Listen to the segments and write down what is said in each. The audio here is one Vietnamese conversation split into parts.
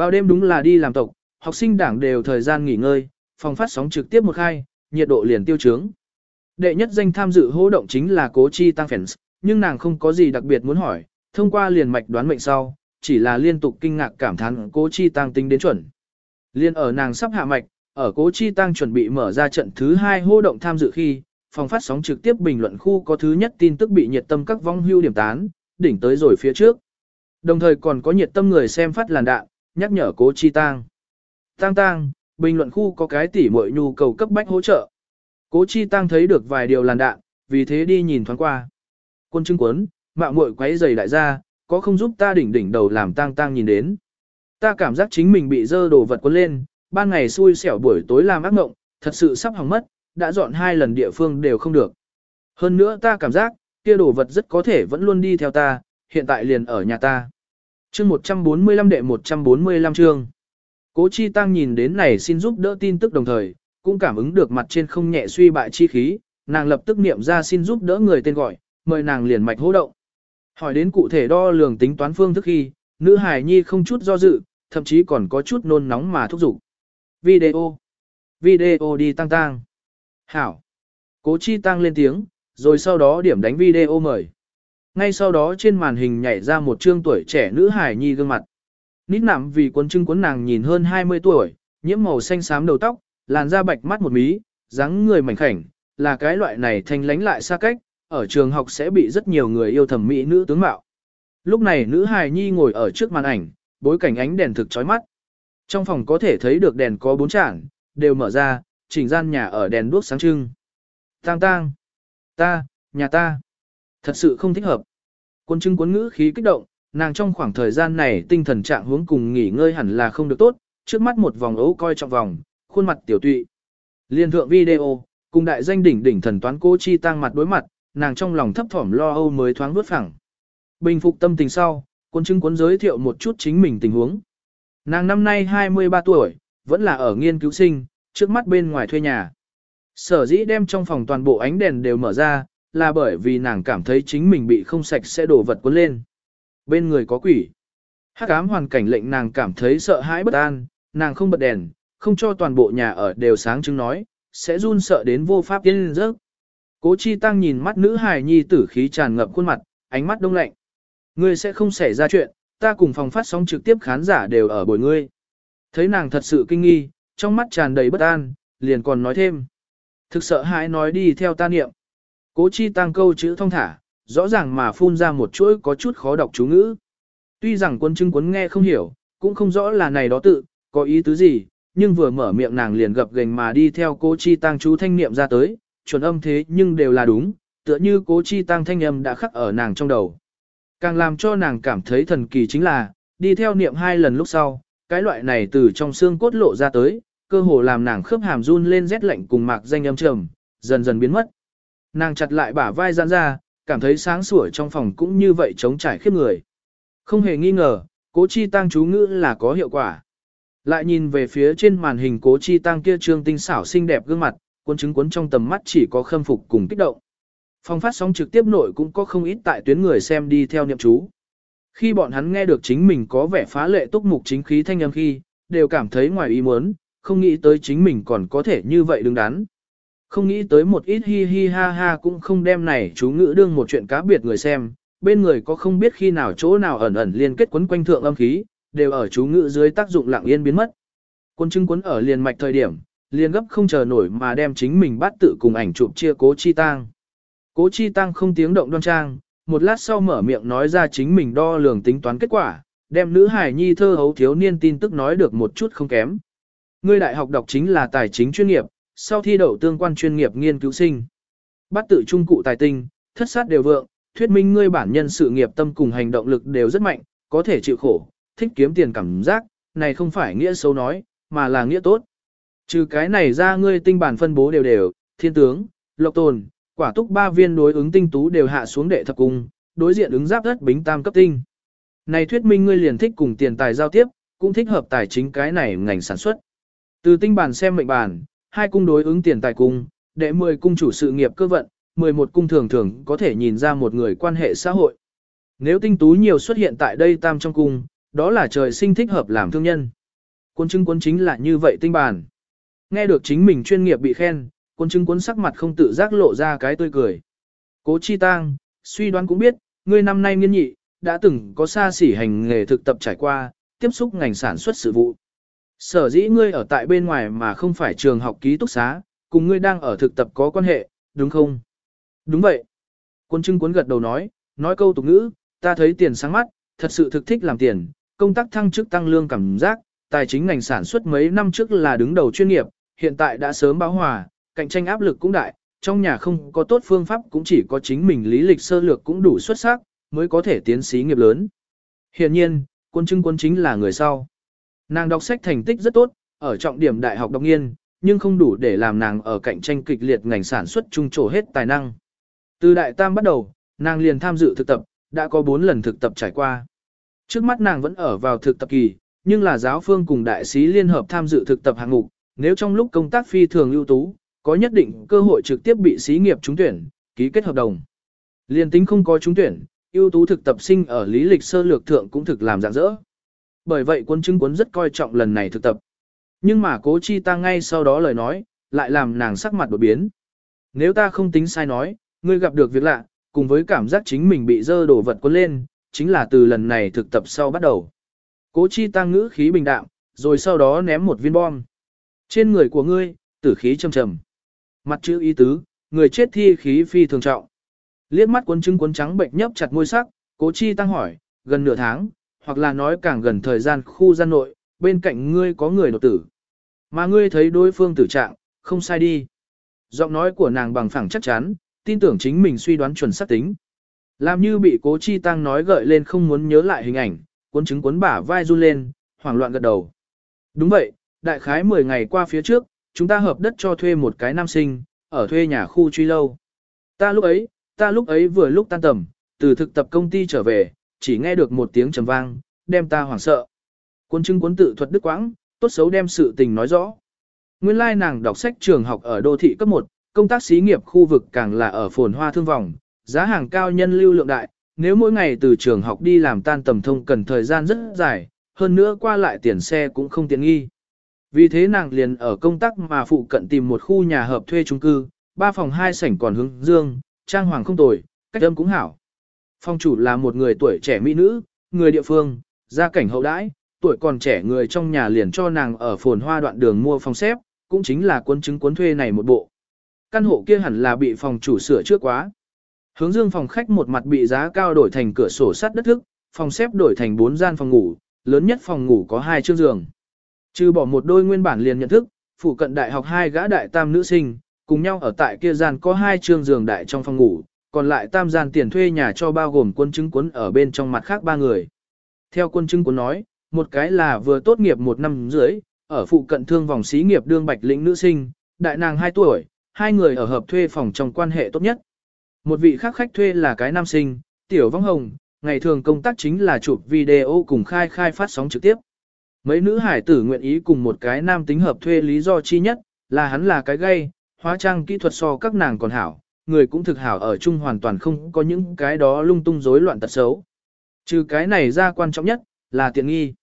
Vào đêm đúng là đi làm tộc, học sinh đảng đều thời gian nghỉ ngơi, phòng phát sóng trực tiếp một khai, nhiệt độ liền tiêu trướng. Đệ nhất danh tham dự hô động chính là Cố Chi Tăng Fans, nhưng nàng không có gì đặc biệt muốn hỏi, thông qua liền mạch đoán mệnh sau, chỉ là liên tục kinh ngạc cảm thán Cố Chi Tăng tính đến chuẩn. Liên ở nàng sắp hạ mạch, ở Cố Chi Tăng chuẩn bị mở ra trận thứ hai hô động tham dự khi, phòng phát sóng trực tiếp bình luận khu có thứ nhất tin tức bị nhiệt tâm các vong hưu điểm tán, đỉnh tới rồi phía trước. Đồng thời còn có nhiệt tâm người xem phát làn đạn, nhắc nhở Cố Chi Tăng. Tăng Tăng, bình luận khu có cái tỉ muội nhu cầu cấp bách hỗ trợ. Cố Chi Tăng thấy được vài điều làn đạn, vì thế đi nhìn thoáng qua. Quân chứng quấn, mạo muội quấy giày đại gia, có không giúp ta đỉnh đỉnh đầu làm tang tang nhìn đến. Ta cảm giác chính mình bị dơ đồ vật quấn lên, ban ngày xui xẻo buổi tối làm ác mộng, thật sự sắp hỏng mất, đã dọn hai lần địa phương đều không được. Hơn nữa ta cảm giác, kia đồ vật rất có thể vẫn luôn đi theo ta, hiện tại liền ở nhà ta. Chương 145 đệ 145 chương. Cố Chi Tăng nhìn đến này xin giúp đỡ tin tức đồng thời, cũng cảm ứng được mặt trên không nhẹ suy bại chi khí, nàng lập tức niệm ra xin giúp đỡ người tên gọi, mời nàng liền mạch hô động. Hỏi đến cụ thể đo lường tính toán phương thức khi, nữ hài nhi không chút do dự, thậm chí còn có chút nôn nóng mà thúc giục. Video. Video đi tăng tăng. Hảo. Cố chi tăng lên tiếng, rồi sau đó điểm đánh video mời. Ngay sau đó trên màn hình nhảy ra một trương tuổi trẻ nữ hải nhi gương mặt. Nít nạm vì cuốn trưng cuốn nàng nhìn hơn 20 tuổi, nhiễm màu xanh xám đầu tóc, làn da bạch mắt một mí, dáng người mảnh khảnh, là cái loại này thanh lánh lại xa cách, ở trường học sẽ bị rất nhiều người yêu thẩm mỹ nữ tướng mạo. Lúc này nữ hài nhi ngồi ở trước màn ảnh, bối cảnh ánh đèn thực chói mắt. Trong phòng có thể thấy được đèn có bốn chản, đều mở ra, chỉnh gian nhà ở đèn đuốc sáng trưng. Tang tang, ta, nhà ta, thật sự không thích hợp. Quân trưng cuốn ngữ khí kích động, nàng trong khoảng thời gian này tinh thần trạng hướng cùng nghỉ ngơi hẳn là không được tốt, trước mắt một vòng ấu coi trọng vòng, khuôn mặt tiểu tụy. Liên thượng video, cùng đại danh đỉnh đỉnh thần toán cố chi tăng mặt đối mặt, nàng trong lòng thấp thỏm lo âu mới thoáng vớt phẳng. Bình phục tâm tình sau, quân chứng cuốn giới thiệu một chút chính mình tình huống. Nàng năm nay 23 tuổi, vẫn là ở nghiên cứu sinh, trước mắt bên ngoài thuê nhà. Sở dĩ đem trong phòng toàn bộ ánh đèn đều mở ra, là bởi vì nàng cảm thấy chính mình bị không sạch sẽ đổ vật cuốn lên. Bên người có quỷ. Hắc ám hoàn cảnh lệnh nàng cảm thấy sợ hãi bất an, nàng không bật đèn, không cho toàn bộ nhà ở đều sáng chứng nói, sẽ run sợ đến vô pháp tiến lên rớt. Cố chi tăng nhìn mắt nữ hài nhi tử khí tràn ngập khuôn mặt, ánh mắt đông lạnh. Ngươi sẽ không xảy ra chuyện, ta cùng phòng phát sóng trực tiếp khán giả đều ở bồi ngươi. Thấy nàng thật sự kinh nghi, trong mắt tràn đầy bất an, liền còn nói thêm. Thực sợ hãi nói đi theo ta niệm. Cố chi tăng câu chữ thông thả, rõ ràng mà phun ra một chuỗi có chút khó đọc chú ngữ. Tuy rằng quân chứng quấn nghe không hiểu, cũng không rõ là này đó tự, có ý tứ gì, nhưng vừa mở miệng nàng liền gập gành mà đi theo cố chi tăng chú thanh niệm ra tới, chuẩn âm thế nhưng đều là đúng, tựa như cố chi tăng thanh âm đã khắc ở nàng trong đầu. Càng làm cho nàng cảm thấy thần kỳ chính là, đi theo niệm hai lần lúc sau, cái loại này từ trong xương cốt lộ ra tới, cơ hồ làm nàng khớp hàm run lên rét lạnh cùng mạc danh âm trầm, dần dần biến mất. Nàng chặt lại bả vai giãn ra, cảm thấy sáng sủa trong phòng cũng như vậy trống trải khiếp người. Không hề nghi ngờ, cố chi tăng chú ngữ là có hiệu quả. Lại nhìn về phía trên màn hình cố chi tăng kia trương tinh xảo xinh đẹp gương mặt, cuốn chứng cuốn trong tầm mắt chỉ có khâm phục cùng kích động. Phong phát sóng trực tiếp nội cũng có không ít tại tuyến người xem đi theo niệm chú. Khi bọn hắn nghe được chính mình có vẻ phá lệ túc mục chính khí thanh âm khi, đều cảm thấy ngoài ý muốn, không nghĩ tới chính mình còn có thể như vậy đứng đắn. Không nghĩ tới một ít hi hi ha ha cũng không đem này chú ngữ đương một chuyện cá biệt người xem, bên người có không biết khi nào chỗ nào ẩn ẩn liên kết quấn quanh thượng âm khí, đều ở chú ngữ dưới tác dụng lặng yên biến mất. Quân chứng quấn ở liền mạch thời điểm, liền gấp không chờ nổi mà đem chính mình bắt tự cùng ảnh chụp chia cố chi tang. Cố chi tang không tiếng động đoan trang, một lát sau mở miệng nói ra chính mình đo lường tính toán kết quả, đem nữ hải nhi thơ hấu thiếu niên tin tức nói được một chút không kém. Ngươi đại học đọc chính là tài chính chuyên nghiệp, sau thi đậu tương quan chuyên nghiệp nghiên cứu sinh. Bắt tự trung cụ tài tinh, thất sát đều vượng, thuyết minh ngươi bản nhân sự nghiệp tâm cùng hành động lực đều rất mạnh, có thể chịu khổ, thích kiếm tiền cảm giác, này không phải nghĩa xấu nói, mà là nghĩa tốt. Trừ cái này ra ngươi tinh bản phân bố đều đều, thiên tướng, lộc tồn, quả túc ba viên đối ứng tinh tú đều hạ xuống đệ thập cung, đối diện ứng giáp đất bính tam cấp tinh. Này thuyết minh ngươi liền thích cùng tiền tài giao tiếp, cũng thích hợp tài chính cái này ngành sản xuất. Từ tinh bản xem mệnh bản, hai cung đối ứng tiền tài cung, đệ 10 cung chủ sự nghiệp cơ vận, 11 cung thường thường có thể nhìn ra một người quan hệ xã hội. Nếu tinh tú nhiều xuất hiện tại đây tam trong cung, đó là trời sinh thích hợp làm thương nhân. Quân chứng quân chính là như vậy tinh bản. Nghe được chính mình chuyên nghiệp bị khen, quân chứng quân sắc mặt không tự giác lộ ra cái tươi cười. Cố chi tang, suy đoán cũng biết, ngươi năm nay nghiên nhị, đã từng có xa xỉ hành nghề thực tập trải qua, tiếp xúc ngành sản xuất sự vụ. Sở dĩ ngươi ở tại bên ngoài mà không phải trường học ký túc xá, cùng ngươi đang ở thực tập có quan hệ, đúng không? Đúng vậy. Quân trưng cuốn gật đầu nói, nói câu tục ngữ, ta thấy tiền sáng mắt, thật sự thực thích làm tiền, công tác thăng chức tăng lương cảm giác, tài chính ngành sản xuất mấy năm trước là đứng đầu chuyên nghiệp, hiện tại đã sớm báo hòa, cạnh tranh áp lực cũng đại, trong nhà không có tốt phương pháp cũng chỉ có chính mình lý lịch sơ lược cũng đủ xuất sắc, mới có thể tiến sĩ nghiệp lớn. Hiện nhiên, quân trưng quân chính là người sau. Nàng đọc sách thành tích rất tốt, ở trọng điểm đại học đọc nghiên, nhưng không đủ để làm nàng ở cạnh tranh kịch liệt ngành sản xuất trung trổ hết tài năng. Từ đại tam bắt đầu, nàng liền tham dự thực tập, đã có 4 lần thực tập trải qua. Trước mắt nàng vẫn ở vào thực tập kỳ, nhưng là giáo phương cùng đại sĩ liên hợp tham dự thực tập hạng mục, nếu trong lúc công tác phi thường ưu tú, có nhất định cơ hội trực tiếp bị sĩ nghiệp trúng tuyển, ký kết hợp đồng. Liên tính không có trúng tuyển, ưu tú thực tập sinh ở lý lịch sơ lược thượng cũng thực làm dạng dỡ. Bởi vậy quân chứng quân rất coi trọng lần này thực tập. Nhưng mà cố chi ta ngay sau đó lời nói, lại làm nàng sắc mặt đột biến. Nếu ta không tính sai nói, ngươi gặp được việc lạ, cùng với cảm giác chính mình bị dơ đổ vật quân lên, chính là từ lần này thực tập sau bắt đầu. Cố chi tăng ngữ khí bình đạm, rồi sau đó ném một viên bom. Trên người của ngươi, tử khí trầm trầm. Mặt chữ ý tứ, người chết thi khí phi thường trọng. Liếc mắt cuốn chứng cuốn trắng bệnh nhấp chặt môi sắc, cố chi tăng hỏi, gần nửa tháng, hoặc là nói càng gần thời gian khu gian nội, bên cạnh ngươi có người đột tử. Mà ngươi thấy đối phương tử trạng, không sai đi. Giọng nói của nàng bằng phẳng chắc chắn, tin tưởng chính mình suy đoán chuẩn xác tính. Làm như bị cố chi tăng nói gợi lên không muốn nhớ lại hình ảnh, cuốn chứng cuốn bả vai run lên, hoảng loạn gật đầu. Đúng vậy, đại khái 10 ngày qua phía trước, chúng ta hợp đất cho thuê một cái nam sinh, ở thuê nhà khu truy lâu. Ta lúc ấy, ta lúc ấy vừa lúc tan tầm, từ thực tập công ty trở về, chỉ nghe được một tiếng trầm vang, đem ta hoảng sợ. Quân chứng cuốn tự thuật đức quãng, tốt xấu đem sự tình nói rõ. Nguyên lai nàng đọc sách trường học ở đô thị cấp 1, công tác xí nghiệp khu vực càng là ở phồn hoa thương vòng, giá hàng cao nhân lưu lượng đại, nếu mỗi ngày từ trường học đi làm tan tầm thông cần thời gian rất dài, hơn nữa qua lại tiền xe cũng không tiện nghi. Vì thế nàng liền ở công tác mà phụ cận tìm một khu nhà hợp thuê chung cư, ba phòng hai sảnh còn hướng dương, trang hoàng không tồi, cách âm cũng hảo. Phong chủ là một người tuổi trẻ mỹ nữ, người địa phương, gia cảnh hậu đãi, tuổi còn trẻ người trong nhà liền cho nàng ở phồn hoa đoạn đường mua phòng xếp, cũng chính là cuốn chứng cuốn thuê này một bộ. Căn hộ kia hẳn là bị phòng chủ sửa trước quá. Hướng dương phòng khách một mặt bị giá cao đổi thành cửa sổ sắt đất thức, phòng xếp đổi thành bốn gian phòng ngủ, lớn nhất phòng ngủ có hai chiếc giường. Trừ bỏ một đôi nguyên bản liền nhận thức, phụ cận đại học hai gã đại tam nữ sinh, cùng nhau ở tại kia gian có hai trương giường đại trong phòng ngủ, còn lại tam gian tiền thuê nhà cho bao gồm quân chứng cuốn ở bên trong mặt khác ba người. Theo quân chứng cuốn nói, một cái là vừa tốt nghiệp một năm dưới, ở phụ cận thương vòng xí nghiệp đương bạch lĩnh nữ sinh, đại nàng 2 tuổi, hai người ở hợp thuê phòng trong quan hệ tốt nhất. Một vị khác khách thuê là cái nam sinh, tiểu vong hồng, ngày thường công tác chính là chụp video cùng khai khai phát sóng trực tiếp. Mấy nữ hải tử nguyện ý cùng một cái nam tính hợp thuê lý do chi nhất, là hắn là cái gay, hóa trang kỹ thuật so các nàng còn hảo, người cũng thực hảo ở chung hoàn toàn không có những cái đó lung tung rối loạn tật xấu. Trừ cái này ra quan trọng nhất, là tiện nghi.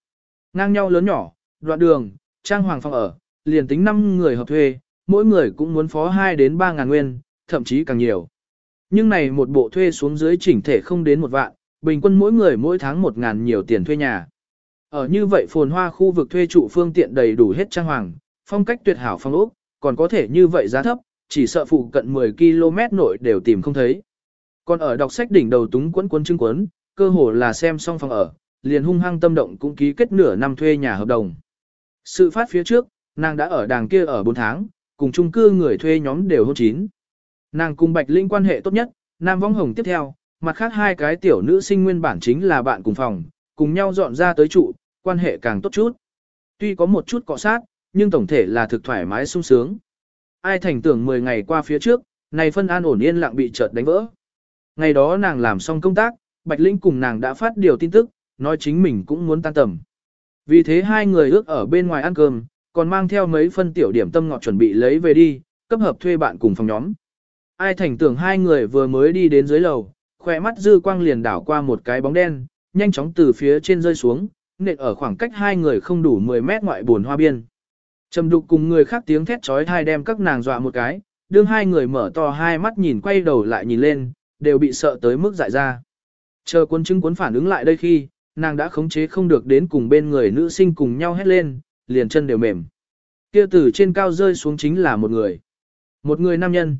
Ngang nhau lớn nhỏ, đoạn đường, trang hoàng phòng ở, liền tính 5 người hợp thuê, mỗi người cũng muốn phó 2 đến 3 ngàn nguyên, thậm chí càng nhiều. Nhưng này một bộ thuê xuống dưới chỉnh thể không đến một vạn, bình quân mỗi người mỗi tháng 1 ngàn nhiều tiền thuê nhà. Ở như vậy phồn hoa khu vực thuê trụ phương tiện đầy đủ hết trang hoàng, phong cách tuyệt hảo phong ốc, còn có thể như vậy giá thấp, chỉ sợ phụ cận 10 km nội đều tìm không thấy. Còn ở đọc sách đỉnh đầu túng quấn quấn chứng quấn, cơ hồ là xem xong phòng ở, liền hung hăng tâm động cũng ký kết nửa năm thuê nhà hợp đồng. Sự phát phía trước, nàng đã ở đàng kia ở 4 tháng, cùng chung cư người thuê nhóm đều hôn chín. Nàng cùng Bạch Linh quan hệ tốt nhất, Nam Vong Hồng tiếp theo, mặt khác hai cái tiểu nữ sinh nguyên bản chính là bạn cùng phòng, cùng nhau dọn ra tới trụ, quan hệ càng tốt chút. Tuy có một chút cọ sát, nhưng tổng thể là thực thoải mái sung sướng. Ai thành tưởng 10 ngày qua phía trước, này phân an ổn yên lặng bị chợt đánh vỡ. Ngày đó nàng làm xong công tác, Bạch Linh cùng nàng đã phát điều tin tức, nói chính mình cũng muốn tan tầm. Vì thế hai người ước ở bên ngoài ăn cơm, còn mang theo mấy phân tiểu điểm tâm ngọt chuẩn bị lấy về đi, cấp hợp thuê bạn cùng phòng nhóm. Ai thành tưởng hai người vừa mới đi đến dưới lầu, khỏe mắt dư quang liền đảo qua một cái bóng đen, nhanh chóng từ phía trên rơi xuống, nện ở khoảng cách hai người không đủ 10 mét ngoại buồn hoa biên. Trầm đục cùng người khác tiếng thét trói thai đem các nàng dọa một cái, đương hai người mở to hai mắt nhìn quay đầu lại nhìn lên, đều bị sợ tới mức dại ra. Chờ quân chứng cuốn phản ứng lại đây khi, nàng đã khống chế không được đến cùng bên người nữ sinh cùng nhau hét lên, liền chân đều mềm. Kia từ trên cao rơi xuống chính là một người. Một người nam nhân.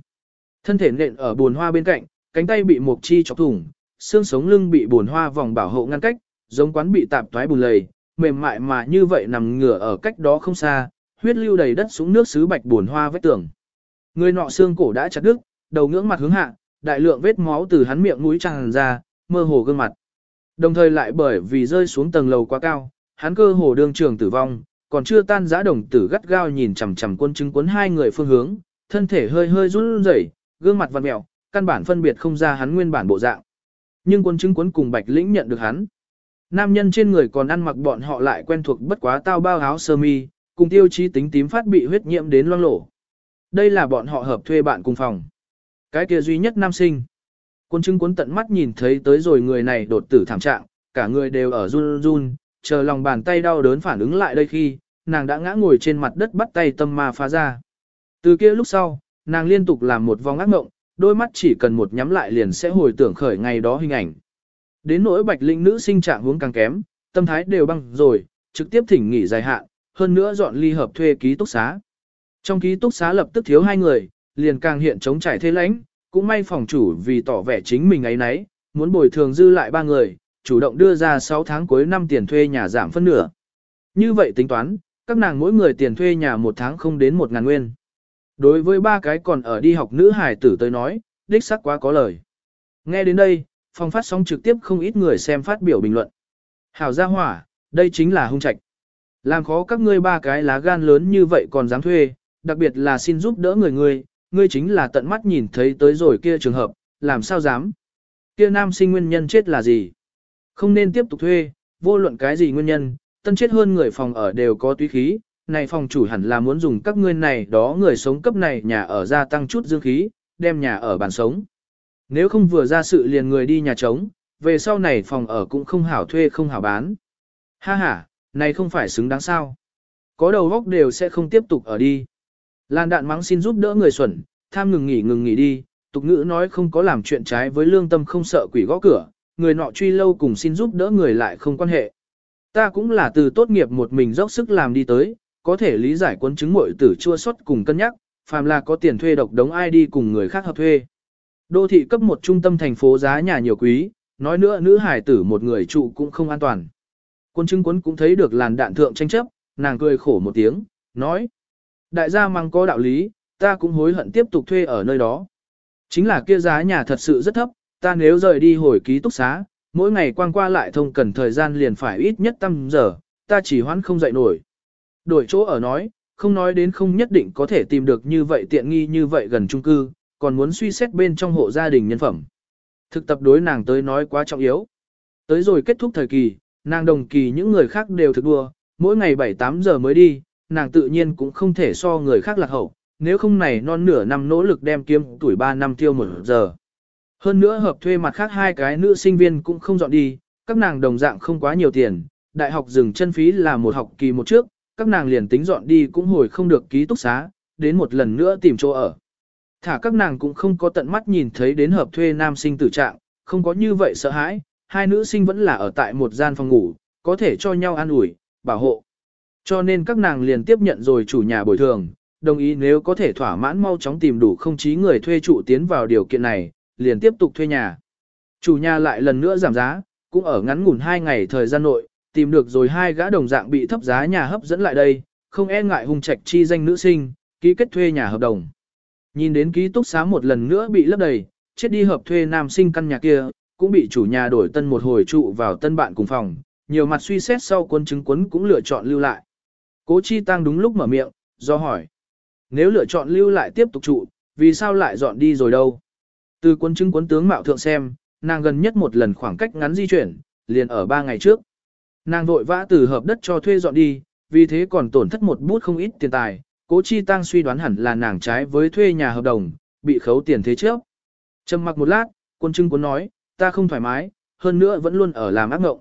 Thân thể nện ở buồn hoa bên cạnh, cánh tay bị một chi chọc thủng, xương sống lưng bị buồn hoa vòng bảo hộ ngăn cách, giống quán bị tạp thoái bùn lầy, mềm mại mà như vậy nằm ngửa ở cách đó không xa, huyết lưu đầy đất xuống nước xứ bạch buồn hoa vách tường. Người nọ xương cổ đã chặt đứt, đầu ngưỡng mặt hướng hạ, đại lượng vết máu từ hắn miệng mũi tràn ra, mơ hồ gương mặt. Đồng thời lại bởi vì rơi xuống tầng lầu quá cao, hắn cơ hồ đương trường tử vong, còn chưa tan giã đồng tử gắt gao nhìn chằm chằm quân chứng cuốn hai người phương hướng, thân thể hơi hơi run rẩy, gương mặt vặn mèo, căn bản phân biệt không ra hắn nguyên bản bộ dạng. Nhưng quân chứng cuốn cùng Bạch Lĩnh nhận được hắn. Nam nhân trên người còn ăn mặc bọn họ lại quen thuộc bất quá tao bao áo sơ mi, cùng tiêu chí tính tím phát bị huyết nhiễm đến loang lổ. Đây là bọn họ hợp thuê bạn cùng phòng. Cái kia duy nhất nam sinh. Quân chứng cuốn tận mắt nhìn thấy tới rồi người này đột tử thảm trạng, cả người đều ở run run, chờ lòng bàn tay đau đớn phản ứng lại đây khi, nàng đã ngã ngồi trên mặt đất bắt tay tâm ma phá ra. Từ kia lúc sau, nàng liên tục làm một vòng ác mộng, đôi mắt chỉ cần một nhắm lại liền sẽ hồi tưởng khởi ngày đó hình ảnh. Đến nỗi bạch linh nữ sinh trạng huống càng kém, tâm thái đều băng rồi, trực tiếp thỉnh nghỉ dài hạn, hơn nữa dọn ly hợp thuê ký túc xá. Trong ký túc xá lập tức thiếu hai người, liền càng hiện chống trải thế lãnh, cũng may phòng chủ vì tỏ vẻ chính mình ấy nấy, muốn bồi thường dư lại ba người, chủ động đưa ra 6 tháng cuối năm tiền thuê nhà giảm phân nửa. Như vậy tính toán, các nàng mỗi người tiền thuê nhà một tháng không đến một ngàn nguyên. Đối với ba cái còn ở đi học nữ hải tử tới nói, đích sắc quá có lời. Nghe đến đây, phòng phát sóng trực tiếp không ít người xem phát biểu bình luận. Hảo gia hỏa, đây chính là hung trạch. Làm khó các ngươi ba cái lá gan lớn như vậy còn dám thuê, đặc biệt là xin giúp đỡ người ngươi, ngươi chính là tận mắt nhìn thấy tới rồi kia trường hợp, làm sao dám. Kia nam sinh nguyên nhân chết là gì? Không nên tiếp tục thuê, vô luận cái gì nguyên nhân, tân chết hơn người phòng ở đều có túy khí, này phòng chủ hẳn là muốn dùng các ngươi này đó người sống cấp này nhà ở gia tăng chút dương khí, đem nhà ở bàn sống. Nếu không vừa ra sự liền người đi nhà trống, về sau này phòng ở cũng không hảo thuê không hảo bán. Ha ha, này không phải xứng đáng sao. Có đầu góc đều sẽ không tiếp tục ở đi. Lan đạn mắng xin giúp đỡ người xuẩn, tham ngừng nghỉ ngừng nghỉ đi, tục ngữ nói không có làm chuyện trái với lương tâm không sợ quỷ gõ cửa, người nọ truy lâu cùng xin giúp đỡ người lại không quan hệ. Ta cũng là từ tốt nghiệp một mình dốc sức làm đi tới, có thể lý giải quân chứng muội tử chua xuất cùng cân nhắc, phàm là có tiền thuê độc đống ai đi cùng người khác hợp thuê. Đô thị cấp một trung tâm thành phố giá nhà nhiều quý, nói nữa nữ hải tử một người trụ cũng không an toàn. Quân chứng quân cũng thấy được làn đạn thượng tranh chấp, nàng cười khổ một tiếng, nói. Đại gia mang có đạo lý, ta cũng hối hận tiếp tục thuê ở nơi đó. Chính là kia giá nhà thật sự rất thấp, ta nếu rời đi hồi ký túc xá, mỗi ngày quang qua lại thông cần thời gian liền phải ít nhất tăm giờ, ta chỉ hoãn không dậy nổi. Đổi chỗ ở nói, không nói đến không nhất định có thể tìm được như vậy tiện nghi như vậy gần chung cư, còn muốn suy xét bên trong hộ gia đình nhân phẩm. Thực tập đối nàng tới nói quá trọng yếu. Tới rồi kết thúc thời kỳ, nàng đồng kỳ những người khác đều thực đua, mỗi ngày 7-8 giờ mới đi, nàng tự nhiên cũng không thể so người khác lạc hậu, nếu không này non nửa năm nỗ lực đem kiếm tuổi 3 năm tiêu một giờ. Hơn nữa hợp thuê mặt khác hai cái nữ sinh viên cũng không dọn đi, các nàng đồng dạng không quá nhiều tiền, đại học dừng chân phí là một học kỳ một trước, các nàng liền tính dọn đi cũng hồi không được ký túc xá, đến một lần nữa tìm chỗ ở. Thả các nàng cũng không có tận mắt nhìn thấy đến hợp thuê nam sinh tử trạng, không có như vậy sợ hãi, hai nữ sinh vẫn là ở tại một gian phòng ngủ, có thể cho nhau an ủi, bảo hộ. Cho nên các nàng liền tiếp nhận rồi chủ nhà bồi thường, đồng ý nếu có thể thỏa mãn mau chóng tìm đủ không chí người thuê trụ tiến vào điều kiện này, liền tiếp tục thuê nhà. Chủ nhà lại lần nữa giảm giá, cũng ở ngắn ngủn hai ngày thời gian nội, tìm được rồi hai gã đồng dạng bị thấp giá nhà hấp dẫn lại đây, không e ngại hung trạch chi danh nữ sinh, ký kết thuê nhà hợp đồng. Nhìn đến ký túc xá một lần nữa bị lấp đầy, chết đi hợp thuê nam sinh căn nhà kia, cũng bị chủ nhà đổi tân một hồi trụ vào tân bạn cùng phòng, nhiều mặt suy xét sau quân chứng quấn cũng lựa chọn lưu lại. Cố Chi Tăng đúng lúc mở miệng, do hỏi. Nếu lựa chọn lưu lại tiếp tục trụ, vì sao lại dọn đi rồi đâu? Từ quân chứng quấn tướng mạo thượng xem, nàng gần nhất một lần khoảng cách ngắn di chuyển, liền ở ba ngày trước. Nàng vội vã từ hợp đất cho thuê dọn đi, vì thế còn tổn thất một bút không ít tiền tài. Cố Chi Tăng suy đoán hẳn là nàng trái với thuê nhà hợp đồng, bị khấu tiền thế trước. Trầm mặc một lát, quân chứng quấn nói, ta không thoải mái, hơn nữa vẫn luôn ở làm ác ngộng.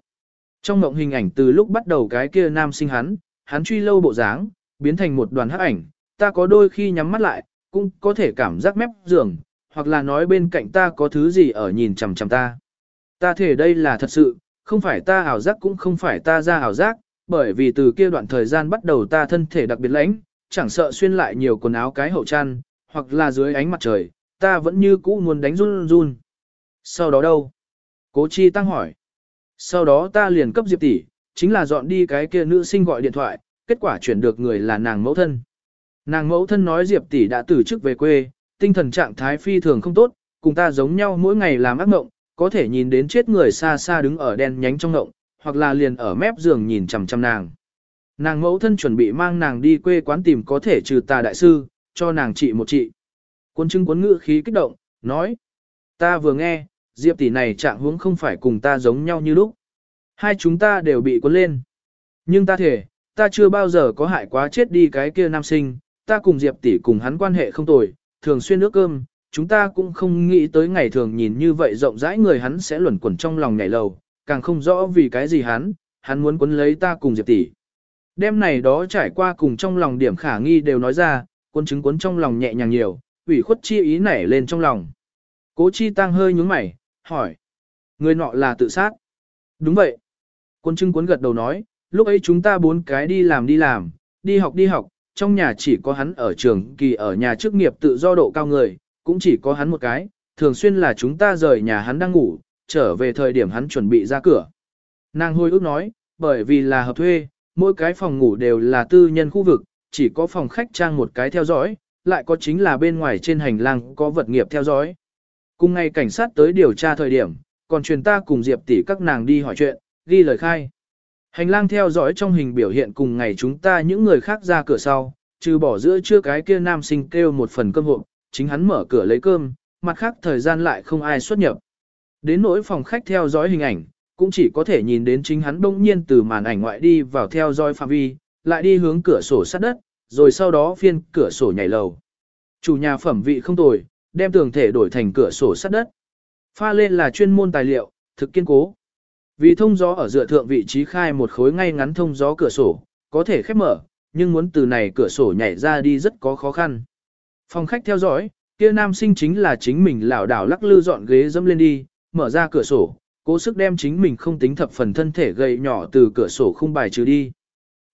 Trong ngộng hình ảnh từ lúc bắt đầu cái kia nam sinh hắn, hắn truy lâu bộ dáng, biến thành một đoàn hắc ảnh, ta có đôi khi nhắm mắt lại, cũng có thể cảm giác mép giường, hoặc là nói bên cạnh ta có thứ gì ở nhìn chằm chằm ta. Ta thể đây là thật sự, không phải ta ảo giác cũng không phải ta ra ảo giác, bởi vì từ kia đoạn thời gian bắt đầu ta thân thể đặc biệt lãnh, chẳng sợ xuyên lại nhiều quần áo cái hậu chăn, hoặc là dưới ánh mặt trời, ta vẫn như cũ muốn đánh run run. Sau đó đâu? Cố chi tăng hỏi. Sau đó ta liền cấp Diệp tỷ, chính là dọn đi cái kia nữ sinh gọi điện thoại, kết quả chuyển được người là nàng mẫu thân. Nàng mẫu thân nói Diệp tỷ đã từ chức về quê, tinh thần trạng thái phi thường không tốt, cùng ta giống nhau mỗi ngày làm ác mộng, có thể nhìn đến chết người xa xa đứng ở đen nhánh trong ngộng, hoặc là liền ở mép giường nhìn chằm chằm nàng. Nàng mẫu thân chuẩn bị mang nàng đi quê quán tìm có thể trừ tà đại sư, cho nàng trị một trị. Quân chứng cuốn ngữ khí kích động, nói. Ta vừa nghe, Diệp tỷ này trạng huống không phải cùng ta giống nhau như lúc. Hai chúng ta đều bị cuốn lên. Nhưng ta thể, ta chưa bao giờ có hại quá chết đi cái kia nam sinh, ta cùng Diệp tỷ cùng hắn quan hệ không tồi, thường xuyên nước cơm, chúng ta cũng không nghĩ tới ngày thường nhìn như vậy rộng rãi người hắn sẽ luẩn quẩn trong lòng nhảy lầu, càng không rõ vì cái gì hắn, hắn muốn quấn lấy ta cùng Diệp tỷ. Đêm này đó trải qua cùng trong lòng điểm khả nghi đều nói ra, quân chứng cuốn trong lòng nhẹ nhàng nhiều, ủy khuất chi ý nảy lên trong lòng. Cố chi tăng hơi nhướng mày, hỏi. Người nọ là tự sát. Đúng vậy. Quân chứng cuốn gật đầu nói, lúc ấy chúng ta bốn cái đi làm đi làm, đi học đi học, trong nhà chỉ có hắn ở trường kỳ ở nhà chức nghiệp tự do độ cao người, cũng chỉ có hắn một cái, thường xuyên là chúng ta rời nhà hắn đang ngủ, trở về thời điểm hắn chuẩn bị ra cửa. Nàng hôi ước nói, bởi vì là hợp thuê, mỗi cái phòng ngủ đều là tư nhân khu vực, chỉ có phòng khách trang một cái theo dõi, lại có chính là bên ngoài trên hành lang có vật nghiệp theo dõi. Cùng ngày cảnh sát tới điều tra thời điểm, còn truyền ta cùng Diệp tỷ các nàng đi hỏi chuyện, ghi lời khai. Hành lang theo dõi trong hình biểu hiện cùng ngày chúng ta những người khác ra cửa sau, trừ bỏ giữa chưa cái kia nam sinh kêu một phần cơm hộp, chính hắn mở cửa lấy cơm, mặt khác thời gian lại không ai xuất nhập. Đến nỗi phòng khách theo dõi hình ảnh, cũng chỉ có thể nhìn đến chính hắn đông nhiên từ màn ảnh ngoại đi vào theo dõi phạm vi, lại đi hướng cửa sổ sát đất, rồi sau đó phiên cửa sổ nhảy lầu. Chủ nhà phẩm vị không tồi, đem tường thể đổi thành cửa sổ sắt đất. Pha lên là chuyên môn tài liệu, thực kiên cố. Vì thông gió ở dựa thượng vị trí khai một khối ngay ngắn thông gió cửa sổ, có thể khép mở, nhưng muốn từ này cửa sổ nhảy ra đi rất có khó khăn. Phòng khách theo dõi, kia nam sinh chính là chính mình lảo đảo lắc lư dọn ghế dẫm lên đi, mở ra cửa sổ, cố sức đem chính mình không tính thập phần thân thể gầy nhỏ từ cửa sổ khung bài trừ đi.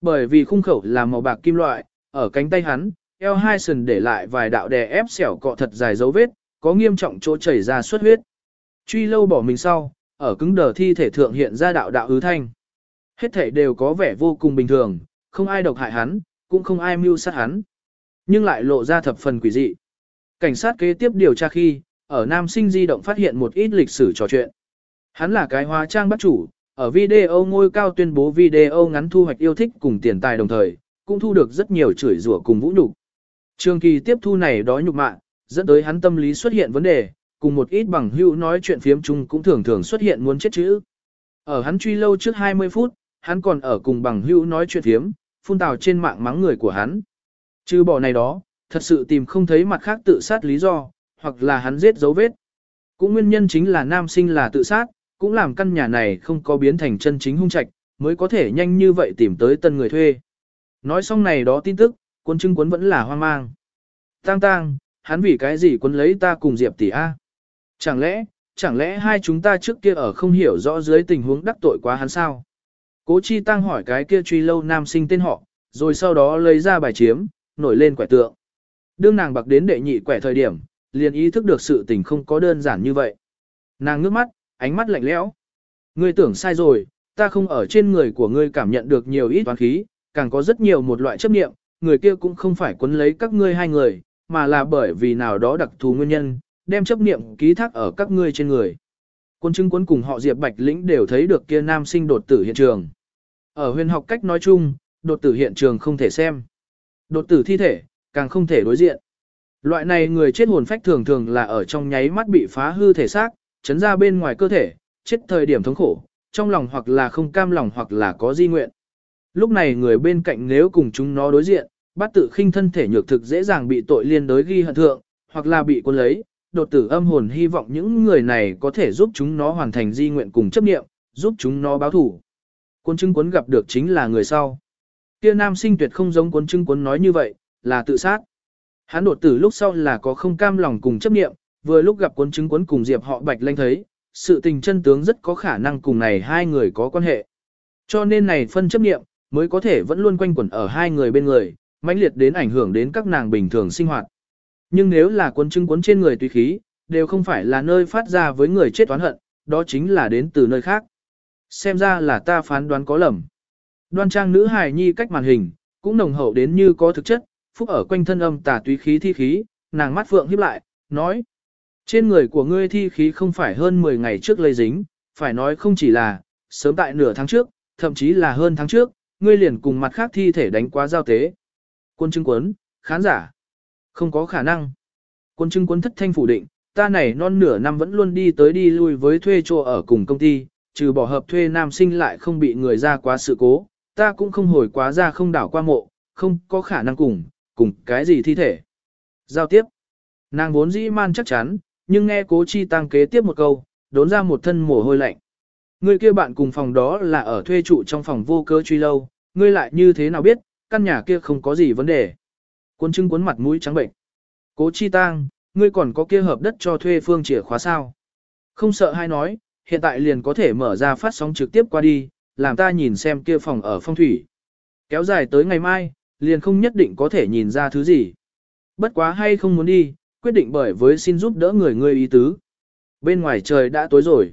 Bởi vì khung khẩu là màu bạc kim loại, ở cánh tay hắn, eo hai sườn để lại vài đạo đè ép xẻo cọ thật dài dấu vết, có nghiêm trọng chỗ chảy ra xuất huyết. Truy lâu bỏ mình sau, ở cứng đờ thi thể thượng hiện ra đạo đạo hứ thanh. Hết thể đều có vẻ vô cùng bình thường, không ai độc hại hắn, cũng không ai mưu sát hắn. Nhưng lại lộ ra thập phần quỷ dị. Cảnh sát kế tiếp điều tra khi, ở Nam Sinh di động phát hiện một ít lịch sử trò chuyện. Hắn là cái hóa trang bắt chủ, ở video ngôi cao tuyên bố video ngắn thu hoạch yêu thích cùng tiền tài đồng thời, cũng thu được rất nhiều chửi rủa cùng vũ nhục. Trường kỳ tiếp thu này đó nhục mạ, dẫn tới hắn tâm lý xuất hiện vấn đề, cùng một ít bằng hữu nói chuyện phiếm chung cũng thường thường xuất hiện muốn chết chữ. Ở hắn truy lâu trước 20 phút, hắn còn ở cùng bằng hữu nói chuyện phiếm, phun tào trên mạng mắng người của hắn. Trừ bỏ này đó, thật sự tìm không thấy mặt khác tự sát lý do, hoặc là hắn giết dấu vết. Cũng nguyên nhân chính là nam sinh là tự sát, cũng làm căn nhà này không có biến thành chân chính hung trạch, mới có thể nhanh như vậy tìm tới tân người thuê. Nói xong này đó tin tức, quân chứng quân vẫn là hoang mang. Tang tang, hắn vì cái gì quân lấy ta cùng Diệp tỷ A? Chẳng lẽ, chẳng lẽ hai chúng ta trước kia ở không hiểu rõ dưới tình huống đắc tội quá hắn sao? Cố chi tăng hỏi cái kia truy lâu nam sinh tên họ, rồi sau đó lấy ra bài chiếm, nổi lên quẻ tượng. Đương nàng bạc đến đệ nhị quẻ thời điểm, liền ý thức được sự tình không có đơn giản như vậy. Nàng ngước mắt, ánh mắt lạnh lẽo. Ngươi tưởng sai rồi, ta không ở trên người của ngươi cảm nhận được nhiều ít toán khí, càng có rất nhiều một loại chấp niệm, người kia cũng không phải quấn lấy các ngươi hai người, mà là bởi vì nào đó đặc thù nguyên nhân, đem chấp niệm ký thác ở các ngươi trên người. Quân chứng quân cùng họ Diệp Bạch Lĩnh đều thấy được kia nam sinh đột tử hiện trường. Ở huyền học cách nói chung, đột tử hiện trường không thể xem. Đột tử thi thể, càng không thể đối diện. Loại này người chết hồn phách thường thường là ở trong nháy mắt bị phá hư thể xác, chấn ra bên ngoài cơ thể, chết thời điểm thống khổ, trong lòng hoặc là không cam lòng hoặc là có di nguyện. Lúc này người bên cạnh nếu cùng chúng nó đối diện, bắt tự khinh thân thể nhược thực dễ dàng bị tội liên đối ghi hận thượng, hoặc là bị quân lấy, đột tử âm hồn hy vọng những người này có thể giúp chúng nó hoàn thành di nguyện cùng chấp niệm, giúp chúng nó báo thủ. Quân chứng cuốn gặp được chính là người sau. Kia nam sinh tuyệt không giống quân chứng cuốn nói như vậy, là tự sát. Hắn đột tử lúc sau là có không cam lòng cùng chấp niệm, vừa lúc gặp quân chứng cuốn cùng Diệp họ Bạch Lanh thấy, sự tình chân tướng rất có khả năng cùng này hai người có quan hệ. Cho nên này phân chấp niệm, mới có thể vẫn luôn quanh quẩn ở hai người bên người, mãnh liệt đến ảnh hưởng đến các nàng bình thường sinh hoạt. Nhưng nếu là quân chứng cuốn trên người tùy khí, đều không phải là nơi phát ra với người chết toán hận, đó chính là đến từ nơi khác. Xem ra là ta phán đoán có lầm. Đoan trang nữ hài nhi cách màn hình, cũng nồng hậu đến như có thực chất, phúc ở quanh thân âm tà tùy khí thi khí, nàng mắt phượng híp lại, nói. Trên người của ngươi thi khí không phải hơn 10 ngày trước lây dính, phải nói không chỉ là, sớm tại nửa tháng trước, thậm chí là hơn tháng trước, ngươi liền cùng mặt khác thi thể đánh quá giao tế. Quân chứng quấn, khán giả. Không có khả năng. Quân chứng quấn thất thanh phủ định, ta này non nửa năm vẫn luôn đi tới đi lui với thuê chỗ ở cùng công ty, trừ bỏ hợp thuê nam sinh lại không bị người ra quá sự cố, ta cũng không hồi quá ra không đảo qua mộ, không có khả năng cùng, cùng cái gì thi thể. Giao tiếp. Nàng vốn dĩ man chắc chắn, nhưng nghe cố chi tăng kế tiếp một câu, đốn ra một thân mồ hôi lạnh. Người kia bạn cùng phòng đó là ở thuê trụ trong phòng vô cơ truy lâu, ngươi lại như thế nào biết, căn nhà kia không có gì vấn đề. Quân trưng cuốn mặt mũi trắng bệnh. Cố chi tang, ngươi còn có kia hợp đất cho thuê phương chìa khóa sao. Không sợ hay nói, hiện tại liền có thể mở ra phát sóng trực tiếp qua đi, làm ta nhìn xem kia phòng ở phong thủy. Kéo dài tới ngày mai, liền không nhất định có thể nhìn ra thứ gì. Bất quá hay không muốn đi, quyết định bởi với xin giúp đỡ người ngươi ý tứ. Bên ngoài trời đã tối rồi.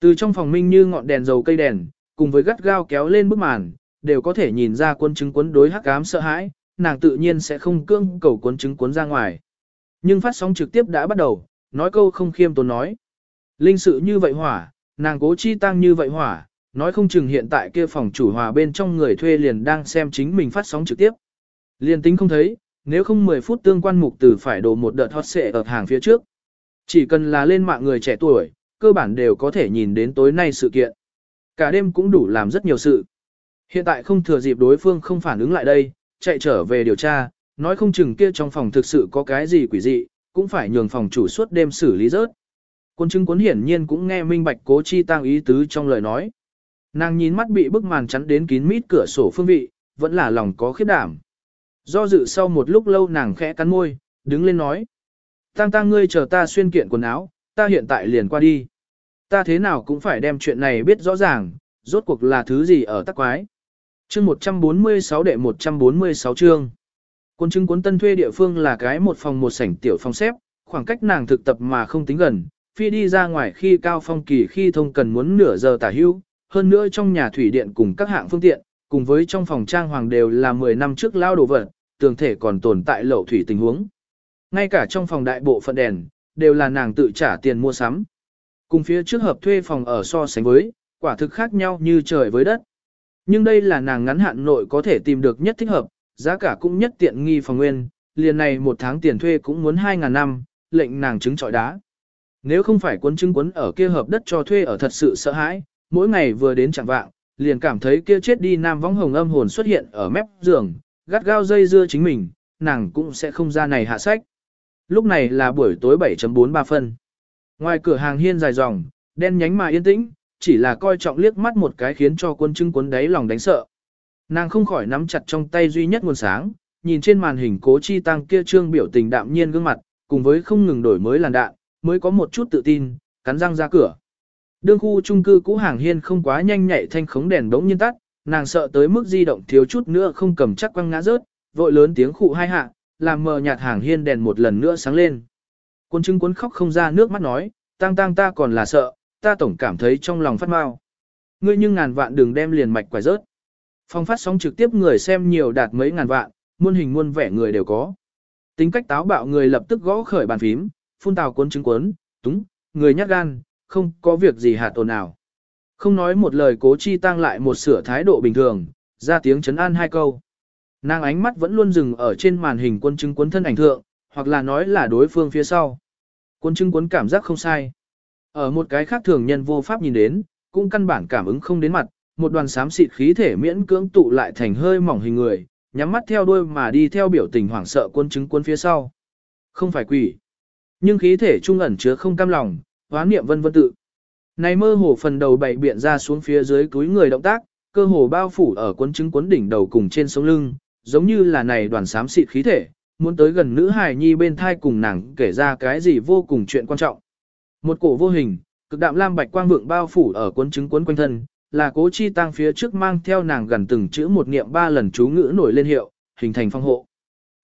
Từ trong phòng minh như ngọn đèn dầu cây đèn, cùng với gắt gao kéo lên bức màn, đều có thể nhìn ra quân chứng cuốn đối hắc ám sợ hãi, nàng tự nhiên sẽ không cưỡng cầu quân chứng cuốn ra ngoài. Nhưng phát sóng trực tiếp đã bắt đầu, nói câu không khiêm tốn nói. Linh sự như vậy hỏa, nàng cố chi tăng như vậy hỏa, nói không chừng hiện tại kia phòng chủ hòa bên trong người thuê liền đang xem chính mình phát sóng trực tiếp. Liền tính không thấy, nếu không 10 phút tương quan mục từ phải đổ một đợt hot xệ ở hàng phía trước. Chỉ cần là lên mạng người trẻ tuổi, cơ bản đều có thể nhìn đến tối nay sự kiện. Cả đêm cũng đủ làm rất nhiều sự. Hiện tại không thừa dịp đối phương không phản ứng lại đây, chạy trở về điều tra, nói không chừng kia trong phòng thực sự có cái gì quỷ dị, cũng phải nhường phòng chủ suốt đêm xử lý rớt. Quân chứng cuốn hiển nhiên cũng nghe minh bạch cố chi tăng ý tứ trong lời nói. Nàng nhìn mắt bị bức màn chắn đến kín mít cửa sổ phương vị, vẫn là lòng có khiếp đảm. Do dự sau một lúc lâu nàng khẽ cắn môi, đứng lên nói. Tăng tăng ngươi chờ ta xuyên kiện quần áo, ta hiện tại liền qua đi. Ta thế nào cũng phải đem chuyện này biết rõ ràng, rốt cuộc là thứ gì ở tắc quái. Chương 146 đệ 146 chương. Quân chứng cuốn tân thuê địa phương là cái một phòng một sảnh tiểu phòng xếp, khoảng cách nàng thực tập mà không tính gần, phi đi ra ngoài khi cao phong kỳ khi thông cần muốn nửa giờ tả hưu, hơn nữa trong nhà thủy điện cùng các hạng phương tiện, cùng với trong phòng trang hoàng đều là 10 năm trước lao đồ vật, tường thể còn tồn tại lậu thủy tình huống. Ngay cả trong phòng đại bộ phận đèn, đều là nàng tự trả tiền mua sắm. Cùng phía trước hợp thuê phòng ở so sánh với, quả thực khác nhau như trời với đất. Nhưng đây là nàng ngắn hạn nội có thể tìm được nhất thích hợp, giá cả cũng nhất tiện nghi phòng nguyên, liền này một tháng tiền thuê cũng muốn 2.000 năm, lệnh nàng chứng trọi đá. Nếu không phải quân chứng quấn ở kia hợp đất cho thuê ở thật sự sợ hãi, mỗi ngày vừa đến chẳng vạng, liền cảm thấy kia chết đi nam võng hồng âm hồn xuất hiện ở mép giường, gắt gao dây dưa chính mình, nàng cũng sẽ không ra này hạ sách. Lúc này là buổi tối 7.43 phân. Ngoài cửa hàng hiên dài dòng, đen nhánh mà yên tĩnh, chỉ là coi trọng liếc mắt một cái khiến cho quân trưng cuốn đáy lòng đánh sợ. Nàng không khỏi nắm chặt trong tay duy nhất nguồn sáng, nhìn trên màn hình cố chi tăng kia trương biểu tình đạm nhiên gương mặt, cùng với không ngừng đổi mới làn đạn, mới có một chút tự tin, cắn răng ra cửa. Đương khu trung cư cũ hàng hiên không quá nhanh nhạy thanh khống đèn đống nhiên tắt, nàng sợ tới mức di động thiếu chút nữa không cầm chắc quăng ngã rớt, vội lớn tiếng khụ hai hạ, làm mờ nhạt hàng hiên đèn một lần nữa sáng lên. Quân chứng cuốn khóc không ra nước mắt nói, tăng tăng ta còn là sợ, ta tổng cảm thấy trong lòng phát mau. Ngươi nhưng ngàn vạn đừng đem liền mạch quải rớt. Phong phát sóng trực tiếp người xem nhiều đạt mấy ngàn vạn, muôn hình muôn vẻ người đều có. Tính cách táo bạo người lập tức gõ khởi bàn phím, phun tào cuốn chứng cuốn, túng, người nhát gan, không có việc gì hạ tồn nào. Không nói một lời cố chi tăng lại một sửa thái độ bình thường, ra tiếng chấn an hai câu. Nàng ánh mắt vẫn luôn dừng ở trên màn hình quân chứng cuốn thân ảnh thượng, hoặc là nói là đối phương phía sau. Quân chứng cuốn cảm giác không sai. Ở một cái khác thường nhân vô pháp nhìn đến, cũng căn bản cảm ứng không đến mặt, một đoàn xám xịt khí thể miễn cưỡng tụ lại thành hơi mỏng hình người, nhắm mắt theo đuôi mà đi theo biểu tình hoảng sợ quân chứng quân phía sau. Không phải quỷ, nhưng khí thể trung ẩn chứa không cam lòng, hoán niệm vân vân tự. Này mơ hồ phần đầu bảy biện ra xuống phía dưới túi người động tác, cơ hồ bao phủ ở quân chứng quấn đỉnh đầu cùng trên sống lưng, giống như là này đoàn xám xịt khí thể, muốn tới gần nữ hài nhi bên thai cùng nàng kể ra cái gì vô cùng chuyện quan trọng. Một cổ vô hình, cực đạm lam bạch quang vượng bao phủ ở cuốn trứng cuốn quanh thân, là cố chi tăng phía trước mang theo nàng gần từng chữ một niệm ba lần chú ngữ nổi lên hiệu, hình thành phong hộ.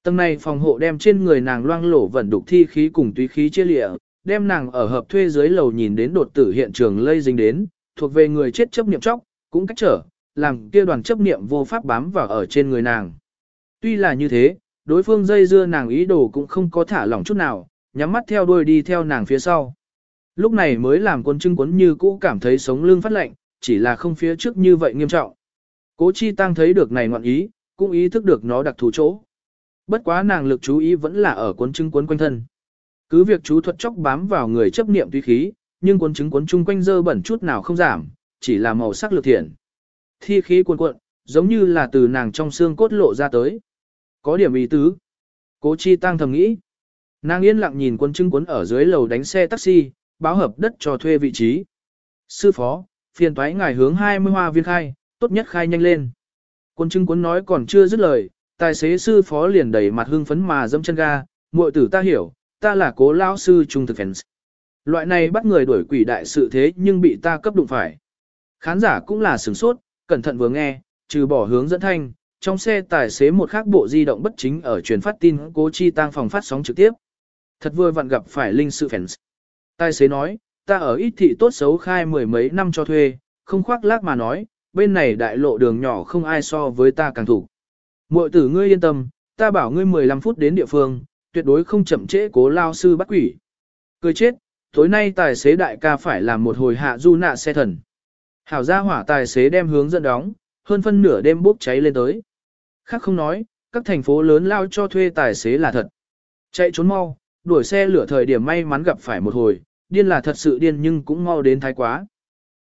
Tầng này phòng hộ đem trên người nàng loang lổ vận đục thi khí cùng túy khí chia lịa, đem nàng ở hợp thuê dưới lầu nhìn đến đột tử hiện trường lây dính đến, thuộc về người chết chấp niệm chóc, cũng cách trở, làm kia đoàn chấp niệm vô pháp bám vào ở trên người nàng. Tuy là như thế, đối phương dây dưa nàng ý đồ cũng không có thả lỏng chút nào, nhắm mắt theo đuôi đi theo nàng phía sau. Lúc này mới làm quân trưng quấn như cũ cảm thấy sống lưng phát lạnh, chỉ là không phía trước như vậy nghiêm trọng. Cố chi tăng thấy được này ngoạn ý, cũng ý thức được nó đặc thù chỗ. Bất quá nàng lực chú ý vẫn là ở cuốn trứng cuốn quanh thân. Cứ việc chú thuật chóc bám vào người chấp niệm tùy khí, nhưng cuốn trứng cuốn chung quanh dơ bẩn chút nào không giảm, chỉ là màu sắc lược thiện. Thi khí cuồn cuộn, giống như là từ nàng trong xương cốt lộ ra tới. Có điểm ý tứ. Cố chi tăng thầm nghĩ. Nàng yên lặng nhìn quân trưng cuốn ở dưới lầu đánh xe taxi, báo hợp đất cho thuê vị trí. Sư phó, phiền toái ngài hướng 20 hoa viên khai, tốt nhất khai nhanh lên. Quân trưng cuốn nói còn chưa dứt lời, tài xế sư phó liền đẩy mặt hưng phấn mà dâm chân ga, muội tử ta hiểu, ta là cố lão sư trung thực fans. Loại này bắt người đuổi quỷ đại sự thế nhưng bị ta cấp đụng phải. Khán giả cũng là sửng sốt, cẩn thận vừa nghe, trừ bỏ hướng dẫn thanh, trong xe tài xế một khác bộ di động bất chính ở truyền phát tin cố chi tăng phòng phát sóng trực tiếp. Thật vừa vặn gặp phải linh sự fans. Tài xế nói, ta ở ít thị tốt xấu khai mười mấy năm cho thuê, không khoác lác mà nói, bên này đại lộ đường nhỏ không ai so với ta càng thủ. Muội tử ngươi yên tâm, ta bảo ngươi 15 phút đến địa phương, tuyệt đối không chậm trễ cố lao sư bắt quỷ. Cười chết, tối nay tài xế đại ca phải làm một hồi hạ du nạ xe thần. Hảo gia hỏa tài xế đem hướng dẫn đóng, hơn phân nửa đêm bốc cháy lên tới. Khác không nói, các thành phố lớn lao cho thuê tài xế là thật. Chạy trốn mau, đuổi xe lửa thời điểm may mắn gặp phải một hồi, điên là thật sự điên nhưng cũng mau đến thái quá.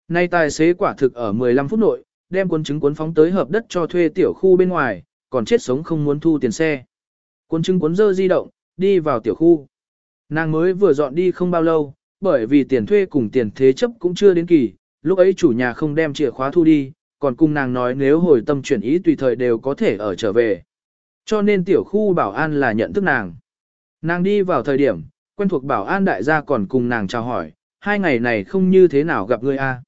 Nay tài xế quả thực ở 15 phút nội, đem cuốn chứng cuốn phóng tới hợp đất cho thuê tiểu khu bên ngoài, còn chết sống không muốn thu tiền xe. Cuốn chứng cuốn dơ di động, đi vào tiểu khu. Nàng mới vừa dọn đi không bao lâu, bởi vì tiền thuê cùng tiền thế chấp cũng chưa đến kỳ, lúc ấy chủ nhà không đem chìa khóa thu đi, còn cùng nàng nói nếu hồi tâm chuyển ý tùy thời đều có thể ở trở về. Cho nên tiểu khu bảo an là nhận thức nàng. Nàng đi vào thời điểm, quen thuộc bảo an đại gia còn cùng nàng chào hỏi, hai ngày này không như thế nào gặp ngươi a.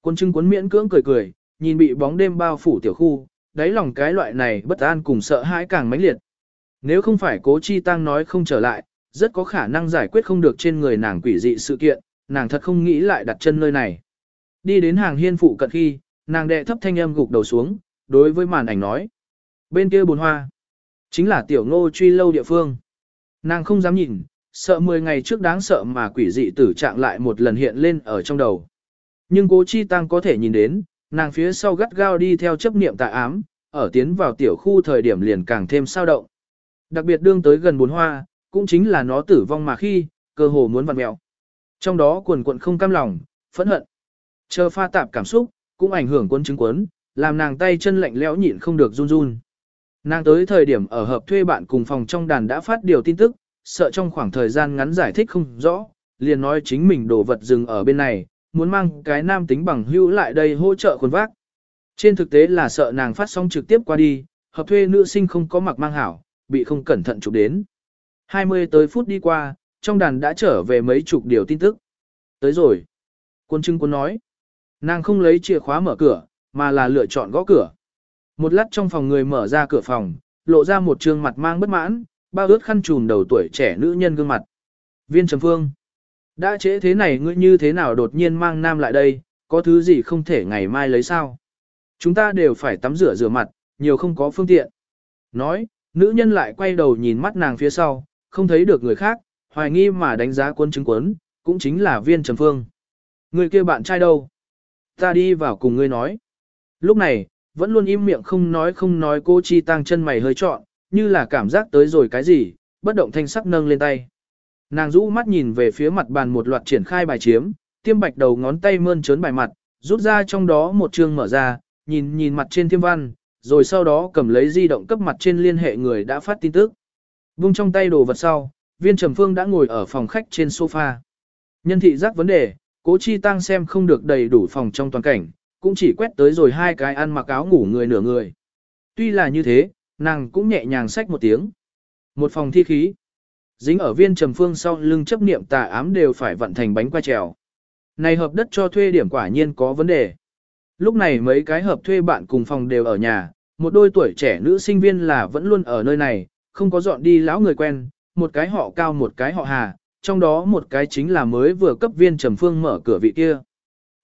Quân trưng cuốn miễn cưỡng cười cười, nhìn bị bóng đêm bao phủ tiểu khu, đáy lòng cái loại này bất an cùng sợ hãi càng mãnh liệt. Nếu không phải cố chi tăng nói không trở lại, rất có khả năng giải quyết không được trên người nàng quỷ dị sự kiện, nàng thật không nghĩ lại đặt chân nơi này. Đi đến hàng hiên phụ cận khi, nàng đệ thấp thanh âm gục đầu xuống, đối với màn ảnh nói. Bên kia bồn hoa, chính là tiểu ngô truy lâu địa phương. Nàng không dám nhìn, sợ 10 ngày trước đáng sợ mà quỷ dị tử trạng lại một lần hiện lên ở trong đầu. Nhưng cố chi tăng có thể nhìn đến, nàng phía sau gắt gao đi theo chấp niệm tà ám, ở tiến vào tiểu khu thời điểm liền càng thêm sao động. Đặc biệt đương tới gần bốn hoa, cũng chính là nó tử vong mà khi, cơ hồ muốn vặn mẹo. Trong đó quần quận không cam lòng, phẫn hận. Chờ pha tạp cảm xúc, cũng ảnh hưởng quân chứng quấn, làm nàng tay chân lạnh lẽo nhịn không được run run. Nàng tới thời điểm ở hợp thuê bạn cùng phòng trong đàn đã phát điều tin tức, sợ trong khoảng thời gian ngắn giải thích không rõ, liền nói chính mình đổ vật dừng ở bên này, muốn mang cái nam tính bằng hữu lại đây hỗ trợ khuôn vác. Trên thực tế là sợ nàng phát sóng trực tiếp qua đi, hợp thuê nữ sinh không có mặc mang hảo, bị không cẩn thận chụp đến. 20 tới phút đi qua, trong đàn đã trở về mấy chục điều tin tức. Tới rồi. Quân trưng quân nói. Nàng không lấy chìa khóa mở cửa, mà là lựa chọn gõ cửa. Một lát trong phòng người mở ra cửa phòng, lộ ra một trương mặt mang bất mãn, bao ướt khăn trùm đầu tuổi trẻ nữ nhân gương mặt. Viên Trầm Phương. Đã trễ thế này ngươi như thế nào đột nhiên mang nam lại đây, có thứ gì không thể ngày mai lấy sao? Chúng ta đều phải tắm rửa rửa mặt, nhiều không có phương tiện. Nói, nữ nhân lại quay đầu nhìn mắt nàng phía sau, không thấy được người khác, hoài nghi mà đánh giá quân chứng quấn, cũng chính là viên trầm phương. Người kia bạn trai đâu? Ta đi vào cùng ngươi nói. Lúc này, vẫn luôn im miệng không nói không nói cô chi tăng chân mày hơi trọn, như là cảm giác tới rồi cái gì, bất động thanh sắc nâng lên tay. Nàng rũ mắt nhìn về phía mặt bàn một loạt triển khai bài chiếm, tiêm bạch đầu ngón tay mơn trớn bài mặt, rút ra trong đó một chương mở ra, nhìn nhìn mặt trên thiêm văn, rồi sau đó cầm lấy di động cấp mặt trên liên hệ người đã phát tin tức. Vung trong tay đồ vật sau, viên trầm phương đã ngồi ở phòng khách trên sofa. Nhân thị giác vấn đề, cố chi tăng xem không được đầy đủ phòng trong toàn cảnh, cũng chỉ quét tới rồi hai cái ăn mặc áo ngủ người nửa người. Tuy là như thế, nàng cũng nhẹ nhàng xách một tiếng. Một phòng thi khí. Dính ở viên trầm phương sau lưng chấp niệm tà ám đều phải vận thành bánh qua trèo. Này hợp đất cho thuê điểm quả nhiên có vấn đề. Lúc này mấy cái hợp thuê bạn cùng phòng đều ở nhà, một đôi tuổi trẻ nữ sinh viên là vẫn luôn ở nơi này, không có dọn đi lão người quen, một cái họ cao một cái họ hà, trong đó một cái chính là mới vừa cấp viên trầm phương mở cửa vị kia.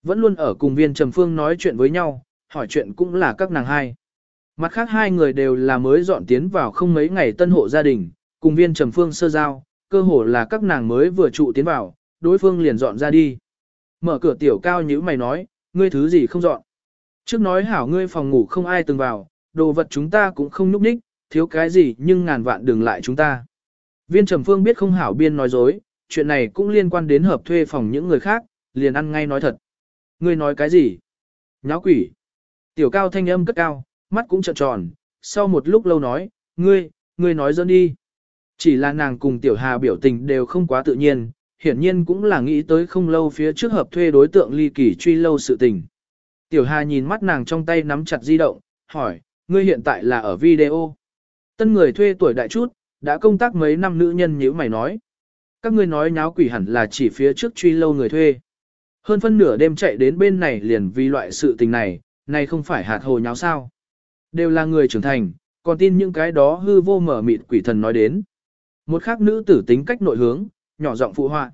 Vẫn luôn ở cùng viên trầm phương nói chuyện với nhau, hỏi chuyện cũng là các nàng hai. Mặt khác hai người đều là mới dọn tiến vào không mấy ngày tân hộ gia đình, cùng viên trầm phương sơ giao, cơ hồ là các nàng mới vừa trụ tiến vào, đối phương liền dọn ra đi. Mở cửa tiểu cao như mày nói, ngươi thứ gì không dọn. Trước nói hảo ngươi phòng ngủ không ai từng vào, đồ vật chúng ta cũng không núp đích, thiếu cái gì nhưng ngàn vạn đừng lại chúng ta. Viên trầm phương biết không hảo biên nói dối, chuyện này cũng liên quan đến hợp thuê phòng những người khác, liền ăn ngay nói thật. Ngươi nói cái gì? Nháo quỷ. Tiểu cao thanh âm cất cao, mắt cũng trợn tròn, sau một lúc lâu nói, ngươi, ngươi nói dẫn đi. Chỉ là nàng cùng tiểu hà biểu tình đều không quá tự nhiên, hiển nhiên cũng là nghĩ tới không lâu phía trước hợp thuê đối tượng ly kỳ truy lâu sự tình. Tiểu hà nhìn mắt nàng trong tay nắm chặt di động, hỏi, ngươi hiện tại là ở video. Tân người thuê tuổi đại chút, đã công tác mấy năm nữ nhân như mày nói. Các ngươi nói nháo quỷ hẳn là chỉ phía trước truy lâu người thuê. Hơn phân nửa đêm chạy đến bên này liền vì loại sự tình này, này không phải hạt hồ nháo sao. Đều là người trưởng thành, còn tin những cái đó hư vô mở mịt quỷ thần nói đến. Một khác nữ tử tính cách nội hướng, nhỏ giọng phụ họa.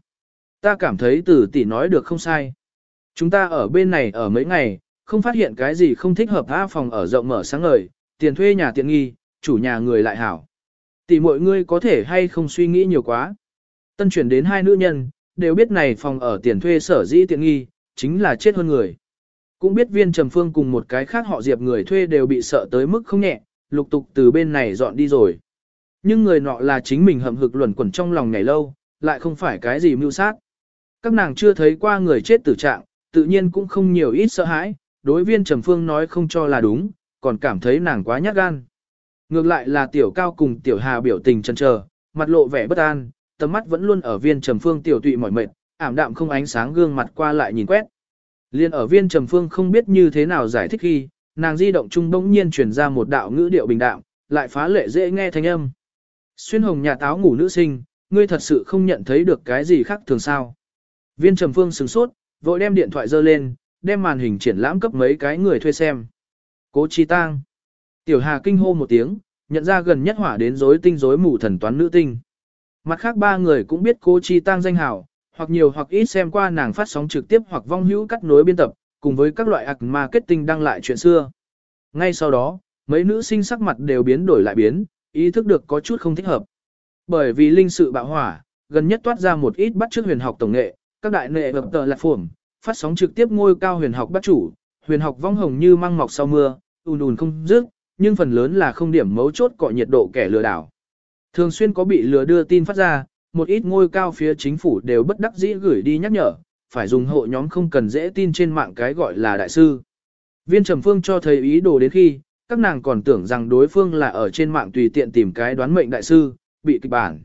Ta cảm thấy tử tỷ nói được không sai. Chúng ta ở bên này ở mấy ngày, không phát hiện cái gì không thích hợp tha phòng ở rộng mở sáng ngời, tiền thuê nhà tiện nghi, chủ nhà người lại hảo. Tỷ mọi ngươi có thể hay không suy nghĩ nhiều quá. Tân chuyển đến hai nữ nhân, đều biết này phòng ở tiền thuê sở dĩ tiện nghi, chính là chết hơn người. Cũng biết viên trầm phương cùng một cái khác họ diệp người thuê đều bị sợ tới mức không nhẹ, lục tục từ bên này dọn đi rồi. Nhưng người nọ là chính mình hậm hực luẩn quẩn trong lòng ngày lâu, lại không phải cái gì mưu sát. Các nàng chưa thấy qua người chết tử trạng, tự nhiên cũng không nhiều ít sợ hãi, đối viên trầm phương nói không cho là đúng, còn cảm thấy nàng quá nhát gan. Ngược lại là tiểu cao cùng tiểu hà biểu tình chần chờ, mặt lộ vẻ bất an, tầm mắt vẫn luôn ở viên trầm phương tiểu tụy mỏi mệt, ảm đạm không ánh sáng gương mặt qua lại nhìn quét. Liên ở viên trầm phương không biết như thế nào giải thích khi, nàng di động trung bỗng nhiên truyền ra một đạo ngữ điệu bình đạm, lại phá lệ dễ nghe thanh âm. Xuyên hồng nhà táo ngủ nữ sinh, ngươi thật sự không nhận thấy được cái gì khác thường sao. Viên trầm phương sửng sốt, vội đem điện thoại dơ lên, đem màn hình triển lãm cấp mấy cái người thuê xem. Cố chi tang. Tiểu hà kinh hô một tiếng, nhận ra gần nhất hỏa đến rối tinh rối mù thần toán nữ tinh. Mặt khác ba người cũng biết cố chi tang danh hảo, hoặc nhiều hoặc ít xem qua nàng phát sóng trực tiếp hoặc vong hữu cắt nối biên tập, cùng với các loại ạc marketing đăng lại chuyện xưa. Ngay sau đó, mấy nữ sinh sắc mặt đều biến đổi lại biến, ý thức được có chút không thích hợp. Bởi vì linh sự bạo hỏa, gần nhất toát ra một ít bắt chước huyền học tổng nghệ, các đại nghệ hợp tờ lạc phủng, phát sóng trực tiếp ngôi cao huyền học bắt chủ, huyền học vong hồng như măng mọc sau mưa, ùn ùn không dứt, nhưng phần lớn là không điểm mấu chốt cọ nhiệt độ kẻ lừa đảo. Thường xuyên có bị lừa đưa tin phát ra, một ít ngôi cao phía chính phủ đều bất đắc dĩ gửi đi nhắc nhở, phải dùng hộ nhóm không cần dễ tin trên mạng cái gọi là đại sư. Viên Trầm Phương cho thấy ý đồ đến khi, các nàng còn tưởng rằng đối phương là ở trên mạng tùy tiện tìm cái đoán mệnh đại sư, bị kịch bản.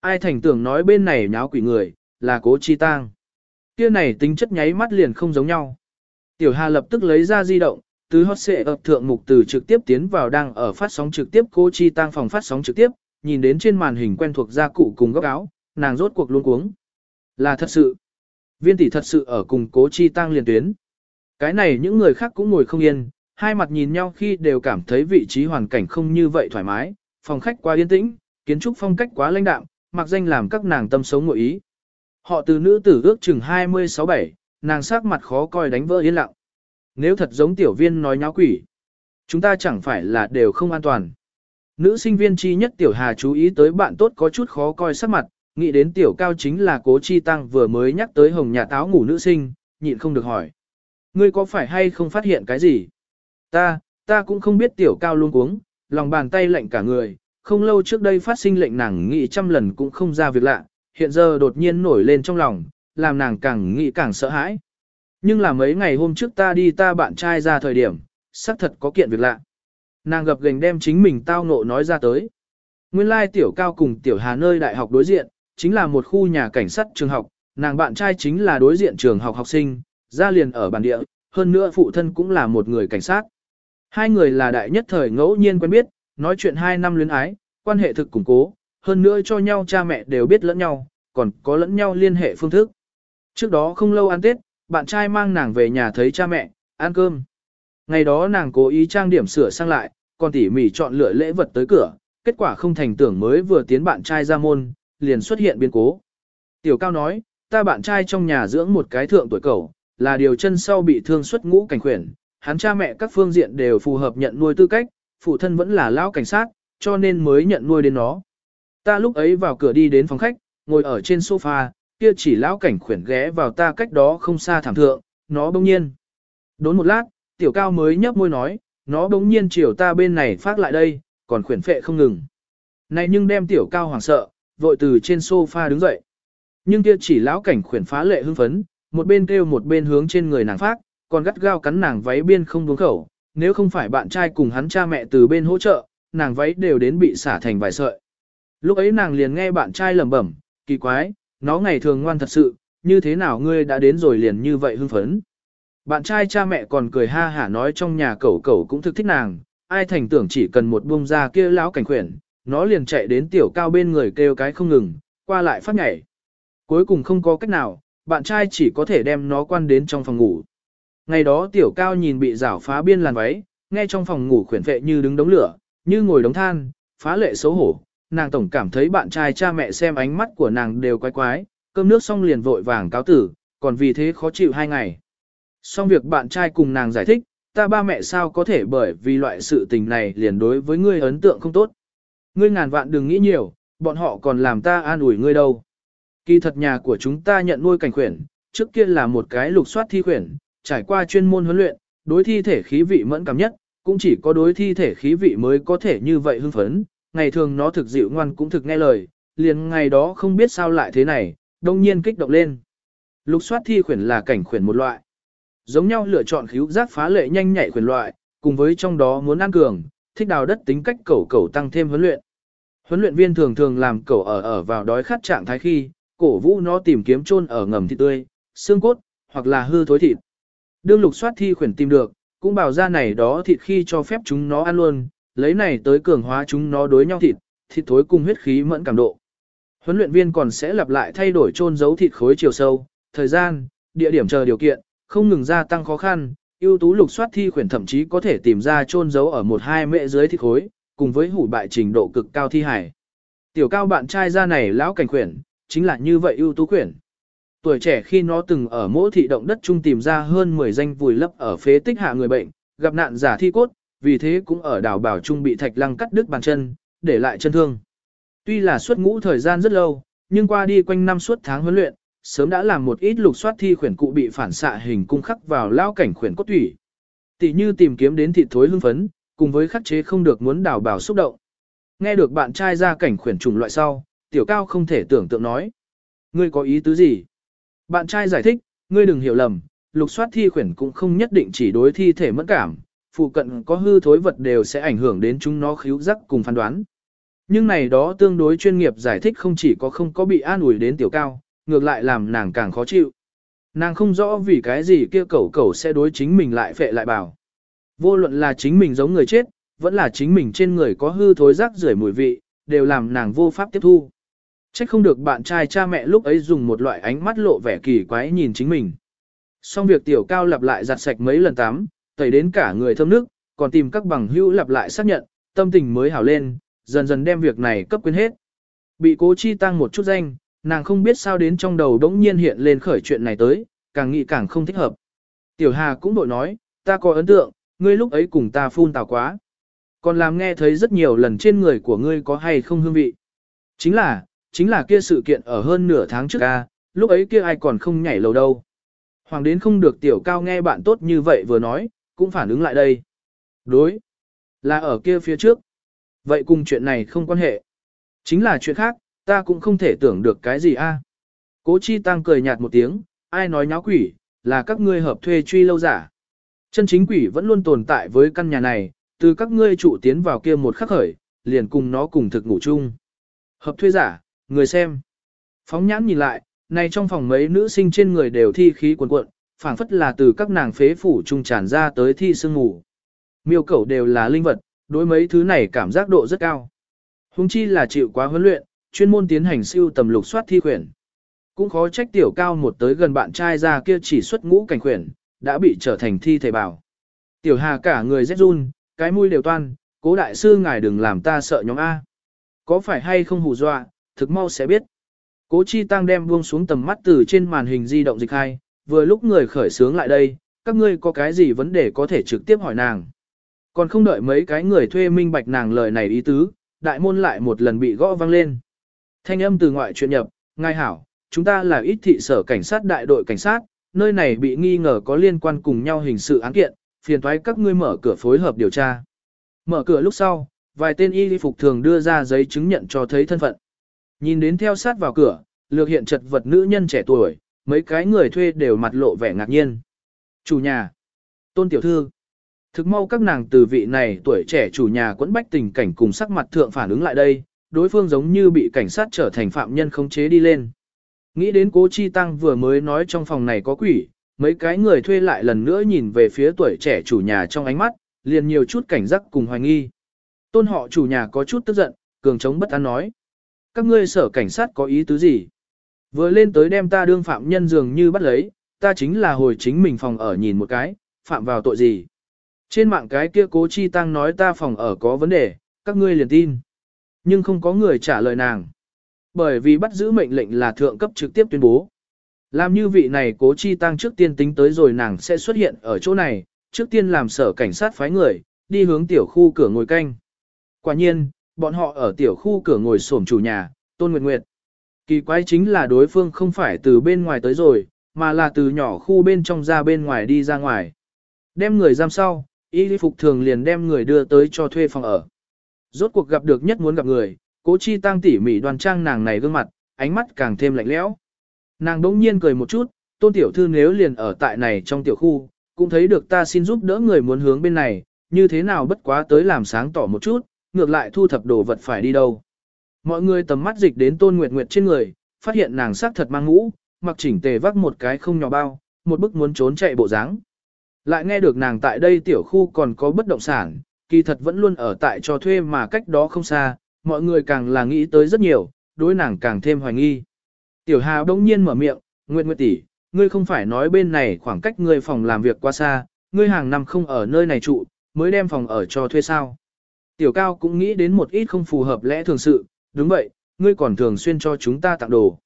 Ai thành tưởng nói bên này nháo quỷ người, là cố chi tang. Kia này tính chất nháy mắt liền không giống nhau. Tiểu Hà lập tức lấy ra di động, từ hot xệ ập thượng mục từ trực tiếp tiến vào đang ở phát sóng trực tiếp cố chi tang phòng phát sóng trực tiếp, nhìn đến trên màn hình quen thuộc gia cụ cùng góc áo, nàng rốt cuộc luôn cuống. Là thật sự. Viên tỷ thật sự ở cùng cố chi tăng liền tuyến. Cái này những người khác cũng ngồi không yên, hai mặt nhìn nhau khi đều cảm thấy vị trí hoàn cảnh không như vậy thoải mái, phòng khách quá yên tĩnh, kiến trúc phong cách quá lãnh đạm, mặc danh làm các nàng tâm sống ngội ý. Họ từ nữ tử ước chừng 26-7, nàng sắc mặt khó coi đánh vỡ yên lặng. Nếu thật giống tiểu viên nói nháo quỷ, chúng ta chẳng phải là đều không an toàn. Nữ sinh viên chi nhất tiểu hà chú ý tới bạn tốt có chút khó coi sắc mặt, nghĩ đến tiểu cao chính là cố chi tăng vừa mới nhắc tới hồng nhà táo ngủ nữ sinh, nhịn không được hỏi. Ngươi có phải hay không phát hiện cái gì? Ta, ta cũng không biết tiểu cao luôn cuống, lòng bàn tay lạnh cả người, không lâu trước đây phát sinh lệnh nàng nghĩ trăm lần cũng không ra việc lạ, hiện giờ đột nhiên nổi lên trong lòng, làm nàng càng nghĩ càng sợ hãi. Nhưng là mấy ngày hôm trước ta đi ta bạn trai ra thời điểm, xác thật có kiện việc lạ. Nàng gập gành đem chính mình tao ngộ nói ra tới. Nguyên lai tiểu cao cùng tiểu hà nơi đại học đối diện, chính là một khu nhà cảnh sát trường học, nàng bạn trai chính là đối diện trường học học sinh, ra liền ở bản địa, hơn nữa phụ thân cũng là một người cảnh sát. Hai người là đại nhất thời ngẫu nhiên quen biết, nói chuyện hai năm luyến ái, quan hệ thực củng cố, hơn nữa cho nhau cha mẹ đều biết lẫn nhau, còn có lẫn nhau liên hệ phương thức. Trước đó không lâu ăn Tết, bạn trai mang nàng về nhà thấy cha mẹ, ăn cơm. Ngày đó nàng cố ý trang điểm sửa sang lại, còn tỉ mỉ chọn lựa lễ vật tới cửa, kết quả không thành tưởng mới vừa tiến bạn trai ra môn, liền xuất hiện biến cố. Tiểu cao nói, ta bạn trai trong nhà dưỡng một cái thượng tuổi cầu, là điều chân sau bị thương xuất ngũ cảnh khuyển, hắn cha mẹ các phương diện đều phù hợp nhận nuôi tư cách, phụ thân vẫn là lão cảnh sát, cho nên mới nhận nuôi đến nó. Ta lúc ấy vào cửa đi đến phòng khách, ngồi ở trên sofa, kia chỉ lão cảnh khuyển ghé vào ta cách đó không xa thảm thượng, nó bỗng nhiên. Đốn một lát, tiểu cao mới nhấp môi nói, nó bỗng nhiên chiều ta bên này phát lại đây, còn khuyển phệ không ngừng. Này nhưng đem tiểu cao hoảng sợ, vội từ trên sofa đứng dậy. Nhưng kia chỉ lão cảnh khuyển phá lệ hưng phấn, một bên kêu một bên hướng trên người nàng phát, còn gắt gao cắn nàng váy biên không đúng khẩu, nếu không phải bạn trai cùng hắn cha mẹ từ bên hỗ trợ, nàng váy đều đến bị xả thành vài sợi. Lúc ấy nàng liền nghe bạn trai lẩm bẩm, kỳ quái, nó ngày thường ngoan thật sự, như thế nào ngươi đã đến rồi liền như vậy hưng phấn. Bạn trai cha mẹ còn cười ha hả nói trong nhà cậu cậu cũng thực thích nàng, ai thành tưởng chỉ cần một buông ra kia lão cảnh khuyển, nó liền chạy đến tiểu cao bên người kêu cái không ngừng, qua lại phát nhảy. Cuối cùng không có cách nào, bạn trai chỉ có thể đem nó quan đến trong phòng ngủ. Ngày đó tiểu cao nhìn bị rảo phá biên làn váy, nghe trong phòng ngủ khuyển vệ như đứng đống lửa, như ngồi đống than, phá lệ xấu hổ. Nàng tổng cảm thấy bạn trai cha mẹ xem ánh mắt của nàng đều quái quái, cơm nước xong liền vội vàng cáo tử, còn vì thế khó chịu hai ngày. Xong việc bạn trai cùng nàng giải thích, ta ba mẹ sao có thể bởi vì loại sự tình này liền đối với ngươi ấn tượng không tốt. Ngươi ngàn vạn đừng nghĩ nhiều, bọn họ còn làm ta an ủi ngươi đâu. Kỳ thật nhà của chúng ta nhận nuôi cảnh khuyển, trước kia là một cái lục soát thi khuyển, trải qua chuyên môn huấn luyện, đối thi thể khí vị mẫn cảm nhất, cũng chỉ có đối thi thể khí vị mới có thể như vậy hưng phấn, ngày thường nó thực dịu ngoan cũng thực nghe lời, liền ngày đó không biết sao lại thế này, đông nhiên kích động lên. Lục soát thi khuyển là cảnh khuyển một loại. Giống nhau lựa chọn khíu giác phá lệ nhanh nhạy quyền loại, cùng với trong đó muốn ăn cường, thích đào đất tính cách cẩu cẩu tăng thêm huấn luyện. Huấn luyện viên thường thường làm cẩu ở ở vào đói khát trạng thái khi, cổ vũ nó tìm kiếm chôn ở ngầm thịt tươi, xương cốt, hoặc là hư thối thịt. Đương lục soát thi khuyển tìm được, cũng bảo ra này đó thịt khi cho phép chúng nó ăn luôn, lấy này tới cường hóa chúng nó đối nhau thịt, thịt thối cùng huyết khí mẫn cảm độ. Huấn luyện viên còn sẽ lặp lại thay đổi chôn giấu thịt khối chiều sâu, thời gian, địa điểm chờ điều kiện, không ngừng gia tăng khó khăn, ưu tú lục soát thi khuyển thậm chí có thể tìm ra chôn giấu ở một hai mệ dưới thi khối, cùng với hủ bại trình độ cực cao thi hải. Tiểu cao bạn trai ra này lão cảnh khuyển, chính là như vậy ưu tú khuyển. Tuổi trẻ khi nó từng ở mỗi thị động đất trung tìm ra hơn 10 danh vùi lấp ở phế tích hạ người bệnh, gặp nạn giả thi cốt, vì thế cũng ở đảo bảo trung bị thạch lăng cắt đứt bàn chân, để lại chân thương. Tuy là suốt ngũ thời gian rất lâu, nhưng qua đi quanh năm suốt tháng huấn luyện, sớm đã làm một ít lục soát thi khuyển cụ bị phản xạ hình cung khắc vào lao cảnh khuyển cốt thủy. Tỷ như tìm kiếm đến thịt thối hưng phấn, cùng với khắc chế không được muốn đảo bảo xúc động. Nghe được bạn trai ra cảnh khuyển trùng loại sau, tiểu cao không thể tưởng tượng nói. Ngươi có ý tứ gì? Bạn trai giải thích, ngươi đừng hiểu lầm, lục soát thi khuyển cũng không nhất định chỉ đối thi thể mẫn cảm, phụ cận có hư thối vật đều sẽ ảnh hưởng đến chúng nó khíu giác cùng phán đoán. Nhưng này đó tương đối chuyên nghiệp giải thích không chỉ có không có bị an ủi đến tiểu cao, ngược lại làm nàng càng khó chịu. Nàng không rõ vì cái gì kia cẩu cẩu sẽ đối chính mình lại phệ lại bảo. Vô luận là chính mình giống người chết, vẫn là chính mình trên người có hư thối rác rưởi mùi vị, đều làm nàng vô pháp tiếp thu. Trách không được bạn trai cha mẹ lúc ấy dùng một loại ánh mắt lộ vẻ kỳ quái nhìn chính mình. Xong việc tiểu cao lặp lại giặt sạch mấy lần tắm, tẩy đến cả người thơm nước, còn tìm các bằng hữu lặp lại xác nhận, tâm tình mới hảo lên, dần dần đem việc này cấp quên hết. Bị cố chi tăng một chút danh, nàng không biết sao đến trong đầu đống nhiên hiện lên khởi chuyện này tới, càng nghĩ càng không thích hợp. Tiểu Hà cũng bội nói, ta có ấn tượng, ngươi lúc ấy cùng ta phun tào quá. Còn làm nghe thấy rất nhiều lần trên người của ngươi có hay không hương vị. Chính là, chính là kia sự kiện ở hơn nửa tháng trước ca, lúc ấy kia ai còn không nhảy lầu đâu. Hoàng đến không được tiểu cao nghe bạn tốt như vậy vừa nói, cũng phản ứng lại đây. Đối, là ở kia phía trước. Vậy cùng chuyện này không quan hệ. Chính là chuyện khác, ta cũng không thể tưởng được cái gì a. Cố chi tăng cười nhạt một tiếng, ai nói nháo quỷ, là các ngươi hợp thuê truy lâu giả. Chân chính quỷ vẫn luôn tồn tại với căn nhà này, từ các ngươi trụ tiến vào kia một khắc khởi, liền cùng nó cùng thực ngủ chung. Hợp thuê giả, người xem. Phóng nhãn nhìn lại, này trong phòng mấy nữ sinh trên người đều thi khí cuồn cuộn, phảng phất là từ các nàng phế phủ trung tràn ra tới thi sương ngủ. Miêu cẩu đều là linh vật, đối mấy thứ này cảm giác độ rất cao. Hùng chi là chịu quá huấn luyện, chuyên môn tiến hành siêu tầm lục soát thi khuyển. Cũng khó trách tiểu cao một tới gần bạn trai ra kia chỉ xuất ngũ cảnh khuyển, đã bị trở thành thi thể bảo. Tiểu hà cả người rét run, cái mũi đều toan, cố đại sư ngài đừng làm ta sợ nhóm A. Có phải hay không hù dọa, thực mau sẽ biết. Cố chi tăng đem buông xuống tầm mắt từ trên màn hình di động dịch hai, vừa lúc người khởi sướng lại đây, các ngươi có cái gì vấn đề có thể trực tiếp hỏi nàng. Còn không đợi mấy cái người thuê minh bạch nàng lời này ý tứ, đại môn lại một lần bị gõ vang lên. Thanh âm từ ngoại chuyện nhập, ngài hảo, chúng ta là ít thị sở cảnh sát đại đội cảnh sát, nơi này bị nghi ngờ có liên quan cùng nhau hình sự án kiện, phiền thoái các ngươi mở cửa phối hợp điều tra. Mở cửa lúc sau, vài tên y phục thường đưa ra giấy chứng nhận cho thấy thân phận. Nhìn đến theo sát vào cửa, lược hiện chật vật nữ nhân trẻ tuổi, mấy cái người thuê đều mặt lộ vẻ ngạc nhiên. Chủ nhà, tôn tiểu thư, thực mau các nàng từ vị này tuổi trẻ chủ nhà quẫn bách tình cảnh cùng sắc mặt thượng phản ứng lại đây, đối phương giống như bị cảnh sát trở thành phạm nhân khống chế đi lên. Nghĩ đến cố chi tăng vừa mới nói trong phòng này có quỷ, mấy cái người thuê lại lần nữa nhìn về phía tuổi trẻ chủ nhà trong ánh mắt, liền nhiều chút cảnh giác cùng hoài nghi. Tôn họ chủ nhà có chút tức giận, cường chống bất an nói. Các ngươi sở cảnh sát có ý tứ gì? Vừa lên tới đem ta đương phạm nhân dường như bắt lấy, ta chính là hồi chính mình phòng ở nhìn một cái, phạm vào tội gì? Trên mạng cái kia cố chi tăng nói ta phòng ở có vấn đề, các ngươi liền tin. Nhưng không có người trả lời nàng. Bởi vì bắt giữ mệnh lệnh là thượng cấp trực tiếp tuyên bố. Làm như vị này cố chi tăng trước tiên tính tới rồi nàng sẽ xuất hiện ở chỗ này, trước tiên làm sở cảnh sát phái người, đi hướng tiểu khu cửa ngồi canh. Quả nhiên, bọn họ ở tiểu khu cửa ngồi xổm chủ nhà, Tôn Nguyệt Nguyệt. Kỳ quái chính là đối phương không phải từ bên ngoài tới rồi, mà là từ nhỏ khu bên trong ra bên ngoài đi ra ngoài. Đem người giam sau, y phục thường liền đem người đưa tới cho thuê phòng ở. Rốt cuộc gặp được nhất muốn gặp người, cố chi tăng tỉ mỉ đoan trang nàng này gương mặt, ánh mắt càng thêm lạnh lẽo. Nàng đỗng nhiên cười một chút, tôn tiểu thư nếu liền ở tại này trong tiểu khu, cũng thấy được ta xin giúp đỡ người muốn hướng bên này, như thế nào bất quá tới làm sáng tỏ một chút, ngược lại thu thập đồ vật phải đi đâu. Mọi người tầm mắt dịch đến tôn nguyệt nguyệt trên người, phát hiện nàng sắc thật mang mũ, mặc chỉnh tề vác một cái không nhỏ bao, một bức muốn trốn chạy bộ dáng. Lại nghe được nàng tại đây tiểu khu còn có bất động sản, kỳ thật vẫn luôn ở tại cho thuê mà cách đó không xa, mọi người càng là nghĩ tới rất nhiều, đối nàng càng thêm hoài nghi. Tiểu Hà đông nhiên mở miệng, Nguyệt Nguyệt tỷ, ngươi không phải nói bên này khoảng cách ngươi phòng làm việc quá xa, ngươi hàng năm không ở nơi này trụ, mới đem phòng ở cho thuê sao. Tiểu Cao cũng nghĩ đến một ít không phù hợp lẽ thường sự, đúng vậy, ngươi còn thường xuyên cho chúng ta tặng đồ.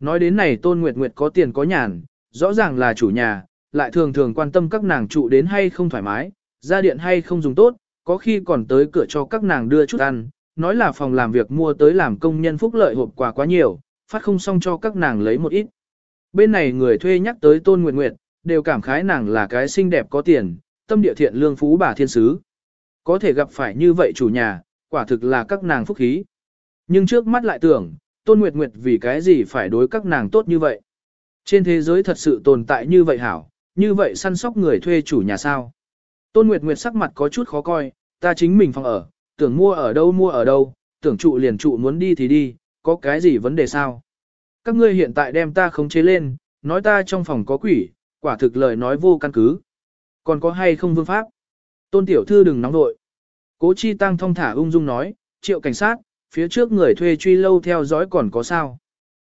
Nói đến này Tôn Nguyệt Nguyệt có tiền có nhàn, rõ ràng là chủ nhà, lại thường thường quan tâm các nàng trụ đến hay không thoải mái, ra điện hay không dùng tốt, có khi còn tới cửa cho các nàng đưa chút ăn, nói là phòng làm việc mua tới làm công nhân phúc lợi hộp quà quá nhiều, phát không xong cho các nàng lấy một ít. Bên này người thuê nhắc tới Tôn Nguyệt Nguyệt, đều cảm khái nàng là cái xinh đẹp có tiền, tâm địa thiện lương phú bà thiên sứ. Có thể gặp phải như vậy chủ nhà, quả thực là các nàng phúc khí. Nhưng trước mắt lại tưởng, Tôn Nguyệt Nguyệt vì cái gì phải đối các nàng tốt như vậy. Trên thế giới thật sự tồn tại như vậy hảo, như vậy săn sóc người thuê chủ nhà sao. Tôn Nguyệt Nguyệt sắc mặt có chút khó coi, ta chính mình phòng ở, tưởng mua ở đâu mua ở đâu, tưởng trụ liền trụ muốn đi thì đi, có cái gì vấn đề sao? Các ngươi hiện tại đem ta khống chế lên, nói ta trong phòng có quỷ, quả thực lời nói vô căn cứ. Còn có hay không vương pháp? Tôn tiểu thư đừng nóng nội. Cố chi tăng thông thả ung dung nói, triệu cảnh sát, phía trước người thuê truy lâu theo dõi còn có sao?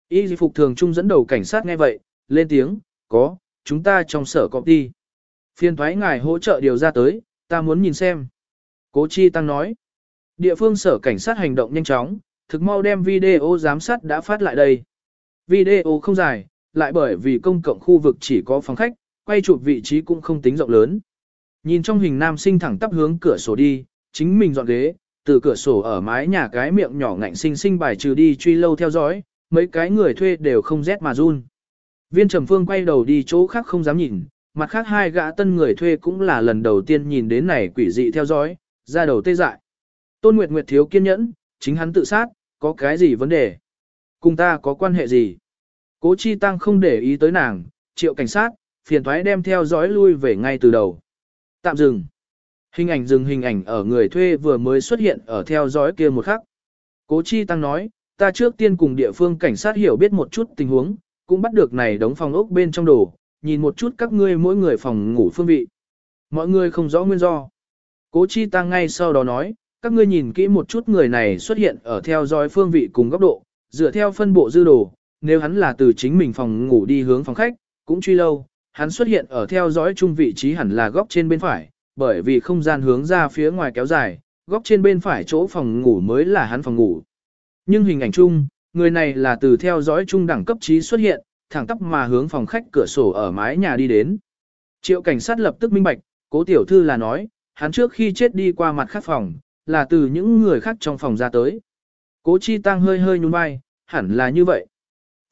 Y phục thường trung dẫn đầu cảnh sát nghe vậy, lên tiếng, có, chúng ta trong sở công ty. Phiên thoái ngài hỗ trợ điều ra tới, ta muốn nhìn xem. Cố Chi Tăng nói, địa phương sở cảnh sát hành động nhanh chóng, thực mau đem video giám sát đã phát lại đây. Video không dài, lại bởi vì công cộng khu vực chỉ có phòng khách, quay chụp vị trí cũng không tính rộng lớn. Nhìn trong hình nam sinh thẳng tắp hướng cửa sổ đi, chính mình dọn ghế, từ cửa sổ ở mái nhà cái miệng nhỏ ngạnh sinh sinh bài trừ đi truy lâu theo dõi, mấy cái người thuê đều không rét mà run. Viên Trầm Phương quay đầu đi chỗ khác không dám nhìn, mặt khác hai gã tân người thuê cũng là lần đầu tiên nhìn đến này quỷ dị theo dõi, ra đầu tê dại. Tôn Nguyệt Nguyệt thiếu kiên nhẫn, chính hắn tự sát, có cái gì vấn đề? Cùng ta có quan hệ gì? Cố Chi Tăng không để ý tới nàng, triệu cảnh sát, phiền thoái đem theo dõi lui về ngay từ đầu. Tạm dừng. Hình ảnh dừng hình ảnh ở người thuê vừa mới xuất hiện ở theo dõi kia một khắc. Cố Chi Tăng nói, ta trước tiên cùng địa phương cảnh sát hiểu biết một chút tình huống, cũng bắt được này đóng phòng ốc bên trong đồ, nhìn một chút các ngươi mỗi người phòng ngủ phương vị. Mọi người không rõ nguyên do. Cố chi tăng ngay sau đó nói, các ngươi nhìn kỹ một chút người này xuất hiện ở theo dõi phương vị cùng góc độ, dựa theo phân bộ dư đồ, nếu hắn là từ chính mình phòng ngủ đi hướng phòng khách, cũng truy lâu, hắn xuất hiện ở theo dõi chung vị trí hẳn là góc trên bên phải, bởi vì không gian hướng ra phía ngoài kéo dài, góc trên bên phải chỗ phòng ngủ mới là hắn phòng ngủ. Nhưng hình ảnh chung, người này là từ theo dõi chung đẳng cấp trí xuất hiện, thẳng tắp mà hướng phòng khách cửa sổ ở mái nhà đi đến. Triệu cảnh sát lập tức minh bạch, cố tiểu thư là nói, hắn trước khi chết đi qua mặt khác phòng, là từ những người khác trong phòng ra tới. Cố chi tăng hơi hơi nhún vai, hẳn là như vậy.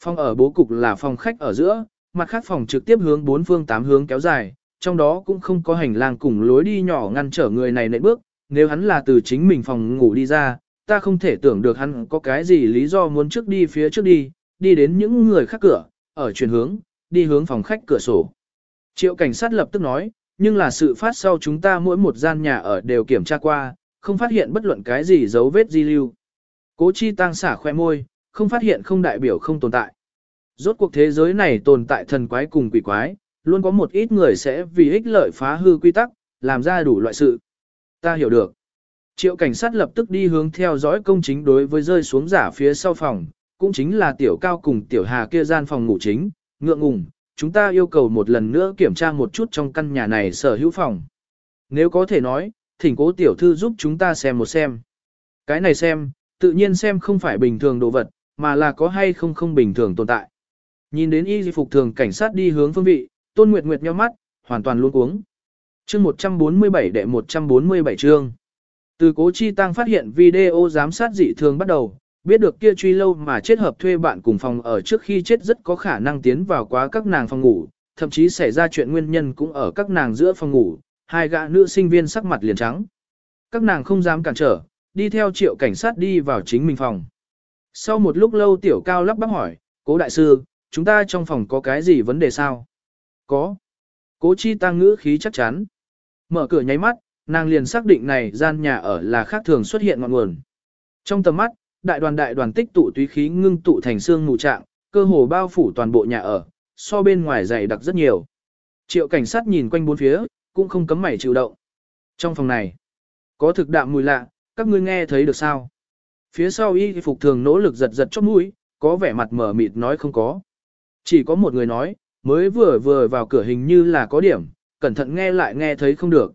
Phòng ở bố cục là phòng khách ở giữa, mặt khác phòng trực tiếp hướng bốn phương tám hướng kéo dài, trong đó cũng không có hành lang cùng lối đi nhỏ ngăn trở người này nệm bước, nếu hắn là từ chính mình phòng ngủ đi ra, ta không thể tưởng được hắn có cái gì lý do muốn trước đi phía trước đi, đi đến những người khác cửa, ở chuyển hướng, đi hướng phòng khách cửa sổ. Triệu cảnh sát lập tức nói, nhưng là sự phát sau chúng ta mỗi một gian nhà ở đều kiểm tra qua, không phát hiện bất luận cái gì dấu vết di lưu. Cố chi tăng xả khoe môi, không phát hiện không đại biểu không tồn tại. Rốt cuộc thế giới này tồn tại thần quái cùng quỷ quái, luôn có một ít người sẽ vì ích lợi phá hư quy tắc, làm ra đủ loại sự. Ta hiểu được. Triệu cảnh sát lập tức đi hướng theo dõi công chính đối với rơi xuống giả phía sau phòng, cũng chính là tiểu cao cùng tiểu hà kia gian phòng ngủ chính, ngượng ngùng, chúng ta yêu cầu một lần nữa kiểm tra một chút trong căn nhà này sở hữu phòng. Nếu có thể nói, thỉnh cố tiểu thư giúp chúng ta xem một xem. Cái này xem, tự nhiên xem không phải bình thường đồ vật, mà là có hay không không bình thường tồn tại. Nhìn đến y phục thường cảnh sát đi hướng phương vị, Tôn Nguyệt Nguyệt nhíu mắt, hoàn toàn luôn cuống. Chương 147 đệ 147 chương. Từ Cố Chi Tăng phát hiện video giám sát dị thường bắt đầu, biết được kia truy lâu mà chết hợp thuê bạn cùng phòng ở trước khi chết rất có khả năng tiến vào quá các nàng phòng ngủ, thậm chí xảy ra chuyện nguyên nhân cũng ở các nàng giữa phòng ngủ, hai gã nữ sinh viên sắc mặt liền trắng. Các nàng không dám cản trở, đi theo triệu cảnh sát đi vào chính mình phòng. Sau một lúc lâu tiểu cao lắp bắp hỏi, cố đại sư, chúng ta trong phòng có cái gì vấn đề sao? Có. Cố chi tăng ngữ khí chắc chắn. Mở cửa nháy mắt, nàng liền xác định này gian nhà ở là khác thường xuất hiện ngọn nguồn. Trong tầm mắt, đại đoàn đại đoàn tích tụ túy khí ngưng tụ thành xương mù trạng, cơ hồ bao phủ toàn bộ nhà ở, so bên ngoài dày đặc rất nhiều. Triệu cảnh sát nhìn quanh bốn phía, cũng không cấm mảy chịu động. Trong phòng này, có thực đạm mùi lạ, các ngươi nghe thấy được sao? Phía sau y phục thường nỗ lực giật giật chóp mũi, có vẻ mặt mở mịt nói không có. Chỉ có một người nói, mới vừa vừa vào cửa hình như là có điểm, cẩn thận nghe lại nghe thấy không được.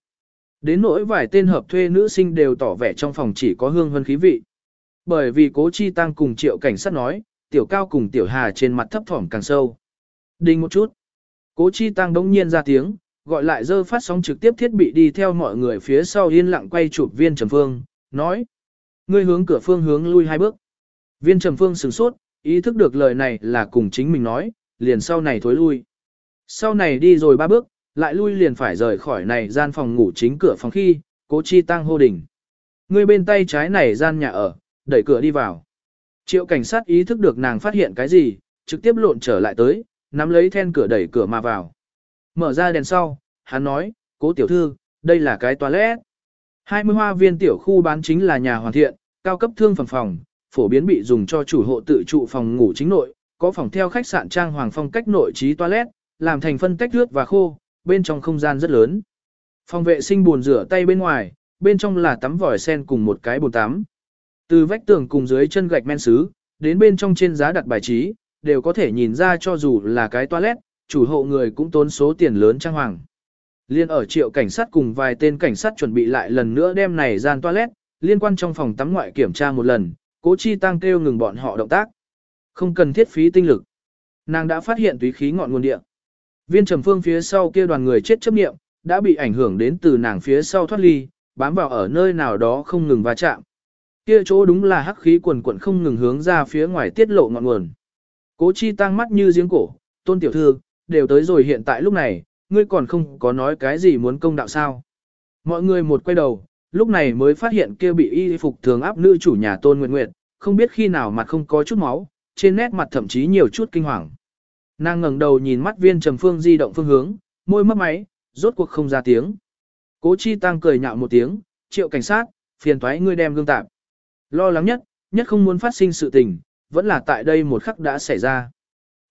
Đến nỗi vài tên hợp thuê nữ sinh đều tỏ vẻ trong phòng chỉ có hương hơn khí vị. Bởi vì cố chi tăng cùng triệu cảnh sát nói, tiểu cao cùng tiểu hà trên mặt thấp thỏm càng sâu. đình một chút. Cố chi tăng đống nhiên ra tiếng, gọi lại dơ phát sóng trực tiếp thiết bị đi theo mọi người phía sau yên lặng quay chụp viên trầm phương, nói. Ngươi hướng cửa phương hướng lui hai bước. Viên trầm phương sửng sốt, ý thức được lời này là cùng chính mình nói, liền sau này thối lui. Sau này đi rồi ba bước, lại lui liền phải rời khỏi này gian phòng ngủ chính cửa phòng khi, cố chi tăng hô đỉnh. Ngươi bên tay trái này gian nhà ở, đẩy cửa đi vào. Triệu cảnh sát ý thức được nàng phát hiện cái gì, trực tiếp lộn trở lại tới, nắm lấy then cửa đẩy cửa mà vào. Mở ra đèn sau, hắn nói, cố tiểu thư, đây là cái toilet. 20 hoa viên tiểu khu bán chính là nhà hoàn thiện, cao cấp thương phẩm phòng, phổ biến bị dùng cho chủ hộ tự trụ phòng ngủ chính nội, có phòng theo khách sạn trang hoàng phong cách nội trí toilet, làm thành phân cách nước và khô, bên trong không gian rất lớn. Phòng vệ sinh buồn rửa tay bên ngoài, bên trong là tắm vòi sen cùng một cái bồn tắm. Từ vách tường cùng dưới chân gạch men sứ, đến bên trong trên giá đặt bài trí, đều có thể nhìn ra cho dù là cái toilet, chủ hộ người cũng tốn số tiền lớn trang hoàng. Liên ở triệu cảnh sát cùng vài tên cảnh sát chuẩn bị lại lần nữa đem này gian toilet, liên quan trong phòng tắm ngoại kiểm tra một lần, cố chi tăng kêu ngừng bọn họ động tác. Không cần thiết phí tinh lực. Nàng đã phát hiện túy khí ngọn nguồn địa. Viên trầm phương phía sau kia đoàn người chết chấp nghiệm, đã bị ảnh hưởng đến từ nàng phía sau thoát ly, bám vào ở nơi nào đó không ngừng va chạm. Kia chỗ đúng là hắc khí quần quận không ngừng hướng ra phía ngoài tiết lộ ngọn nguồn. Cố chi tăng mắt như giếng cổ, tôn tiểu thư, đều tới rồi hiện tại lúc này, ngươi còn không có nói cái gì muốn công đạo sao. Mọi người một quay đầu, lúc này mới phát hiện kia bị y phục thường áp nữ chủ nhà tôn nguyệt nguyệt, không biết khi nào mặt không có chút máu, trên nét mặt thậm chí nhiều chút kinh hoàng. Nàng ngẩng đầu nhìn mắt viên trầm phương di động phương hướng, môi mấp máy, rốt cuộc không ra tiếng. Cố chi tăng cười nhạo một tiếng, triệu cảnh sát, phiền thoái ngươi đem gương tạp. Lo lắng nhất, nhất không muốn phát sinh sự tình, vẫn là tại đây một khắc đã xảy ra.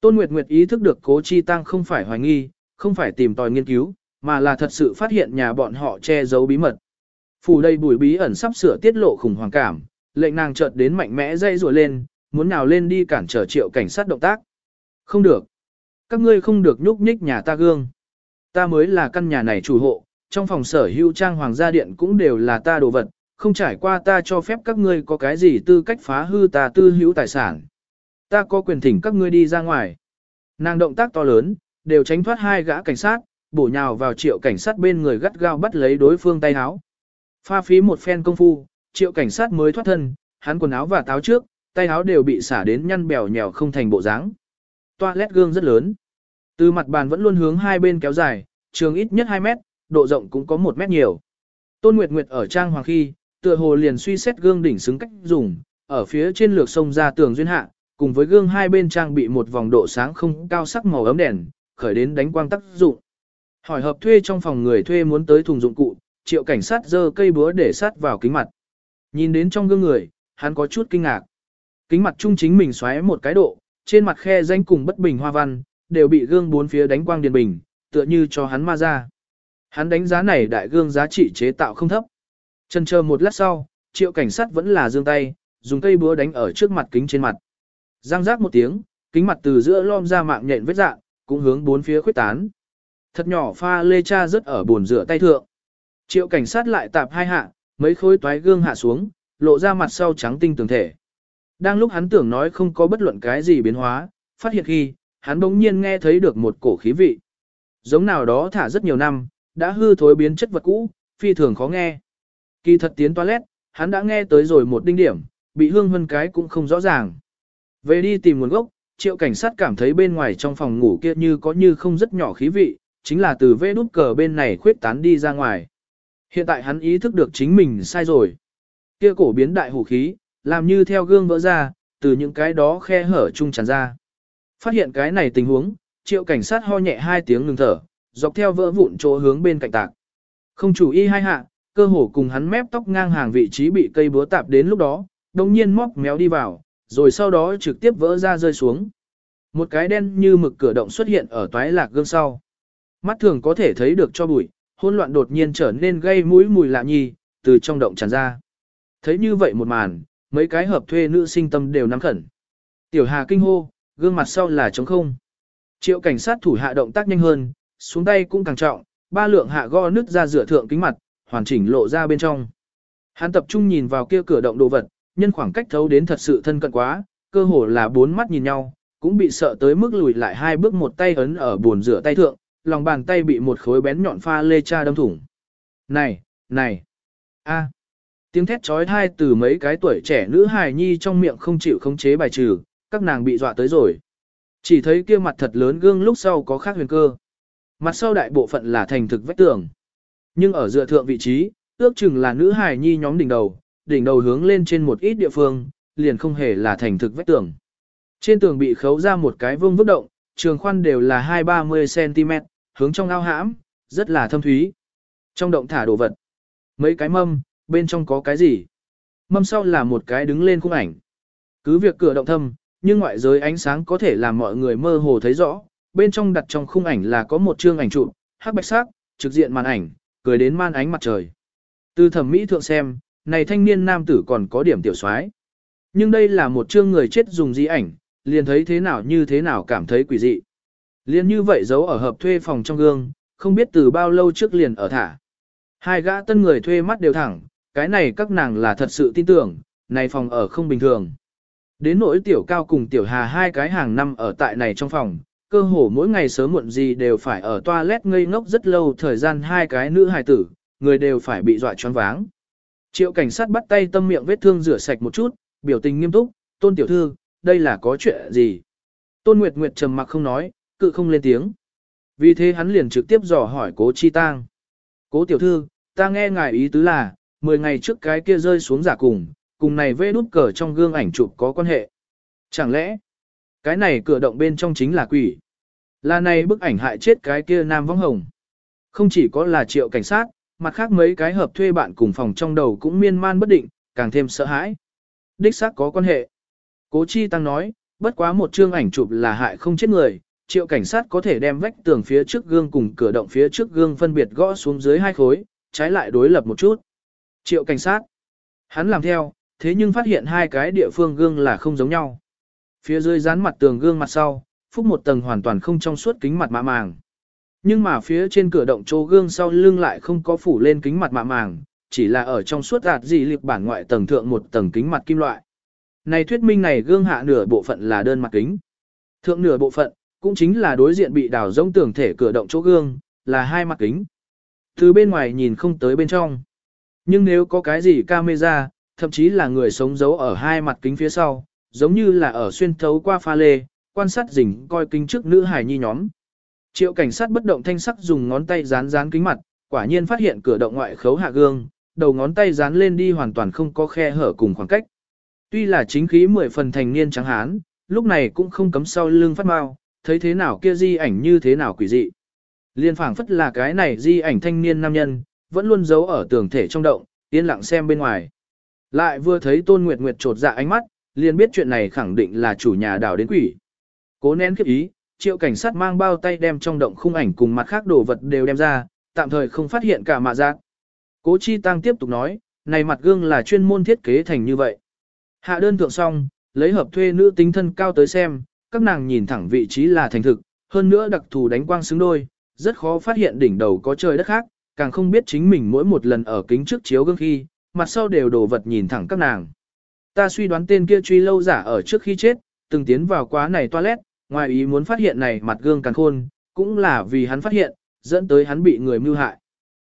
Tôn Nguyệt Nguyệt ý thức được cố chi tăng không phải hoài nghi, không phải tìm tòi nghiên cứu, mà là thật sự phát hiện nhà bọn họ che giấu bí mật. Phủ đầy bùi bí ẩn sắp sửa tiết lộ khủng hoảng cảm, lệnh nàng chợt đến mạnh mẽ dây rùa lên, muốn nào lên đi cản trở triệu cảnh sát động tác. Không được. Các ngươi không được nhúc nhích nhà ta gương. Ta mới là căn nhà này chủ hộ, trong phòng sở hữu trang hoàng gia điện cũng đều là ta đồ vật, không trải qua ta cho phép các ngươi có cái gì tư cách phá hư ta tư hữu tài sản. Ta có quyền thỉnh các ngươi đi ra ngoài. Nàng động tác to lớn, đều tránh thoát hai gã cảnh sát, bổ nhào vào triệu cảnh sát bên người gắt gao bắt lấy đối phương tay áo. Pha phí một phen công phu, triệu cảnh sát mới thoát thân, hắn quần áo và táo trước, tay áo đều bị xả đến nhăn bèo nhèo không thành bộ dáng. Toilet gương rất lớn. Từ mặt bàn vẫn luôn hướng hai bên kéo dài, trường ít nhất 2 mét, độ rộng cũng có 1 mét nhiều. Tôn Nguyệt Nguyệt ở trang hoàng khi, tựa hồ liền suy xét gương đỉnh xứng cách dùng, ở phía trên lược sông ra tường duyên hạ, cùng với gương hai bên trang bị một vòng độ sáng không cao sắc màu ấm đèn, khởi đến đánh quang tác dụng. Hỏi hợp thuê trong phòng người thuê muốn tới thùng dụng cụ, triệu cảnh sát giơ cây búa để sát vào kính mặt. Nhìn đến trong gương người, hắn có chút kinh ngạc. Kính mặt trung chính mình xoáy một cái độ, trên mặt khe danh cùng bất bình hoa văn, đều bị gương bốn phía đánh quang điền bình, tựa như cho hắn ma ra. Hắn đánh giá này đại gương giá trị chế tạo không thấp trần chờ một lát sau, triệu cảnh sát vẫn là dương tay, dùng cây búa đánh ở trước mặt kính trên mặt. Giang giác một tiếng, kính mặt từ giữa lom ra mạng nhện vết dạng, cũng hướng bốn phía khuyết tán. Thật nhỏ pha lê cha rớt ở bồn rửa tay thượng. Triệu cảnh sát lại tạp hai hạ, mấy khối toái gương hạ xuống, lộ ra mặt sau trắng tinh tường thể. Đang lúc hắn tưởng nói không có bất luận cái gì biến hóa, phát hiện khi, hắn bỗng nhiên nghe thấy được một cổ khí vị. Giống nào đó thả rất nhiều năm, đã hư thối biến chất vật cũ, phi thường khó nghe. Kỳ thật tiến toilet, hắn đã nghe tới rồi một đinh điểm, bị hương hơn cái cũng không rõ ràng. Về đi tìm nguồn gốc, triệu cảnh sát cảm thấy bên ngoài trong phòng ngủ kia như có như không rất nhỏ khí vị, chính là từ vê nút cờ bên này khuyết tán đi ra ngoài. Hiện tại hắn ý thức được chính mình sai rồi. Kia cổ biến đại hủ khí, làm như theo gương vỡ ra, từ những cái đó khe hở chung tràn ra. Phát hiện cái này tình huống, triệu cảnh sát ho nhẹ hai tiếng ngừng thở, dọc theo vỡ vụn chỗ hướng bên cạnh tạc. Không chủ y hai hạ, cơ hồ cùng hắn mép tóc ngang hàng vị trí bị cây búa tạp đến lúc đó, đồng nhiên móc méo đi vào, rồi sau đó trực tiếp vỡ ra rơi xuống. Một cái đen như mực cửa động xuất hiện ở toái lạc gương sau. Mắt thường có thể thấy được cho bụi, hỗn loạn đột nhiên trở nên gây mũi mùi lạ nhì, từ trong động tràn ra. Thấy như vậy một màn, mấy cái hợp thuê nữ sinh tâm đều nắm khẩn. Tiểu Hà kinh hô, gương mặt sau là trống không. Triệu cảnh sát thủ hạ động tác nhanh hơn, xuống tay cũng càng trọng, ba lượng hạ go nứt ra rửa thượng kính mặt, hoàn chỉnh lộ ra bên trong. Hắn tập trung nhìn vào kia cửa động đồ vật, nhân khoảng cách thấu đến thật sự thân cận quá, cơ hồ là bốn mắt nhìn nhau, cũng bị sợ tới mức lùi lại hai bước một tay ấn ở buồn rửa tay thượng, lòng bàn tay bị một khối bén nhọn pha lê cha đâm thủng. Này, này, a, tiếng thét trói thai từ mấy cái tuổi trẻ nữ hài nhi trong miệng không chịu khống chế bài trừ, các nàng bị dọa tới rồi. Chỉ thấy kia mặt thật lớn gương lúc sau có khác huyền cơ. Mặt sau đại bộ phận là thành thực vách tường. Nhưng ở dựa thượng vị trí, ước chừng là nữ hài nhi nhóm đỉnh đầu, đỉnh đầu hướng lên trên một ít địa phương, liền không hề là thành thực vách tường. Trên tường bị khấu ra một cái vương vức động, trường khoan đều là 2-30cm, hướng trong ao hãm, rất là thâm thúy. Trong động thả đồ vật. Mấy cái mâm, bên trong có cái gì? Mâm sau là một cái đứng lên khung ảnh. Cứ việc cửa động thâm, nhưng ngoại giới ánh sáng có thể làm mọi người mơ hồ thấy rõ. Bên trong đặt trong khung ảnh là có một chương ảnh trụ hắc bạch sắc, trực diện màn ảnh, cười đến man ánh mặt trời. Từ thẩm mỹ thượng xem, này thanh niên nam tử còn có điểm tiểu soái. Nhưng đây là một chương người chết dùng di ảnh, liền thấy thế nào như thế nào cảm thấy quỷ dị. Liền như vậy giấu ở hợp thuê phòng trong gương, không biết từ bao lâu trước liền ở thả. Hai gã tân người thuê mắt đều thẳng, cái này các nàng là thật sự tin tưởng, này phòng ở không bình thường. Đến nỗi tiểu cao cùng tiểu hà hai cái hàng năm ở tại này trong phòng, cơ hồ mỗi ngày sớm muộn gì đều phải ở toilet ngây ngốc rất lâu thời gian hai cái nữ hài tử, người đều phải bị dọa choáng váng. Triệu cảnh sát bắt tay tâm miệng vết thương rửa sạch một chút, biểu tình nghiêm túc, tôn tiểu thư, đây là có chuyện gì? Tôn Nguyệt Nguyệt trầm mặc không nói, cự không lên tiếng. Vì thế hắn liền trực tiếp dò hỏi cố chi tang. Cố tiểu thư, ta nghe ngài ý tứ là, 10 ngày trước cái kia rơi xuống giả cùng, cùng này vê đút cờ trong gương ảnh chụp có quan hệ. Chẳng lẽ, cái này cửa động bên trong chính là quỷ? Là này bức ảnh hại chết cái kia nam vong hồng. Không chỉ có là triệu cảnh sát, mặt khác mấy cái hợp thuê bạn cùng phòng trong đầu cũng miên man bất định, càng thêm sợ hãi. Đích xác có quan hệ. Cố Chi Tăng nói, bất quá một chương ảnh chụp là hại không chết người, triệu cảnh sát có thể đem vách tường phía trước gương cùng cửa động phía trước gương phân biệt gõ xuống dưới hai khối, trái lại đối lập một chút. Triệu cảnh sát. Hắn làm theo, thế nhưng phát hiện hai cái địa phương gương là không giống nhau. Phía dưới dán mặt tường gương mặt sau, phúc một tầng hoàn toàn không trong suốt kính mặt mạ màng. Nhưng mà phía trên cửa động chỗ gương sau lưng lại không có phủ lên kính mặt mạ màng, chỉ là ở trong suốt ạt gì liệp bản ngoại tầng thượng một tầng kính mặt kim loại. Này thuyết minh này gương hạ nửa bộ phận là đơn mặt kính. Thượng nửa bộ phận, cũng chính là đối diện bị đào rông tường thể cửa động chỗ gương, là hai mặt kính. Từ bên ngoài nhìn không tới bên trong. Nhưng nếu có cái gì camera, thậm chí là người sống giấu ở hai mặt kính phía sau, giống như là ở xuyên thấu qua pha lê, quan sát rình coi kính trước nữ hài nhi nhóm. Triệu cảnh sát bất động thanh sắc dùng ngón tay dán dán kính mặt, quả nhiên phát hiện cửa động ngoại khấu hạ gương, đầu ngón tay dán lên đi hoàn toàn không có khe hở cùng khoảng cách. Tuy là chính khí mười phần thành niên trắng hán, lúc này cũng không cấm sau lưng phát mau, thấy thế nào kia di ảnh như thế nào quỷ dị. Liên phảng phất là cái này di ảnh thanh niên nam nhân, vẫn luôn giấu ở tường thể trong động, yên lặng xem bên ngoài. Lại vừa thấy Tôn Nguyệt Nguyệt trột dạ ánh mắt, liền biết chuyện này khẳng định là chủ nhà đào đến quỷ. Cố nén kiếp ý, triệu cảnh sát mang bao tay đem trong động khung ảnh cùng mặt khác đồ vật đều đem ra, tạm thời không phát hiện cả mạ giác. Cố Chi Tăng tiếp tục nói, này mặt gương là chuyên môn thiết kế thành như vậy. Hạ đơn thượng xong, lấy hợp thuê nữ tính thân cao tới xem, các nàng nhìn thẳng vị trí là thành thực, hơn nữa đặc thù đánh quang xứng đôi, rất khó phát hiện đỉnh đầu có trời đất khác, càng không biết chính mình mỗi một lần ở kính trước chiếu gương khi, mặt sau đều đồ vật nhìn thẳng các nàng. Ta suy đoán tên kia truy lâu giả ở trước khi chết, từng tiến vào quá này toilet, ngoài ý muốn phát hiện này mặt gương càng khôn, cũng là vì hắn phát hiện, dẫn tới hắn bị người mưu hại.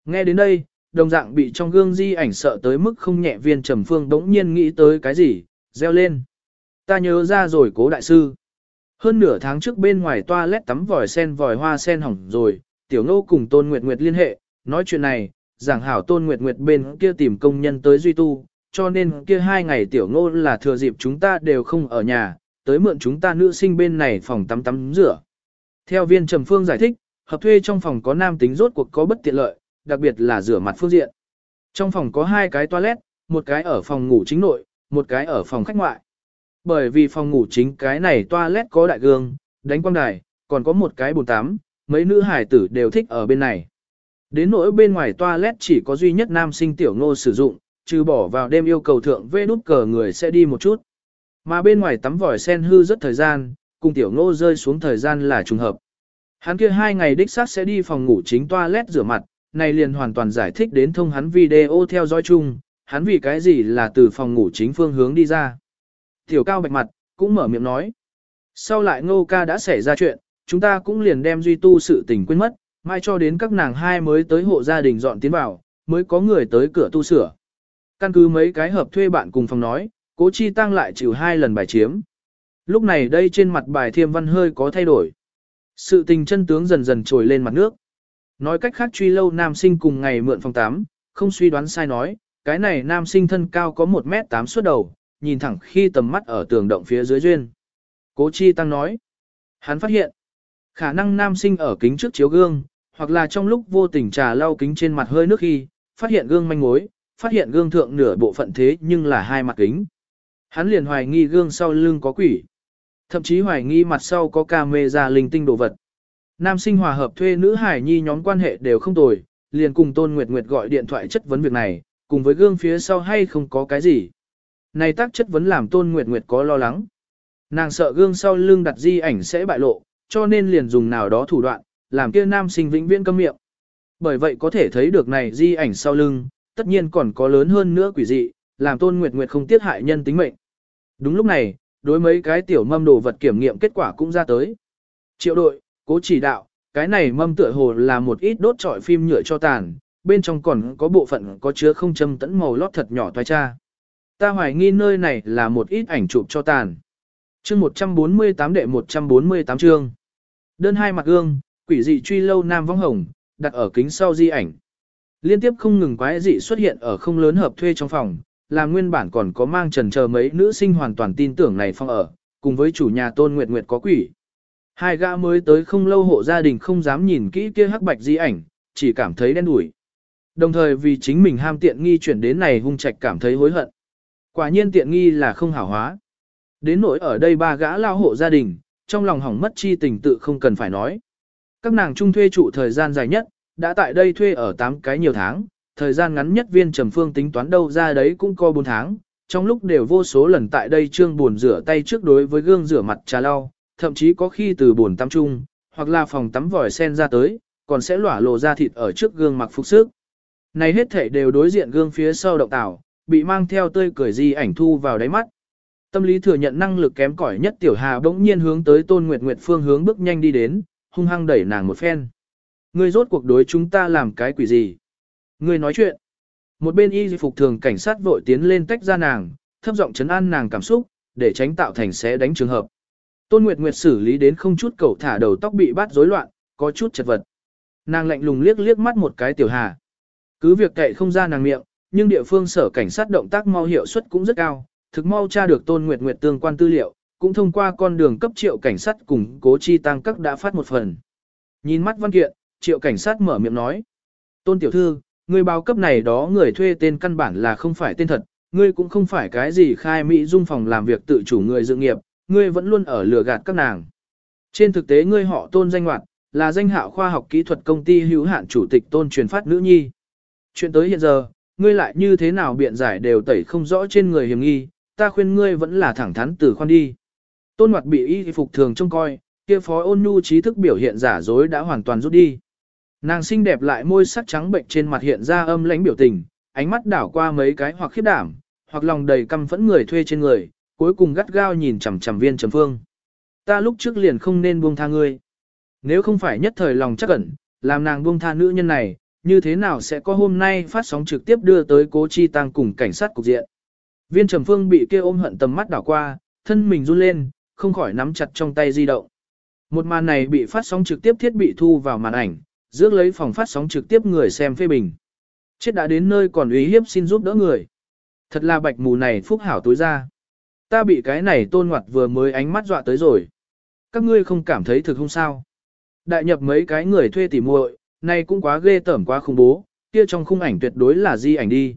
Nghe đến đây, đồng dạng bị trong gương di ảnh sợ tới mức không nhẹ viên trầm phương đống nhiên nghĩ tới cái gì, reo lên. Ta nhớ ra rồi cố đại sư. Hơn nửa tháng trước bên ngoài toilet tắm vòi sen vòi hoa sen hỏng rồi, tiểu ngô cùng tôn nguyệt nguyệt liên hệ, nói chuyện này, giảng hảo tôn nguyệt nguyệt bên kia tìm công nhân tới duy tu, cho nên kia hai ngày tiểu ngô là thừa dịp chúng ta đều không ở nhà, tới mượn chúng ta nữ sinh bên này phòng tắm tắm rửa. Theo viên trầm phương giải thích, hợp thuê trong phòng có nam tính rốt cuộc có bất tiện lợi, đặc biệt là rửa mặt phương diện. Trong phòng có hai cái toilet, một cái ở phòng ngủ chính nội, một cái ở phòng khách ngoại. Bởi vì phòng ngủ chính cái này toilet có đại gương, đánh quang đài, còn có một cái bồn tắm, mấy nữ hải tử đều thích ở bên này. Đến nỗi bên ngoài toilet chỉ có duy nhất nam sinh tiểu ngô sử dụng, trừ bỏ vào đêm yêu cầu thượng vê nút cờ người sẽ đi một chút. Mà bên ngoài tắm vòi sen hư rất thời gian, cùng tiểu ngô rơi xuống thời gian là trùng hợp. Hắn kia hai ngày đích xác sẽ đi phòng ngủ chính toilet rửa mặt, này liền hoàn toàn giải thích đến thông hắn video theo dõi chung, hắn vì cái gì là từ phòng ngủ chính phương hướng đi ra. Tiểu cao bạch mặt, cũng mở miệng nói. Sau lại ngô ca đã xảy ra chuyện, chúng ta cũng liền đem duy tu sự tình quên mất, mai cho đến các nàng hai mới tới hộ gia đình dọn tiến vào, mới có người tới cửa tu sửa. Căn cứ mấy cái hợp thuê bạn cùng phòng nói, cố chi tăng lại chịu hai lần bài chiếm. Lúc này đây trên mặt bài thiêm văn hơi có thay đổi. Sự tình chân tướng dần dần trồi lên mặt nước. Nói cách khác truy lâu nam sinh cùng ngày mượn phòng 8, không suy đoán sai nói, cái này nam sinh thân cao có 1m8 suốt đầu, nhìn thẳng khi tầm mắt ở tường động phía dưới duyên. Cố Chi Tăng nói, hắn phát hiện, khả năng nam sinh ở kính trước chiếu gương, hoặc là trong lúc vô tình trà lau kính trên mặt hơi nước khi, phát hiện gương manh mối, phát hiện gương thượng nửa bộ phận thế nhưng là hai mặt kính. Hắn liền hoài nghi gương sau lưng có quỷ. Thậm chí hoài nghi mặt sau có camera linh tinh đồ vật. Nam sinh hòa hợp thuê nữ hải nhi nhóm quan hệ đều không tồi, liền cùng Tôn Nguyệt Nguyệt gọi điện thoại chất vấn việc này, cùng với gương phía sau hay không có cái gì. Này tác chất vấn làm Tôn Nguyệt Nguyệt có lo lắng. Nàng sợ gương sau lưng đặt di ảnh sẽ bại lộ, cho nên liền dùng nào đó thủ đoạn, làm kia nam sinh vĩnh viễn câm miệng. Bởi vậy có thể thấy được này di ảnh sau lưng, tất nhiên còn có lớn hơn nữa quỷ dị, làm Tôn Nguyệt Nguyệt không tiết hại nhân tính mệnh. Đúng lúc này, đối mấy cái tiểu mâm đồ vật kiểm nghiệm kết quả cũng ra tới. Triệu đội, cố chỉ đạo, cái này mâm tựa hồ là một ít đốt trọi phim nhựa cho tàn, bên trong còn có bộ phận có chứa không châm tẫn màu lót thật nhỏ toái cha. Ta hoài nghi nơi này là một ít ảnh chụp cho tàn. Chương 148 đệ 148 chương. Đơn hai mặt gương, quỷ dị truy lâu nam vong hồng, đặt ở kính sau di ảnh. Liên tiếp không ngừng quái dị xuất hiện ở không lớn hợp thuê trong phòng, là nguyên bản còn có mang trần chờ mấy nữ sinh hoàn toàn tin tưởng này phong ở, cùng với chủ nhà tôn nguyệt nguyệt có quỷ. Hai gã mới tới không lâu hộ gia đình không dám nhìn kỹ kia hắc bạch di ảnh, chỉ cảm thấy đen đủi. Đồng thời vì chính mình ham tiện nghi chuyển đến này hung trạch cảm thấy hối hận. Quả nhiên tiện nghi là không hảo hóa. Đến nỗi ở đây ba gã lao hộ gia đình, trong lòng hỏng mất chi tình tự không cần phải nói. Các nàng chung thuê trụ thời gian dài nhất, đã tại đây thuê ở 8 cái nhiều tháng, thời gian ngắn nhất viên trầm phương tính toán đâu ra đấy cũng có 4 tháng, trong lúc đều vô số lần tại đây trương buồn rửa tay trước đối với gương rửa mặt trà lau, thậm chí có khi từ buồn tắm chung, hoặc là phòng tắm vòi sen ra tới, còn sẽ lỏa lộ ra thịt ở trước gương mặc phục sức. Này hết thể đều đối diện gương phía sau động tảo, bị mang theo tươi cười di ảnh thu vào đáy mắt. Tâm lý thừa nhận năng lực kém cỏi nhất tiểu hà bỗng nhiên hướng tới tôn nguyệt nguyệt phương hướng bước nhanh đi đến, hung hăng đẩy nàng một phen. Ngươi rốt cuộc đối chúng ta làm cái quỷ gì? Ngươi nói chuyện. Một bên y phục thường cảnh sát vội tiến lên tách ra nàng, thấp giọng chấn an nàng cảm xúc, để tránh tạo thành sẽ đánh trường hợp. Tôn Nguyệt Nguyệt xử lý đến không chút cầu thả đầu tóc bị bắt rối loạn, có chút chật vật. Nàng lạnh lùng liếc liếc mắt một cái tiểu hà. Cứ việc cậy không ra nàng miệng, nhưng địa phương sở cảnh sát động tác mau hiệu suất cũng rất cao, thực mau tra được Tôn Nguyệt Nguyệt tương quan tư liệu, cũng thông qua con đường cấp triệu cảnh sát cùng cố chi tăng các đã phát một phần. Nhìn mắt văn kiện, triệu cảnh sát mở miệng nói. Tôn tiểu thư, Ngươi báo cấp này đó người thuê tên căn bản là không phải tên thật, ngươi cũng không phải cái gì khai mỹ dung phòng làm việc tự chủ người dự nghiệp, ngươi vẫn luôn ở lừa gạt các nàng. Trên thực tế ngươi họ tôn danh hoạt, là danh hạo khoa học kỹ thuật công ty hữu hạn chủ tịch tôn truyền phát nữ nhi. Chuyện tới hiện giờ, ngươi lại như thế nào biện giải đều tẩy không rõ trên người hiểm nghi, ta khuyên ngươi vẫn là thẳng thắn từ khoan đi. Tôn Hoạt bị y phục thường trông coi, kia phó ôn nhu trí thức biểu hiện giả dối đã hoàn toàn rút đi. Nàng xinh đẹp lại môi sắc trắng bệnh trên mặt hiện ra âm lãnh biểu tình, ánh mắt đảo qua mấy cái hoặc khiếp đảm, hoặc lòng đầy căm phẫn người thuê trên người, cuối cùng gắt gao nhìn chằm chằm viên trầm phương. Ta lúc trước liền không nên buông tha ngươi. Nếu không phải nhất thời lòng chắc ẩn, làm nàng buông tha nữ nhân này, như thế nào sẽ có hôm nay phát sóng trực tiếp đưa tới cố chi tăng cùng cảnh sát cục diện. Viên trầm phương bị kia ôm hận tầm mắt đảo qua, thân mình run lên, không khỏi nắm chặt trong tay di động. Một màn này bị phát sóng trực tiếp thiết bị thu vào màn ảnh, rước lấy phòng phát sóng trực tiếp người xem phê bình. Chết đã đến nơi còn uy hiếp xin giúp đỡ người. Thật là bạch mù này phúc hảo tối ra. Ta bị cái này tôn ngoặt vừa mới ánh mắt dọa tới rồi. Các ngươi không cảm thấy thực không sao. Đại nhập mấy cái người thuê tỉ muội, này cũng quá ghê tởm quá khủng bố, kia trong khung ảnh tuyệt đối là di ảnh đi.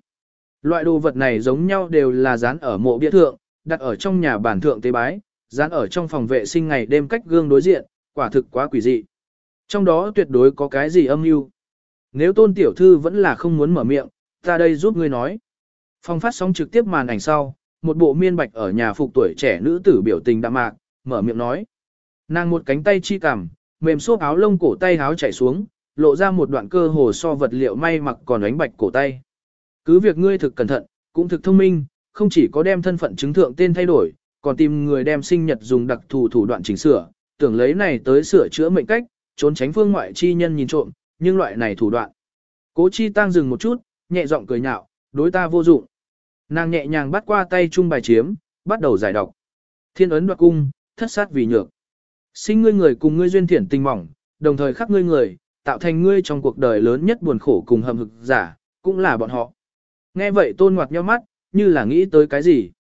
Loại đồ vật này giống nhau đều là dán ở mộ bia thượng, đặt ở trong nhà bản thượng tế bái, dán ở trong phòng vệ sinh ngày đêm cách gương đối diện, quả thực quá quỷ dị. Trong đó tuyệt đối có cái gì âm mưu. Nếu tôn tiểu thư vẫn là không muốn mở miệng, ta đây giúp ngươi nói. phong phát sóng trực tiếp màn ảnh sau, một bộ miên bạch ở nhà phục tuổi trẻ nữ tử biểu tình đạm mạc, mở miệng nói. Nàng một cánh tay chi cằm, mềm xốp áo lông cổ tay áo chảy xuống, lộ ra một đoạn cơ hồ so vật liệu may mặc còn ánh bạch cổ tay. Cứ việc ngươi thực cẩn thận, cũng thực thông minh, không chỉ có đem thân phận chứng thượng tên thay đổi, còn tìm người đem sinh nhật dùng đặc thù thủ đoạn chỉnh sửa, tưởng lấy này tới sửa chữa mệnh cách, trốn tránh phương ngoại chi nhân nhìn trộm, nhưng loại này thủ đoạn. Cố chi tăng dừng một chút, nhẹ giọng cười nhạo, đối ta vô dụng. Nàng nhẹ nhàng bắt qua tay chung bài chiếm, bắt đầu giải đọc. Thiên ấn đoạt cung, thất sát vì nhược. Sinh ngươi người cùng ngươi duyên thiển tình mỏng, đồng thời khắc ngươi người, tạo thành ngươi trong cuộc đời lớn nhất buồn khổ cùng hầm hực giả, cũng là bọn họ. Nghe vậy tôn ngoặt nhau mắt, như là nghĩ tới cái gì.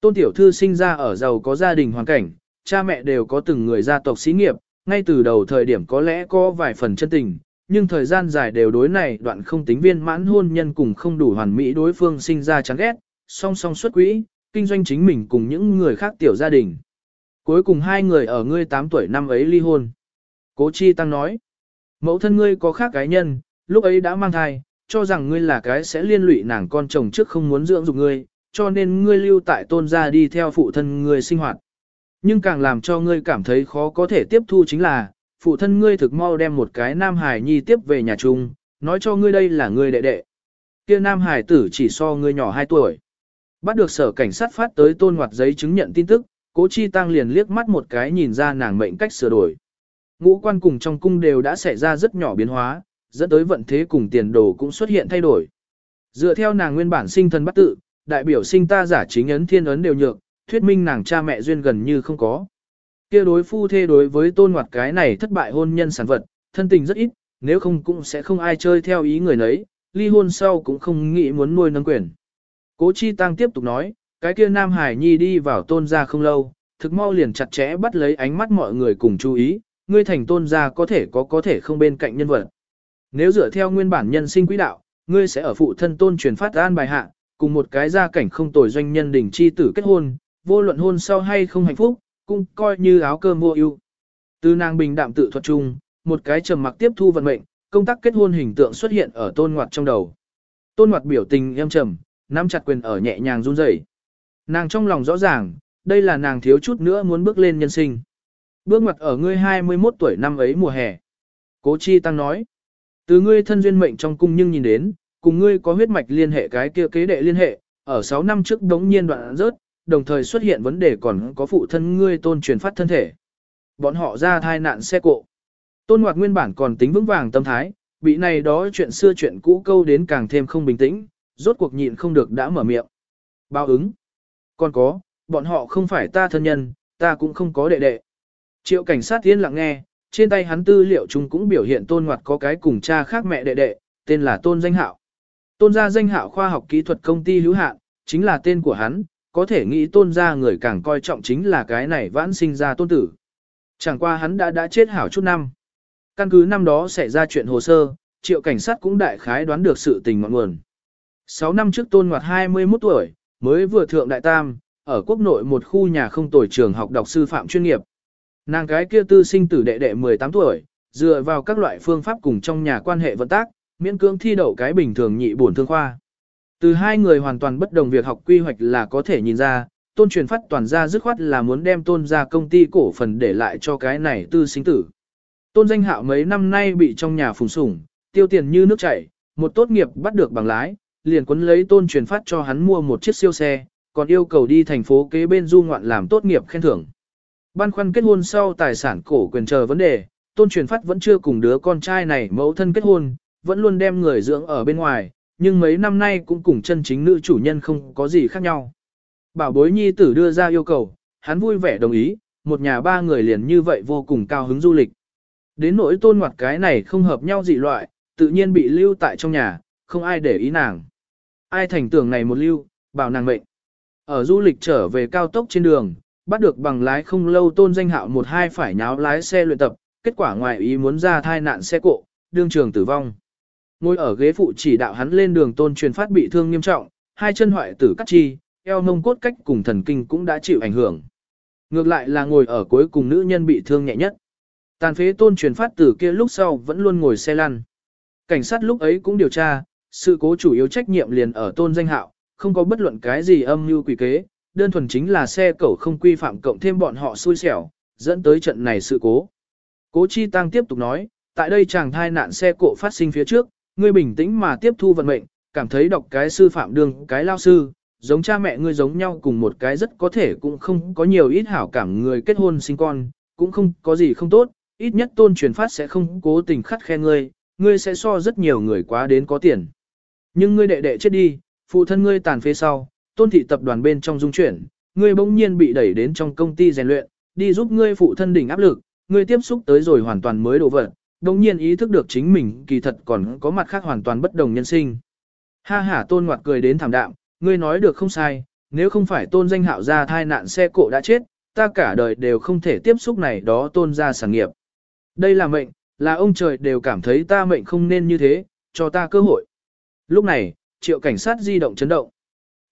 Tôn tiểu thư sinh ra ở giàu có gia đình hoàn cảnh, cha mẹ đều có từng người gia tộc xí nghiệp, ngay từ đầu thời điểm có lẽ có vài phần chân tình, nhưng thời gian dài đều đối này đoạn không tính viên mãn hôn nhân cùng không đủ hoàn mỹ đối phương sinh ra chán ghét, song song xuất quỹ, kinh doanh chính mình cùng những người khác tiểu gia đình. Cuối cùng hai người ở ngươi 8 tuổi năm ấy ly hôn. Cố Chi Tăng nói, mẫu thân ngươi có khác cái nhân, lúc ấy đã mang thai, cho rằng ngươi là cái sẽ liên lụy nàng con chồng trước không muốn dưỡng dục ngươi, cho nên ngươi lưu tại tôn gia đi theo phụ thân ngươi sinh hoạt. Nhưng càng làm cho ngươi cảm thấy khó có thể tiếp thu chính là, phụ thân ngươi thực mau đem một cái nam hải nhi tiếp về nhà chung, nói cho ngươi đây là ngươi đệ đệ. Kia nam hải tử chỉ so ngươi nhỏ 2 tuổi. Bắt được sở cảnh sát phát tới tôn ngoặt giấy chứng nhận tin tức, cố chi tăng liền liếc mắt một cái nhìn ra nàng mệnh cách sửa đổi. Ngũ quan cùng trong cung đều đã xảy ra rất nhỏ biến hóa, dẫn tới vận thế cùng tiền đồ cũng xuất hiện thay đổi. Dựa theo nàng nguyên bản sinh thần bắt tự, đại biểu sinh ta giả chính ấn thiên ấn đều nhược, thuyết minh nàng cha mẹ duyên gần như không có. Kia đối phu thê đối với tôn ngoặt cái này thất bại hôn nhân sản vật, thân tình rất ít, nếu không cũng sẽ không ai chơi theo ý người nấy, ly hôn sau cũng không nghĩ muốn nuôi nâng quyền. Cố Chi Tăng tiếp tục nói, cái kia Nam Hải Nhi đi vào tôn gia không lâu, thực mau liền chặt chẽ bắt lấy ánh mắt mọi người cùng chú ý, ngươi thành tôn gia có thể có có thể không bên cạnh nhân vật. Nếu dựa theo nguyên bản nhân sinh quỹ đạo, ngươi sẽ ở phụ thân tôn truyền phát an bài hạ, cùng một cái gia cảnh không tồi doanh nhân đỉnh chi tử kết hôn, vô luận hôn sau hay không hạnh phúc, cũng coi như áo cơm vô ưu. Từ nàng bình đạm tự thuật chung, một cái trầm mặc tiếp thu vận mệnh, công tác kết hôn hình tượng xuất hiện ở tôn ngoặt trong đầu. Tôn ngoặt biểu tình em trầm, nắm chặt quyền ở nhẹ nhàng run rẩy. Nàng trong lòng rõ ràng, đây là nàng thiếu chút nữa muốn bước lên nhân sinh. Bước ngoặt ở ngươi 21 tuổi năm ấy mùa hè. Cố Chi Tăng nói, từ ngươi thân duyên mệnh trong cung nhưng nhìn đến, cùng ngươi có huyết mạch liên hệ cái kia kế đệ liên hệ, ở 6 năm trước đống nhiên đoạn rớt, đồng thời xuất hiện vấn đề còn có phụ thân ngươi tôn truyền phát thân thể. Bọn họ ra thai nạn xe cộ. Tôn Ngoạc nguyên bản còn tính vững vàng tâm thái, bị này đó chuyện xưa chuyện cũ câu đến càng thêm không bình tĩnh, rốt cuộc nhịn không được đã mở miệng. bao ứng. Còn có, bọn họ không phải ta thân nhân, ta cũng không có đệ đệ. Triệu cảnh sát tiến lặng nghe, trên tay hắn tư liệu chúng cũng biểu hiện tôn hoạt có cái cùng cha khác mẹ đệ đệ, tên là tôn danh hạo. Tôn gia danh hạo khoa học kỹ thuật công ty hữu hạn, chính là tên của hắn, có thể nghĩ tôn gia người càng coi trọng chính là cái này vãn sinh ra tôn tử. Chẳng qua hắn đã đã chết hảo chút năm. Căn cứ năm đó xảy ra chuyện hồ sơ, triệu cảnh sát cũng đại khái đoán được sự tình ngọn nguồn. 6 năm trước tôn ngoặt 21 tuổi, mới vừa thượng đại tam, ở quốc nội một khu nhà không tuổi trường học đọc sư phạm chuyên nghiệp. Nàng cái kia tư sinh tử đệ đệ 18 tuổi, dựa vào các loại phương pháp cùng trong nhà quan hệ vận tác, miễn cưỡng thi đậu cái bình thường nhị bổn thương khoa. Từ hai người hoàn toàn bất đồng việc học quy hoạch là có thể nhìn ra, tôn truyền phát toàn ra dứt khoát là muốn đem tôn ra công ty cổ phần để lại cho cái này tư sinh tử. Tôn danh hạo mấy năm nay bị trong nhà phùng sủng, tiêu tiền như nước chảy, một tốt nghiệp bắt được bằng lái, liền quấn lấy tôn truyền phát cho hắn mua một chiếc siêu xe, còn yêu cầu đi thành phố kế bên du ngoạn làm tốt nghiệp khen thưởng. Ban khoăn kết hôn sau tài sản cổ quyền chờ vấn đề, tôn truyền phát vẫn chưa cùng đứa con trai này mẫu thân kết hôn, vẫn luôn đem người dưỡng ở bên ngoài, nhưng mấy năm nay cũng cùng chân chính nữ chủ nhân không có gì khác nhau. Bảo bối nhi tử đưa ra yêu cầu, hắn vui vẻ đồng ý, một nhà ba người liền như vậy vô cùng cao hứng du lịch. Đến nỗi tôn ngoặt cái này không hợp nhau dị loại, tự nhiên bị lưu tại trong nhà, không ai để ý nàng. Ai thành tưởng này một lưu, bảo nàng mệnh. Ở du lịch trở về cao tốc trên đường, bắt được bằng lái không lâu tôn danh hạo một hai phải nháo lái xe luyện tập, kết quả ngoài ý muốn ra thai nạn xe cộ, đương trường tử vong. Ngồi ở ghế phụ chỉ đạo hắn lên đường tôn truyền phát bị thương nghiêm trọng, hai chân hoại tử cắt chi, eo mông cốt cách cùng thần kinh cũng đã chịu ảnh hưởng. Ngược lại là ngồi ở cuối cùng nữ nhân bị thương nhẹ nhất. Tàn phế tôn truyền phát từ kia lúc sau vẫn luôn ngồi xe lăn. Cảnh sát lúc ấy cũng điều tra, sự cố chủ yếu trách nhiệm liền ở tôn danh hạo, không có bất luận cái gì âm mưu quỷ kế, đơn thuần chính là xe cẩu không quy phạm cộng thêm bọn họ xui xẻo, dẫn tới trận này sự cố. Cố Chi Tăng tiếp tục nói, tại đây chàng thai nạn xe cộ phát sinh phía trước, ngươi bình tĩnh mà tiếp thu vận mệnh, cảm thấy đọc cái sư phạm đường, cái lao sư, giống cha mẹ ngươi giống nhau cùng một cái rất có thể cũng không có nhiều ít hảo cảm người kết hôn sinh con, cũng không có gì không tốt, ít nhất tôn truyền phát sẽ không cố tình khắt khe ngươi, ngươi sẽ so rất nhiều người quá đến có tiền. Nhưng ngươi đệ đệ chết đi, phụ thân ngươi tàn phế sau, tôn thị tập đoàn bên trong dung chuyển, ngươi bỗng nhiên bị đẩy đến trong công ty rèn luyện, đi giúp ngươi phụ thân đỉnh áp lực, ngươi tiếp xúc tới rồi hoàn toàn mới đồ vật, đồng nhiên ý thức được chính mình kỳ thật còn có mặt khác hoàn toàn bất đồng nhân sinh. Ha ha tôn ngoặt cười đến thảm đạm, ngươi nói được không sai, nếu không phải tôn danh hạo ra thai nạn xe cộ đã chết, ta cả đời đều không thể tiếp xúc này đó tôn ra sản nghiệp. Đây là mệnh, là ông trời đều cảm thấy ta mệnh không nên như thế, cho ta cơ hội. Lúc này, triệu cảnh sát di động chấn động.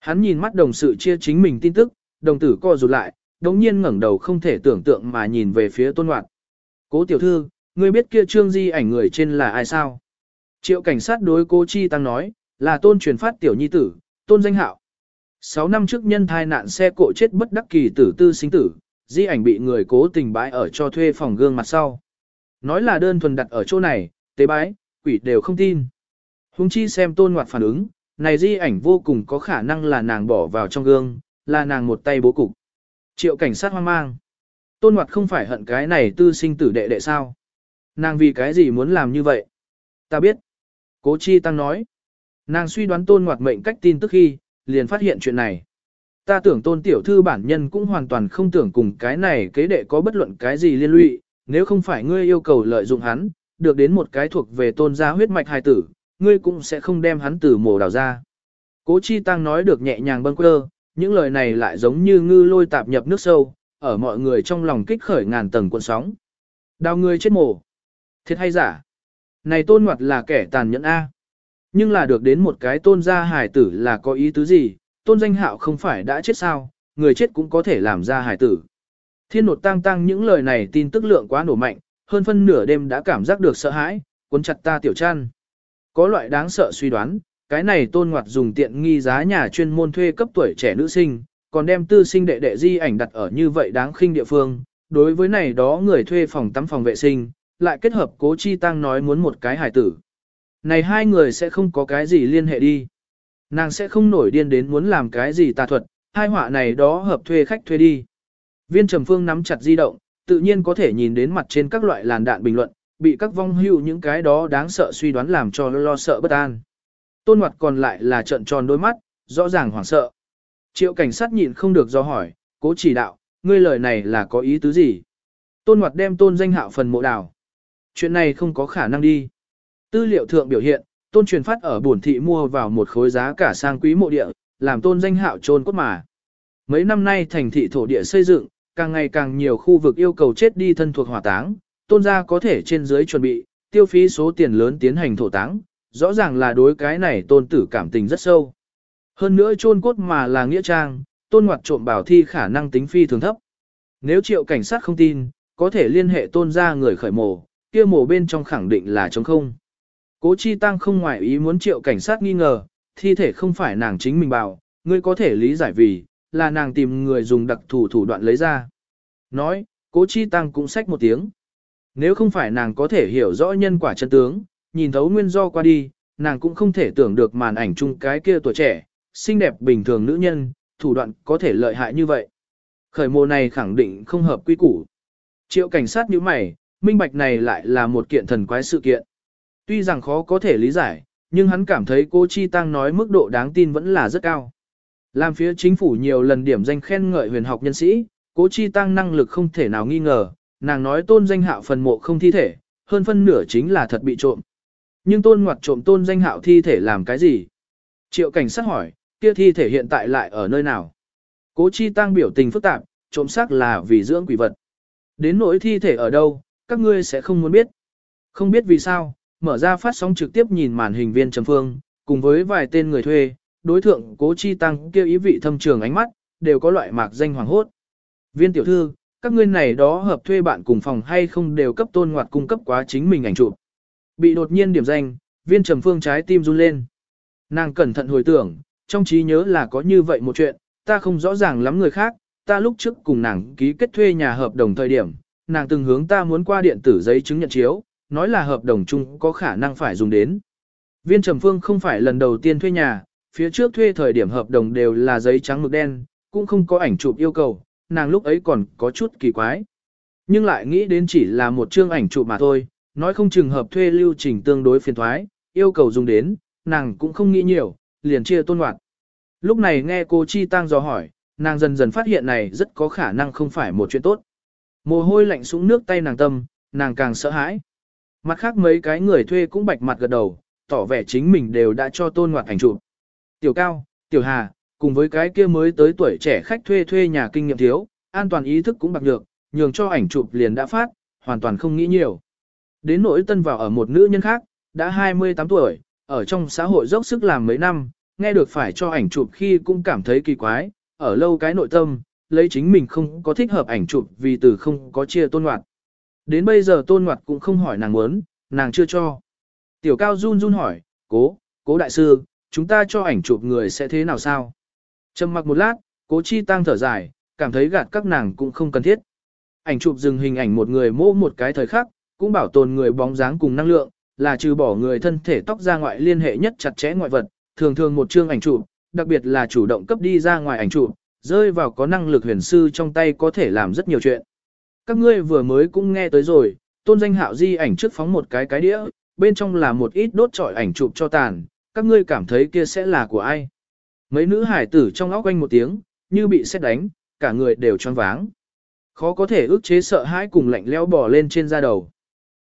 Hắn nhìn mắt đồng sự chia chính mình tin tức, đồng tử co rụt lại, đống nhiên ngẩng đầu không thể tưởng tượng mà nhìn về phía tôn ngoạt, Cố tiểu thư, ngươi biết kia trương di ảnh người trên là ai sao? Triệu cảnh sát đối cố chi tăng nói, là tôn truyền phát tiểu nhi tử, tôn danh hạo. Sáu năm trước nhân thai nạn xe cộ chết bất đắc kỳ tử tư sinh tử, di ảnh bị người cố tình bãi ở cho thuê phòng gương mặt sau. Nói là đơn thuần đặt ở chỗ này, tế bái, quỷ đều không tin. Hùng chi xem tôn ngoạt phản ứng, này di ảnh vô cùng có khả năng là nàng bỏ vào trong gương, là nàng một tay bố cục. Triệu cảnh sát hoang mang. Tôn ngoạt không phải hận cái này tư sinh tử đệ đệ sao. Nàng vì cái gì muốn làm như vậy? Ta biết. Cố chi tăng nói. Nàng suy đoán tôn ngoạt mệnh cách tin tức khi, liền phát hiện chuyện này. Ta tưởng tôn tiểu thư bản nhân cũng hoàn toàn không tưởng cùng cái này kế đệ có bất luận cái gì liên lụy, nếu không phải ngươi yêu cầu lợi dụng hắn, được đến một cái thuộc về tôn gia huyết mạch hài tử, ngươi cũng sẽ không đem hắn từ mồ đào ra. Cố Chi Tăng nói được nhẹ nhàng bâng quơ, những lời này lại giống như ngư lôi tạp nhập nước sâu, ở mọi người trong lòng kích khởi ngàn tầng cuộn sóng. Đào người chết mồ. Thiệt hay giả? Này tôn ngoặt là kẻ tàn nhẫn A. Nhưng là được đến một cái tôn gia hài tử là có ý tứ gì, tôn danh hạo không phải đã chết sao, người chết cũng có thể làm ra hài tử. Thiên nột tang tăng những lời này tin tức lượng quá nổ mạnh, hơn phân nửa đêm đã cảm giác được sợ hãi, cuốn chặt ta tiểu chăn. Có loại đáng sợ suy đoán, cái này tôn ngoặt dùng tiện nghi giá nhà chuyên môn thuê cấp tuổi trẻ nữ sinh, còn đem tư sinh đệ đệ di ảnh đặt ở như vậy đáng khinh địa phương. Đối với này đó người thuê phòng tắm phòng vệ sinh, lại kết hợp cố chi tăng nói muốn một cái hải tử. Này hai người sẽ không có cái gì liên hệ đi. Nàng sẽ không nổi điên đến muốn làm cái gì tà thuật, hai họa này đó hợp thuê khách thuê đi. Viên trầm phương nắm chặt di động, tự nhiên có thể nhìn đến mặt trên các loại làn đạn bình luận, bị các vong hưu những cái đó đáng sợ suy đoán làm cho lo sợ bất an. Tôn hoạt còn lại là trận tròn đôi mắt, rõ ràng hoảng sợ. Triệu cảnh sát nhịn không được do hỏi, cố chỉ đạo, ngươi lời này là có ý tứ gì? Tôn hoạt đem tôn danh hạo phần mộ đảo Chuyện này không có khả năng đi. Tư liệu thượng biểu hiện, tôn truyền phát ở bổn thị mua vào một khối giá cả sang quý mộ địa, làm tôn danh hạo trôn cốt mà. Mấy năm nay thành thị thổ địa xây dựng, càng ngày càng nhiều khu vực yêu cầu chết đi thân thuộc hỏa táng, tôn gia có thể trên dưới chuẩn bị, tiêu phí số tiền lớn tiến hành thổ táng, rõ ràng là đối cái này tôn tử cảm tình rất sâu. Hơn nữa trôn cốt mà là nghĩa trang, tôn ngoặt trộm bảo thi khả năng tính phi thường thấp. Nếu triệu cảnh sát không tin, có thể liên hệ tôn gia người khởi mồ kia mổ bên trong khẳng định là trống không. Cố chi tăng không ngoại ý muốn triệu cảnh sát nghi ngờ, thi thể không phải nàng chính mình bảo, ngươi có thể lý giải vì, là nàng tìm người dùng đặc thủ thủ đoạn lấy ra. Nói, cố chi tăng cũng xách một tiếng. Nếu không phải nàng có thể hiểu rõ nhân quả chân tướng, nhìn thấu nguyên do qua đi, nàng cũng không thể tưởng được màn ảnh chung cái kia tuổi trẻ, xinh đẹp bình thường nữ nhân, thủ đoạn có thể lợi hại như vậy. Khởi mô này khẳng định không hợp quy củ. Triệu cảnh sát như mày, minh bạch này lại là một kiện thần quái sự kiện. Tuy rằng khó có thể lý giải, nhưng hắn cảm thấy cô Chi Tăng nói mức độ đáng tin vẫn là rất cao. Làm phía chính phủ nhiều lần điểm danh khen ngợi huyền học nhân sĩ, cố Chi Tăng năng lực không thể nào nghi ngờ, nàng nói tôn danh hạo phần mộ không thi thể, hơn phân nửa chính là thật bị trộm. Nhưng tôn ngoặt trộm tôn danh hạo thi thể làm cái gì? Triệu cảnh sát hỏi, kia thi thể hiện tại lại ở nơi nào? Cố chi tăng biểu tình phức tạp, trộm xác là vì dưỡng quỷ vật. Đến nỗi thi thể ở đâu, các ngươi sẽ không muốn biết. Không biết vì sao, mở ra phát sóng trực tiếp nhìn màn hình viên trầm phương, cùng với vài tên người thuê, đối thượng cố chi tăng kêu ý vị thâm trường ánh mắt, đều có loại mạc danh hoàng hốt. Viên tiểu thư, các ngươi này đó hợp thuê bạn cùng phòng hay không đều cấp tôn ngoặt cung cấp quá chính mình ảnh chụp. Bị đột nhiên điểm danh, viên trầm phương trái tim run lên. Nàng cẩn thận hồi tưởng, trong trí nhớ là có như vậy một chuyện, ta không rõ ràng lắm người khác, ta lúc trước cùng nàng ký kết thuê nhà hợp đồng thời điểm, nàng từng hướng ta muốn qua điện tử giấy chứng nhận chiếu, nói là hợp đồng chung có khả năng phải dùng đến. Viên Trầm Phương không phải lần đầu tiên thuê nhà, phía trước thuê thời điểm hợp đồng đều là giấy trắng mực đen, cũng không có ảnh chụp yêu cầu, nàng lúc ấy còn có chút kỳ quái. Nhưng lại nghĩ đến chỉ là một chương ảnh chụp mà thôi, nói không chừng hợp thuê lưu trình tương đối phiền thoái, yêu cầu dùng đến, nàng cũng không nghĩ nhiều, liền chia tôn hoạt. Lúc này nghe cô Chi Tăng dò hỏi, nàng dần dần phát hiện này rất có khả năng không phải một chuyện tốt. Mồ hôi lạnh xuống nước tay nàng tâm, nàng càng sợ hãi. Mặt khác mấy cái người thuê cũng bạch mặt gật đầu, tỏ vẻ chính mình đều đã cho tôn ngoặt ảnh chụp. Tiểu Cao, Tiểu Hà, cùng với cái kia mới tới tuổi trẻ khách thuê thuê nhà kinh nghiệm thiếu, an toàn ý thức cũng bạc được, nhường cho ảnh chụp liền đã phát, hoàn toàn không nghĩ nhiều. Đến nỗi tân vào ở một nữ nhân khác, đã 28 tuổi, ở trong xã hội dốc sức làm mấy năm, nghe được phải cho ảnh chụp khi cũng cảm thấy kỳ quái, ở lâu cái nội tâm, lấy chính mình không có thích hợp ảnh chụp vì từ không có chia tôn ngoặt. Đến bây giờ tôn ngoặt cũng không hỏi nàng muốn, nàng chưa cho. Tiểu cao run run hỏi, cố, cố đại sư, chúng ta cho ảnh chụp người sẽ thế nào sao? Trầm mặc một lát, cố chi tăng thở dài, cảm thấy gạt các nàng cũng không cần thiết. Ảnh chụp dừng hình ảnh một người mô một cái thời khắc, cũng bảo tồn người bóng dáng cùng năng lượng, là trừ bỏ người thân thể tóc ra ngoại liên hệ nhất chặt chẽ ngoại vật, thường thường một chương ảnh chụp, đặc biệt là chủ động cấp đi ra ngoài ảnh chụp, rơi vào có năng lực huyền sư trong tay có thể làm rất nhiều chuyện. Các ngươi vừa mới cũng nghe tới rồi, tôn danh hạo di ảnh trước phóng một cái cái đĩa, bên trong là một ít đốt trọi ảnh chụp cho tàn, các ngươi cảm thấy kia sẽ là của ai? Mấy nữ hải tử trong óc quanh một tiếng, như bị xét đánh, cả người đều choáng váng. Khó có thể ước chế sợ hãi cùng lạnh leo bò lên trên da đầu.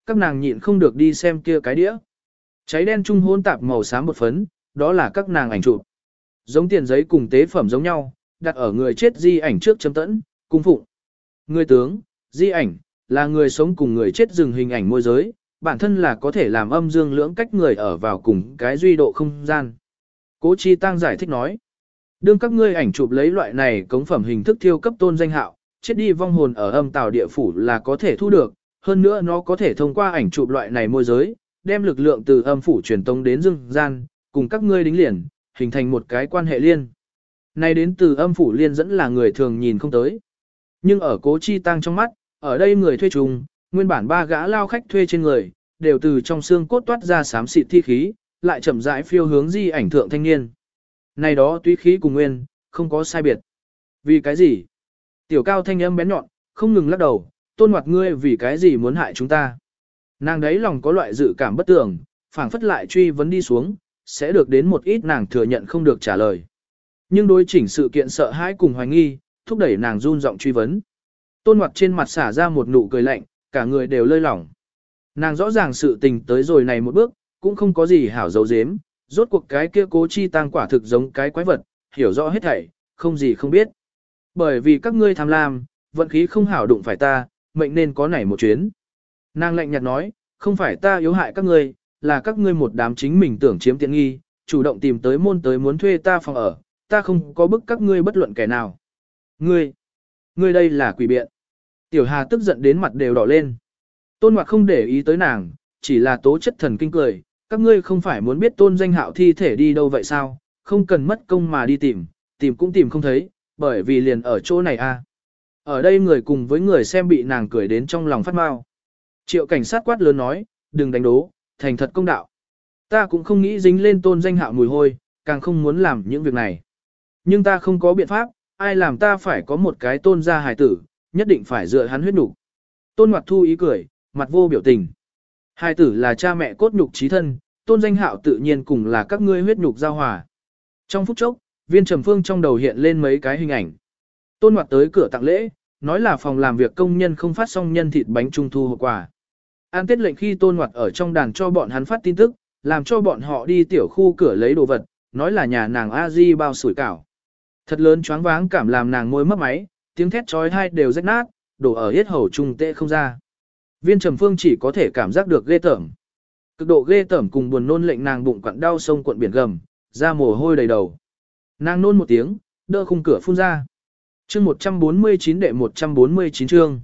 Các nàng nhịn không được đi xem kia cái đĩa. Cháy đen trung hôn tạp màu xám một phấn, đó là các nàng ảnh chụp. Giống tiền giấy cùng tế phẩm giống nhau, đặt ở người chết di ảnh trước chấm tẫn, cung phụng. Người tướng, di ảnh, là người sống cùng người chết dừng hình ảnh môi giới, bản thân là có thể làm âm dương lưỡng cách người ở vào cùng cái duy độ không gian. Cố Chi Tăng giải thích nói, đương các ngươi ảnh chụp lấy loại này cống phẩm hình thức thiêu cấp tôn danh hạo, chết đi vong hồn ở âm tào địa phủ là có thể thu được, hơn nữa nó có thể thông qua ảnh chụp loại này môi giới, đem lực lượng từ âm phủ truyền tông đến dương gian, cùng các ngươi đính liền, hình thành một cái quan hệ liên nay đến từ âm phủ liên dẫn là người thường nhìn không tới. Nhưng ở cố chi tăng trong mắt, ở đây người thuê trùng, nguyên bản ba gã lao khách thuê trên người, đều từ trong xương cốt toát ra xám xịt thi khí, lại chậm rãi phiêu hướng di ảnh thượng thanh niên. Này đó tuy khí cùng nguyên, không có sai biệt. Vì cái gì? Tiểu cao thanh âm bén nhọn, không ngừng lắc đầu, tôn mặt ngươi vì cái gì muốn hại chúng ta. Nàng đấy lòng có loại dự cảm bất tường, phảng phất lại truy vấn đi xuống, sẽ được đến một ít nàng thừa nhận không được trả lời. Nhưng đối chỉnh sự kiện sợ hãi cùng hoài nghi, thúc đẩy nàng run giọng truy vấn. Tôn mặt trên mặt xả ra một nụ cười lạnh, cả người đều lơi lỏng. Nàng rõ ràng sự tình tới rồi này một bước, cũng không có gì hảo dấu dếm, rốt cuộc cái kia cố chi tăng quả thực giống cái quái vật, hiểu rõ hết thảy, không gì không biết. Bởi vì các ngươi tham lam, vận khí không hảo đụng phải ta, mệnh nên có nảy một chuyến. Nàng lạnh nhạt nói, không phải ta yếu hại các ngươi, là các ngươi một đám chính mình tưởng chiếm tiện nghi, chủ động tìm tới môn tới muốn thuê ta phòng ở, ta không có bức các ngươi bất luận kẻ nào. Ngươi, ngươi đây là quỷ biện. Tiểu Hà tức giận đến mặt đều đỏ lên. Tôn Ngoạc không để ý tới nàng, chỉ là tố chất thần kinh cười, các ngươi không phải muốn biết tôn danh hạo thi thể đi đâu vậy sao, không cần mất công mà đi tìm, tìm cũng tìm không thấy, bởi vì liền ở chỗ này a. À. Ở đây người cùng với người xem bị nàng cười đến trong lòng phát mau. Triệu cảnh sát quát lớn nói, đừng đánh đố, thành thật công đạo. Ta cũng không nghĩ dính lên tôn danh hạo mùi hôi, càng không muốn làm những việc này. Nhưng ta không có biện pháp, ai làm ta phải có một cái tôn gia hài tử, nhất định phải dựa hắn huyết nhục. Tôn Ngoạc Thu ý cười, mặt vô biểu tình. Hài tử là cha mẹ cốt nhục trí thân, tôn danh hạo tự nhiên cùng là các ngươi huyết nhục giao hòa. Trong phút chốc, viên trầm phương trong đầu hiện lên mấy cái hình ảnh. Tôn Ngoạc tới cửa tặng lễ, nói là phòng làm việc công nhân không phát xong nhân thịt bánh trung thu hộp quà. An tiết lệnh khi tôn ngoặt ở trong đàn cho bọn hắn phát tin tức, làm cho bọn họ đi tiểu khu cửa lấy đồ vật, nói là nhà nàng a di bao sủi cảo. Thật lớn choáng váng cảm làm nàng môi mất máy, tiếng thét trói hai đều rách nát, đổ ở hết hầu trung tệ không ra. Viên trầm phương chỉ có thể cảm giác được ghê tởm. Cực độ ghê tởm cùng buồn nôn lệnh nàng bụng quặn đau sông cuộn biển gầm, ra mồ hôi đầy đầu. Nàng nôn một tiếng, đỡ khung cửa phun ra. Chương 149 đệ 149 chương.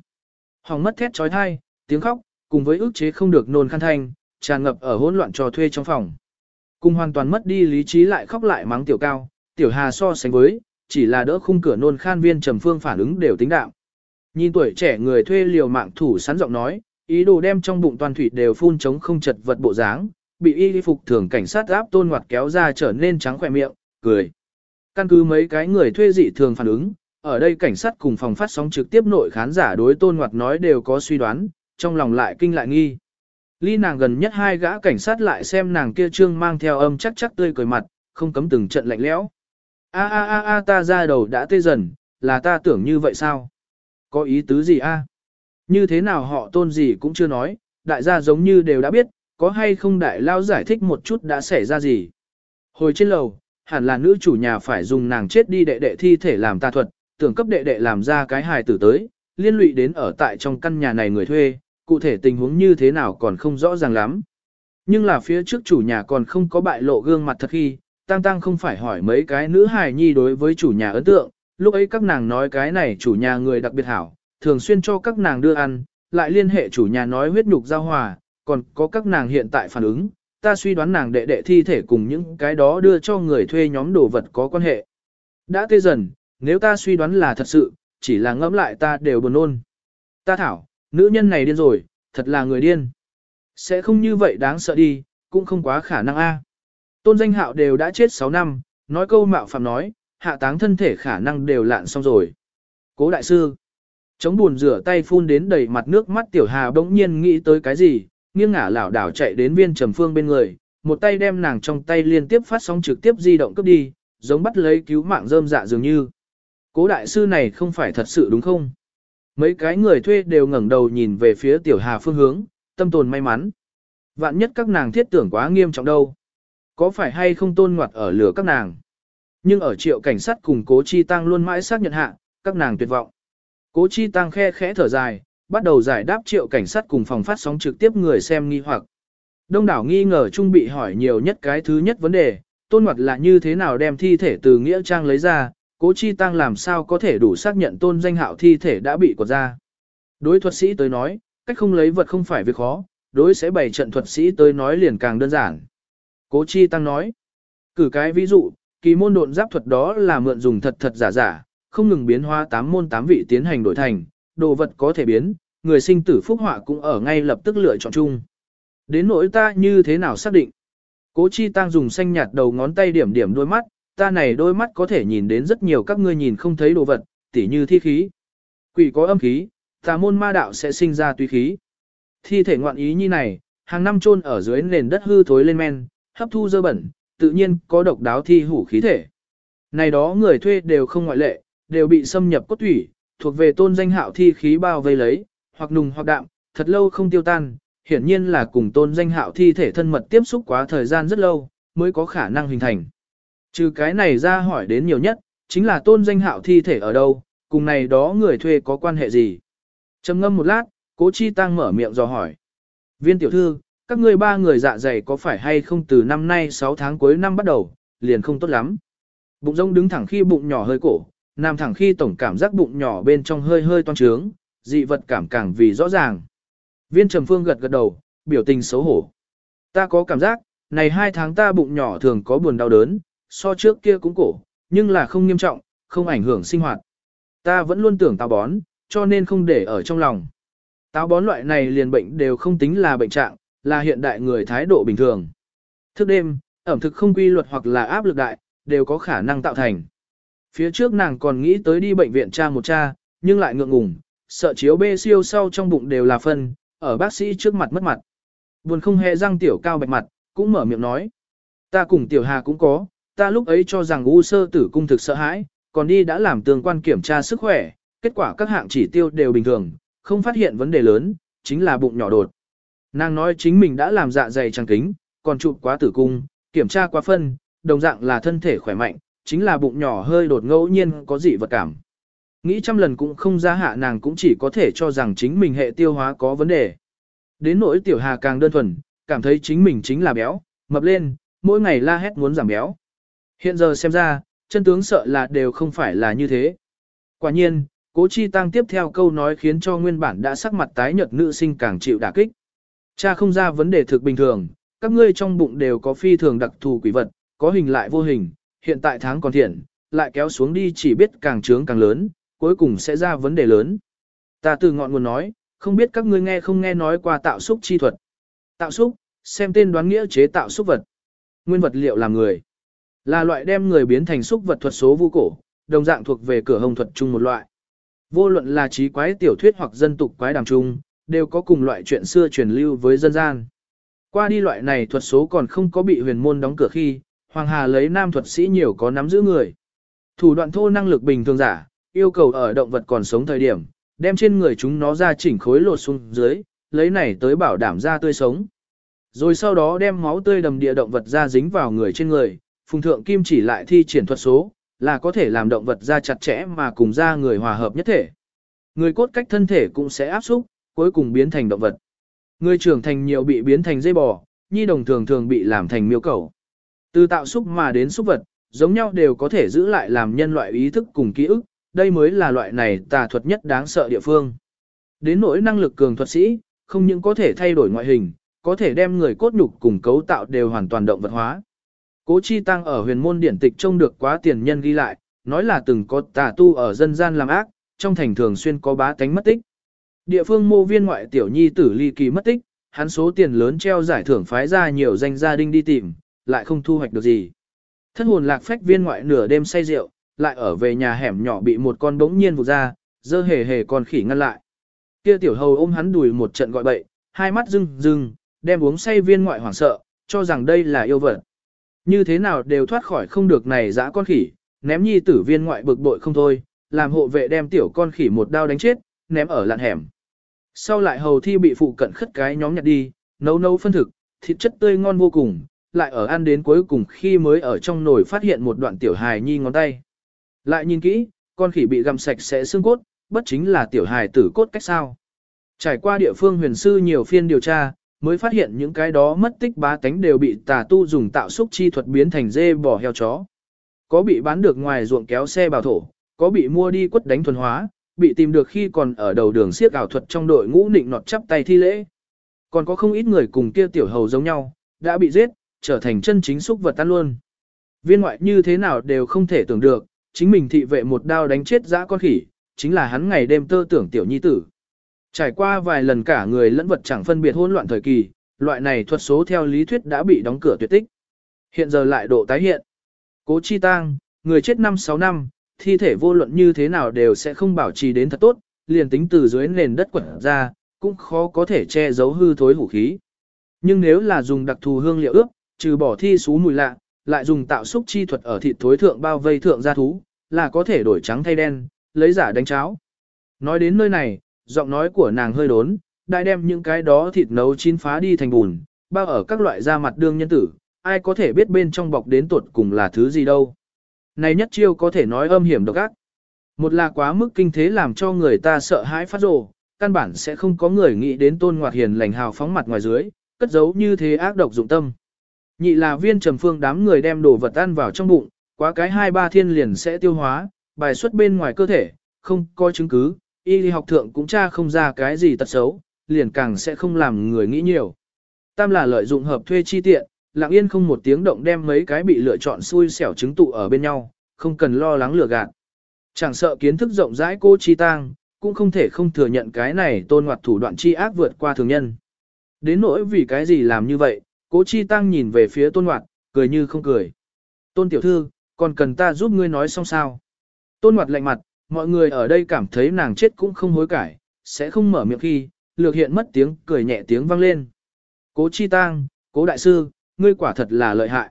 Hỏng mất thét trói thai, tiếng khóc, cùng với ức chế không được nôn khăn thanh, tràn ngập ở hỗn loạn trò thuê trong phòng. Cùng hoàn toàn mất đi lý trí lại khóc lại mắng tiểu cao, tiểu hà so sánh với, chỉ là đỡ khung cửa nôn khan viên trầm phương phản ứng đều tính đạo. Nhìn tuổi trẻ người thuê liều mạng thủ sắn giọng nói, ý đồ đem trong bụng toàn thủy đều phun chống không chật vật bộ dáng, bị y phục thường cảnh sát áp tôn ngoặt kéo ra trở nên trắng khỏe miệng, cười. Căn cứ mấy cái người thuê dị thường phản ứng, ở đây cảnh sát cùng phòng phát sóng trực tiếp nội khán giả đối tôn ngoặt nói đều có suy đoán, trong lòng lại kinh lại nghi. Ly nàng gần nhất hai gã cảnh sát lại xem nàng kia trương mang theo âm chắc chắc tươi cười mặt, không cấm từng trận lạnh lẽo. A a a a ta ra đầu đã tê dần, là ta tưởng như vậy sao? Có ý tứ gì a? Như thế nào họ tôn gì cũng chưa nói, đại gia giống như đều đã biết, có hay không đại lao giải thích một chút đã xảy ra gì. Hồi trên lầu, hẳn là nữ chủ nhà phải dùng nàng chết đi đệ đệ thi thể làm ta thuật, tưởng cấp đệ đệ làm ra cái hài tử tới, liên lụy đến ở tại trong căn nhà này người thuê, cụ thể tình huống như thế nào còn không rõ ràng lắm. Nhưng là phía trước chủ nhà còn không có bại lộ gương mặt thật khi, Tăng Tăng không phải hỏi mấy cái nữ hài nhi đối với chủ nhà ấn tượng, lúc ấy các nàng nói cái này chủ nhà người đặc biệt hảo, thường xuyên cho các nàng đưa ăn, lại liên hệ chủ nhà nói huyết nhục giao hòa, còn có các nàng hiện tại phản ứng, ta suy đoán nàng đệ đệ thi thể cùng những cái đó đưa cho người thuê nhóm đồ vật có quan hệ. Đã tê dần, nếu ta suy đoán là thật sự, chỉ là ngẫm lại ta đều buồn nôn. Ta thảo, nữ nhân này điên rồi, thật là người điên. Sẽ không như vậy đáng sợ đi, cũng không quá khả năng a. Tôn danh hạo đều đã chết 6 năm, nói câu mạo phạm nói, hạ táng thân thể khả năng đều lạn xong rồi. Cố đại sư, chống buồn rửa tay phun đến đầy mặt nước mắt tiểu hà bỗng nhiên nghĩ tới cái gì, nghiêng ngả lảo đảo chạy đến viên trầm phương bên người, một tay đem nàng trong tay liên tiếp phát sóng trực tiếp di động cướp đi, giống bắt lấy cứu mạng rơm dạ dường như. Cố đại sư này không phải thật sự đúng không? Mấy cái người thuê đều ngẩng đầu nhìn về phía tiểu hà phương hướng, tâm tồn may mắn. Vạn nhất các nàng thiết tưởng quá nghiêm trọng đâu. Có phải hay không tôn ngoặt ở lửa các nàng? Nhưng ở triệu cảnh sát cùng cố chi tăng luôn mãi xác nhận hạ, các nàng tuyệt vọng. Cố chi tăng khe khẽ thở dài, bắt đầu giải đáp triệu cảnh sát cùng phòng phát sóng trực tiếp người xem nghi hoặc. Đông đảo nghi ngờ trung bị hỏi nhiều nhất cái thứ nhất vấn đề, tôn ngoặt là như thế nào đem thi thể từ nghĩa trang lấy ra, cố chi tăng làm sao có thể đủ xác nhận tôn danh hạo thi thể đã bị quật ra. Đối thuật sĩ tới nói, cách không lấy vật không phải việc khó, đối sẽ bày trận thuật sĩ tới nói liền càng đơn giản. Cố chi tăng nói, cử cái ví dụ, kỳ môn độn giáp thuật đó là mượn dùng thật thật giả giả, không ngừng biến hóa tám môn tám vị tiến hành đổi thành, đồ vật có thể biến, người sinh tử phúc họa cũng ở ngay lập tức lựa chọn chung. Đến nỗi ta như thế nào xác định? Cố chi tăng dùng xanh nhạt đầu ngón tay điểm điểm đôi mắt, ta này đôi mắt có thể nhìn đến rất nhiều các ngươi nhìn không thấy đồ vật, tỉ như thi khí. Quỷ có âm khí, tà môn ma đạo sẽ sinh ra tùy khí. Thi thể ngoạn ý như này, hàng năm chôn ở dưới nền đất hư thối lên men, hấp thu dơ bẩn, tự nhiên có độc đáo thi hủ khí thể. Này đó người thuê đều không ngoại lệ, đều bị xâm nhập cốt thủy, thuộc về tôn danh hạo thi khí bao vây lấy, hoặc nùng hoặc đạm, thật lâu không tiêu tan, hiển nhiên là cùng tôn danh hạo thi thể thân mật tiếp xúc quá thời gian rất lâu, mới có khả năng hình thành. Trừ cái này ra hỏi đến nhiều nhất, chính là tôn danh hạo thi thể ở đâu, cùng này đó người thuê có quan hệ gì. trầm ngâm một lát, cố chi tăng mở miệng dò hỏi. Viên tiểu thư, các ngươi ba người dạ dày có phải hay không từ năm nay 6 tháng cuối năm bắt đầu, liền không tốt lắm. Bụng rông đứng thẳng khi bụng nhỏ hơi cổ, nằm thẳng khi tổng cảm giác bụng nhỏ bên trong hơi hơi toan trướng, dị vật cảm càng vì rõ ràng. Viên trầm phương gật gật đầu, biểu tình xấu hổ. Ta có cảm giác, này hai tháng ta bụng nhỏ thường có buồn đau đớn, so trước kia cũng cổ, nhưng là không nghiêm trọng, không ảnh hưởng sinh hoạt. Ta vẫn luôn tưởng táo bón, cho nên không để ở trong lòng. Táo bón loại này liền bệnh đều không tính là bệnh trạng, là hiện đại người thái độ bình thường. Thức đêm, ẩm thực không quy luật hoặc là áp lực đại, đều có khả năng tạo thành. Phía trước nàng còn nghĩ tới đi bệnh viện tra một cha, nhưng lại ngượng ngùng, sợ chiếu bê siêu sau trong bụng đều là phân, ở bác sĩ trước mặt mất mặt. Buồn không hề răng tiểu cao bạch mặt, cũng mở miệng nói. Ta cùng tiểu hà cũng có, ta lúc ấy cho rằng u sơ tử cung thực sợ hãi, còn đi đã làm tương quan kiểm tra sức khỏe, kết quả các hạng chỉ tiêu đều bình thường, không phát hiện vấn đề lớn, chính là bụng nhỏ đột. Nàng nói chính mình đã làm dạ dày trăng kính, còn chụp quá tử cung, kiểm tra quá phân, đồng dạng là thân thể khỏe mạnh, chính là bụng nhỏ hơi đột ngẫu nhiên có dị vật cảm. Nghĩ trăm lần cũng không ra hạ nàng cũng chỉ có thể cho rằng chính mình hệ tiêu hóa có vấn đề. Đến nỗi tiểu hà càng đơn thuần, cảm thấy chính mình chính là béo, mập lên, mỗi ngày la hét muốn giảm béo. Hiện giờ xem ra, chân tướng sợ là đều không phải là như thế. Quả nhiên, cố chi tăng tiếp theo câu nói khiến cho nguyên bản đã sắc mặt tái nhợt nữ sinh càng chịu đả kích. Cha không ra vấn đề thực bình thường, các ngươi trong bụng đều có phi thường đặc thù quỷ vật, có hình lại vô hình, hiện tại tháng còn thiện, lại kéo xuống đi chỉ biết càng trướng càng lớn, cuối cùng sẽ ra vấn đề lớn. Ta từ ngọn nguồn nói, không biết các ngươi nghe không nghe nói qua tạo xúc chi thuật. Tạo xúc, xem tên đoán nghĩa chế tạo xúc vật. Nguyên vật liệu là người. Là loại đem người biến thành xúc vật thuật số vu cổ, đồng dạng thuộc về cửa hồng thuật chung một loại. Vô luận là trí quái tiểu thuyết hoặc dân tục quái đàm chung đều có cùng loại chuyện xưa truyền lưu với dân gian. Qua đi loại này thuật số còn không có bị huyền môn đóng cửa khi, Hoàng Hà lấy nam thuật sĩ nhiều có nắm giữ người. Thủ đoạn thô năng lực bình thường giả, yêu cầu ở động vật còn sống thời điểm, đem trên người chúng nó ra chỉnh khối lột xuống dưới, lấy này tới bảo đảm ra tươi sống. Rồi sau đó đem máu tươi đầm địa động vật ra dính vào người trên người, phùng thượng kim chỉ lại thi triển thuật số, là có thể làm động vật ra chặt chẽ mà cùng ra người hòa hợp nhất thể. Người cốt cách thân thể cũng sẽ áp xúc, cuối cùng biến thành động vật. Người trưởng thành nhiều bị biến thành dây bò, nhi đồng thường thường bị làm thành miêu cầu. Từ tạo xúc mà đến xúc vật, giống nhau đều có thể giữ lại làm nhân loại ý thức cùng ký ức, đây mới là loại này tà thuật nhất đáng sợ địa phương. Đến nỗi năng lực cường thuật sĩ, không những có thể thay đổi ngoại hình, có thể đem người cốt nhục cùng cấu tạo đều hoàn toàn động vật hóa. Cố Chi Tăng ở huyền môn điển tịch trông được quá tiền nhân ghi lại, nói là từng có tà tu ở dân gian làm ác, trong thành thường xuyên có bá tánh mất tích. Địa phương mô viên ngoại tiểu nhi tử ly kỳ mất tích, hắn số tiền lớn treo giải thưởng phái ra nhiều danh gia đình đi tìm, lại không thu hoạch được gì. Thân hồn lạc phách viên ngoại nửa đêm say rượu, lại ở về nhà hẻm nhỏ bị một con bỗng nhiên vụt ra, dơ hề hề con khỉ ngăn lại. Kia tiểu hầu ôm hắn đùi một trận gọi bậy, hai mắt rưng rưng, đem uống say viên ngoại hoảng sợ, cho rằng đây là yêu vật. Như thế nào đều thoát khỏi không được này dã con khỉ, ném nhi tử viên ngoại bực bội không thôi, làm hộ vệ đem tiểu con khỉ một đao đánh chết, ném ở lạn hẻm. Sau lại hầu thi bị phụ cận khất cái nhóm nhặt đi, nấu nấu phân thực, thịt chất tươi ngon vô cùng, lại ở ăn đến cuối cùng khi mới ở trong nồi phát hiện một đoạn tiểu hài nhi ngón tay. Lại nhìn kỹ, con khỉ bị gặm sạch sẽ xương cốt, bất chính là tiểu hài tử cốt cách sao. Trải qua địa phương huyền sư nhiều phiên điều tra, mới phát hiện những cái đó mất tích bá tánh đều bị tà tu dùng tạo xúc chi thuật biến thành dê bò heo chó. Có bị bán được ngoài ruộng kéo xe bảo thổ, có bị mua đi quất đánh thuần hóa, bị tìm được khi còn ở đầu đường siếc ảo thuật trong đội ngũ nịnh nọt chắp tay thi lễ. Còn có không ít người cùng kia tiểu hầu giống nhau, đã bị giết, trở thành chân chính xúc vật tan luôn. Viên ngoại như thế nào đều không thể tưởng được, chính mình thị vệ một đao đánh chết dã con khỉ, chính là hắn ngày đêm tơ tưởng tiểu nhi tử. Trải qua vài lần cả người lẫn vật chẳng phân biệt hỗn loạn thời kỳ, loại này thuật số theo lý thuyết đã bị đóng cửa tuyệt tích. Hiện giờ lại độ tái hiện. Cố chi tang, người chết 5-6 năm, thi thể vô luận như thế nào đều sẽ không bảo trì đến thật tốt, liền tính từ dưới nền đất quẩn ra, cũng khó có thể che giấu hư thối hủ khí. Nhưng nếu là dùng đặc thù hương liệu ướp, trừ bỏ thi xú mùi lạ, lại dùng tạo xúc chi thuật ở thịt thối thượng bao vây thượng gia thú, là có thể đổi trắng thay đen, lấy giả đánh cháo. Nói đến nơi này, giọng nói của nàng hơi đốn, đại đem những cái đó thịt nấu chín phá đi thành bùn, bao ở các loại da mặt đương nhân tử, ai có thể biết bên trong bọc đến tuột cùng là thứ gì đâu. Này nhất chiêu có thể nói âm hiểm độc ác. Một là quá mức kinh thế làm cho người ta sợ hãi phát rồ, căn bản sẽ không có người nghĩ đến tôn ngoạt hiền lành hào phóng mặt ngoài dưới, cất giấu như thế ác độc dụng tâm. Nhị là viên trầm phương đám người đem đồ vật ăn vào trong bụng, quá cái hai ba thiên liền sẽ tiêu hóa, bài xuất bên ngoài cơ thể, không có chứng cứ, y học thượng cũng tra không ra cái gì tật xấu, liền càng sẽ không làm người nghĩ nhiều. Tam là lợi dụng hợp thuê chi tiện, lặng yên không một tiếng động đem mấy cái bị lựa chọn xui xẻo chứng tụ ở bên nhau, không cần lo lắng lừa gạt. Chẳng sợ kiến thức rộng rãi cô chi tang, cũng không thể không thừa nhận cái này tôn ngoặt thủ đoạn chi ác vượt qua thường nhân. Đến nỗi vì cái gì làm như vậy, cố chi tăng nhìn về phía tôn ngoặt, cười như không cười. Tôn tiểu thư, còn cần ta giúp ngươi nói xong sao? Tôn ngoặt lạnh mặt, mọi người ở đây cảm thấy nàng chết cũng không hối cải, sẽ không mở miệng khi, lược hiện mất tiếng, cười nhẹ tiếng vang lên. Cố chi tăng, cố đại sư, ngươi quả thật là lợi hại.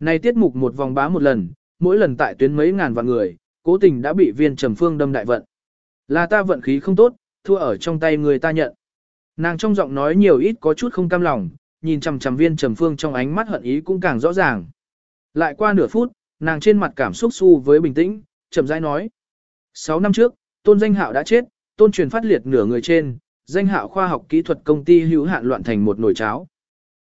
Này tiết mục một vòng bá một lần, mỗi lần tại tuyến mấy ngàn vạn người, cố tình đã bị viên trầm phương đâm đại vận. Là ta vận khí không tốt, thua ở trong tay người ta nhận. Nàng trong giọng nói nhiều ít có chút không cam lòng, nhìn chằm chằm viên trầm phương trong ánh mắt hận ý cũng càng rõ ràng. Lại qua nửa phút, nàng trên mặt cảm xúc su với bình tĩnh, chậm rãi nói. Sáu năm trước, tôn danh hạo đã chết, tôn truyền phát liệt nửa người trên, danh hạo khoa học kỹ thuật công ty hữu hạn loạn thành một nồi cháo.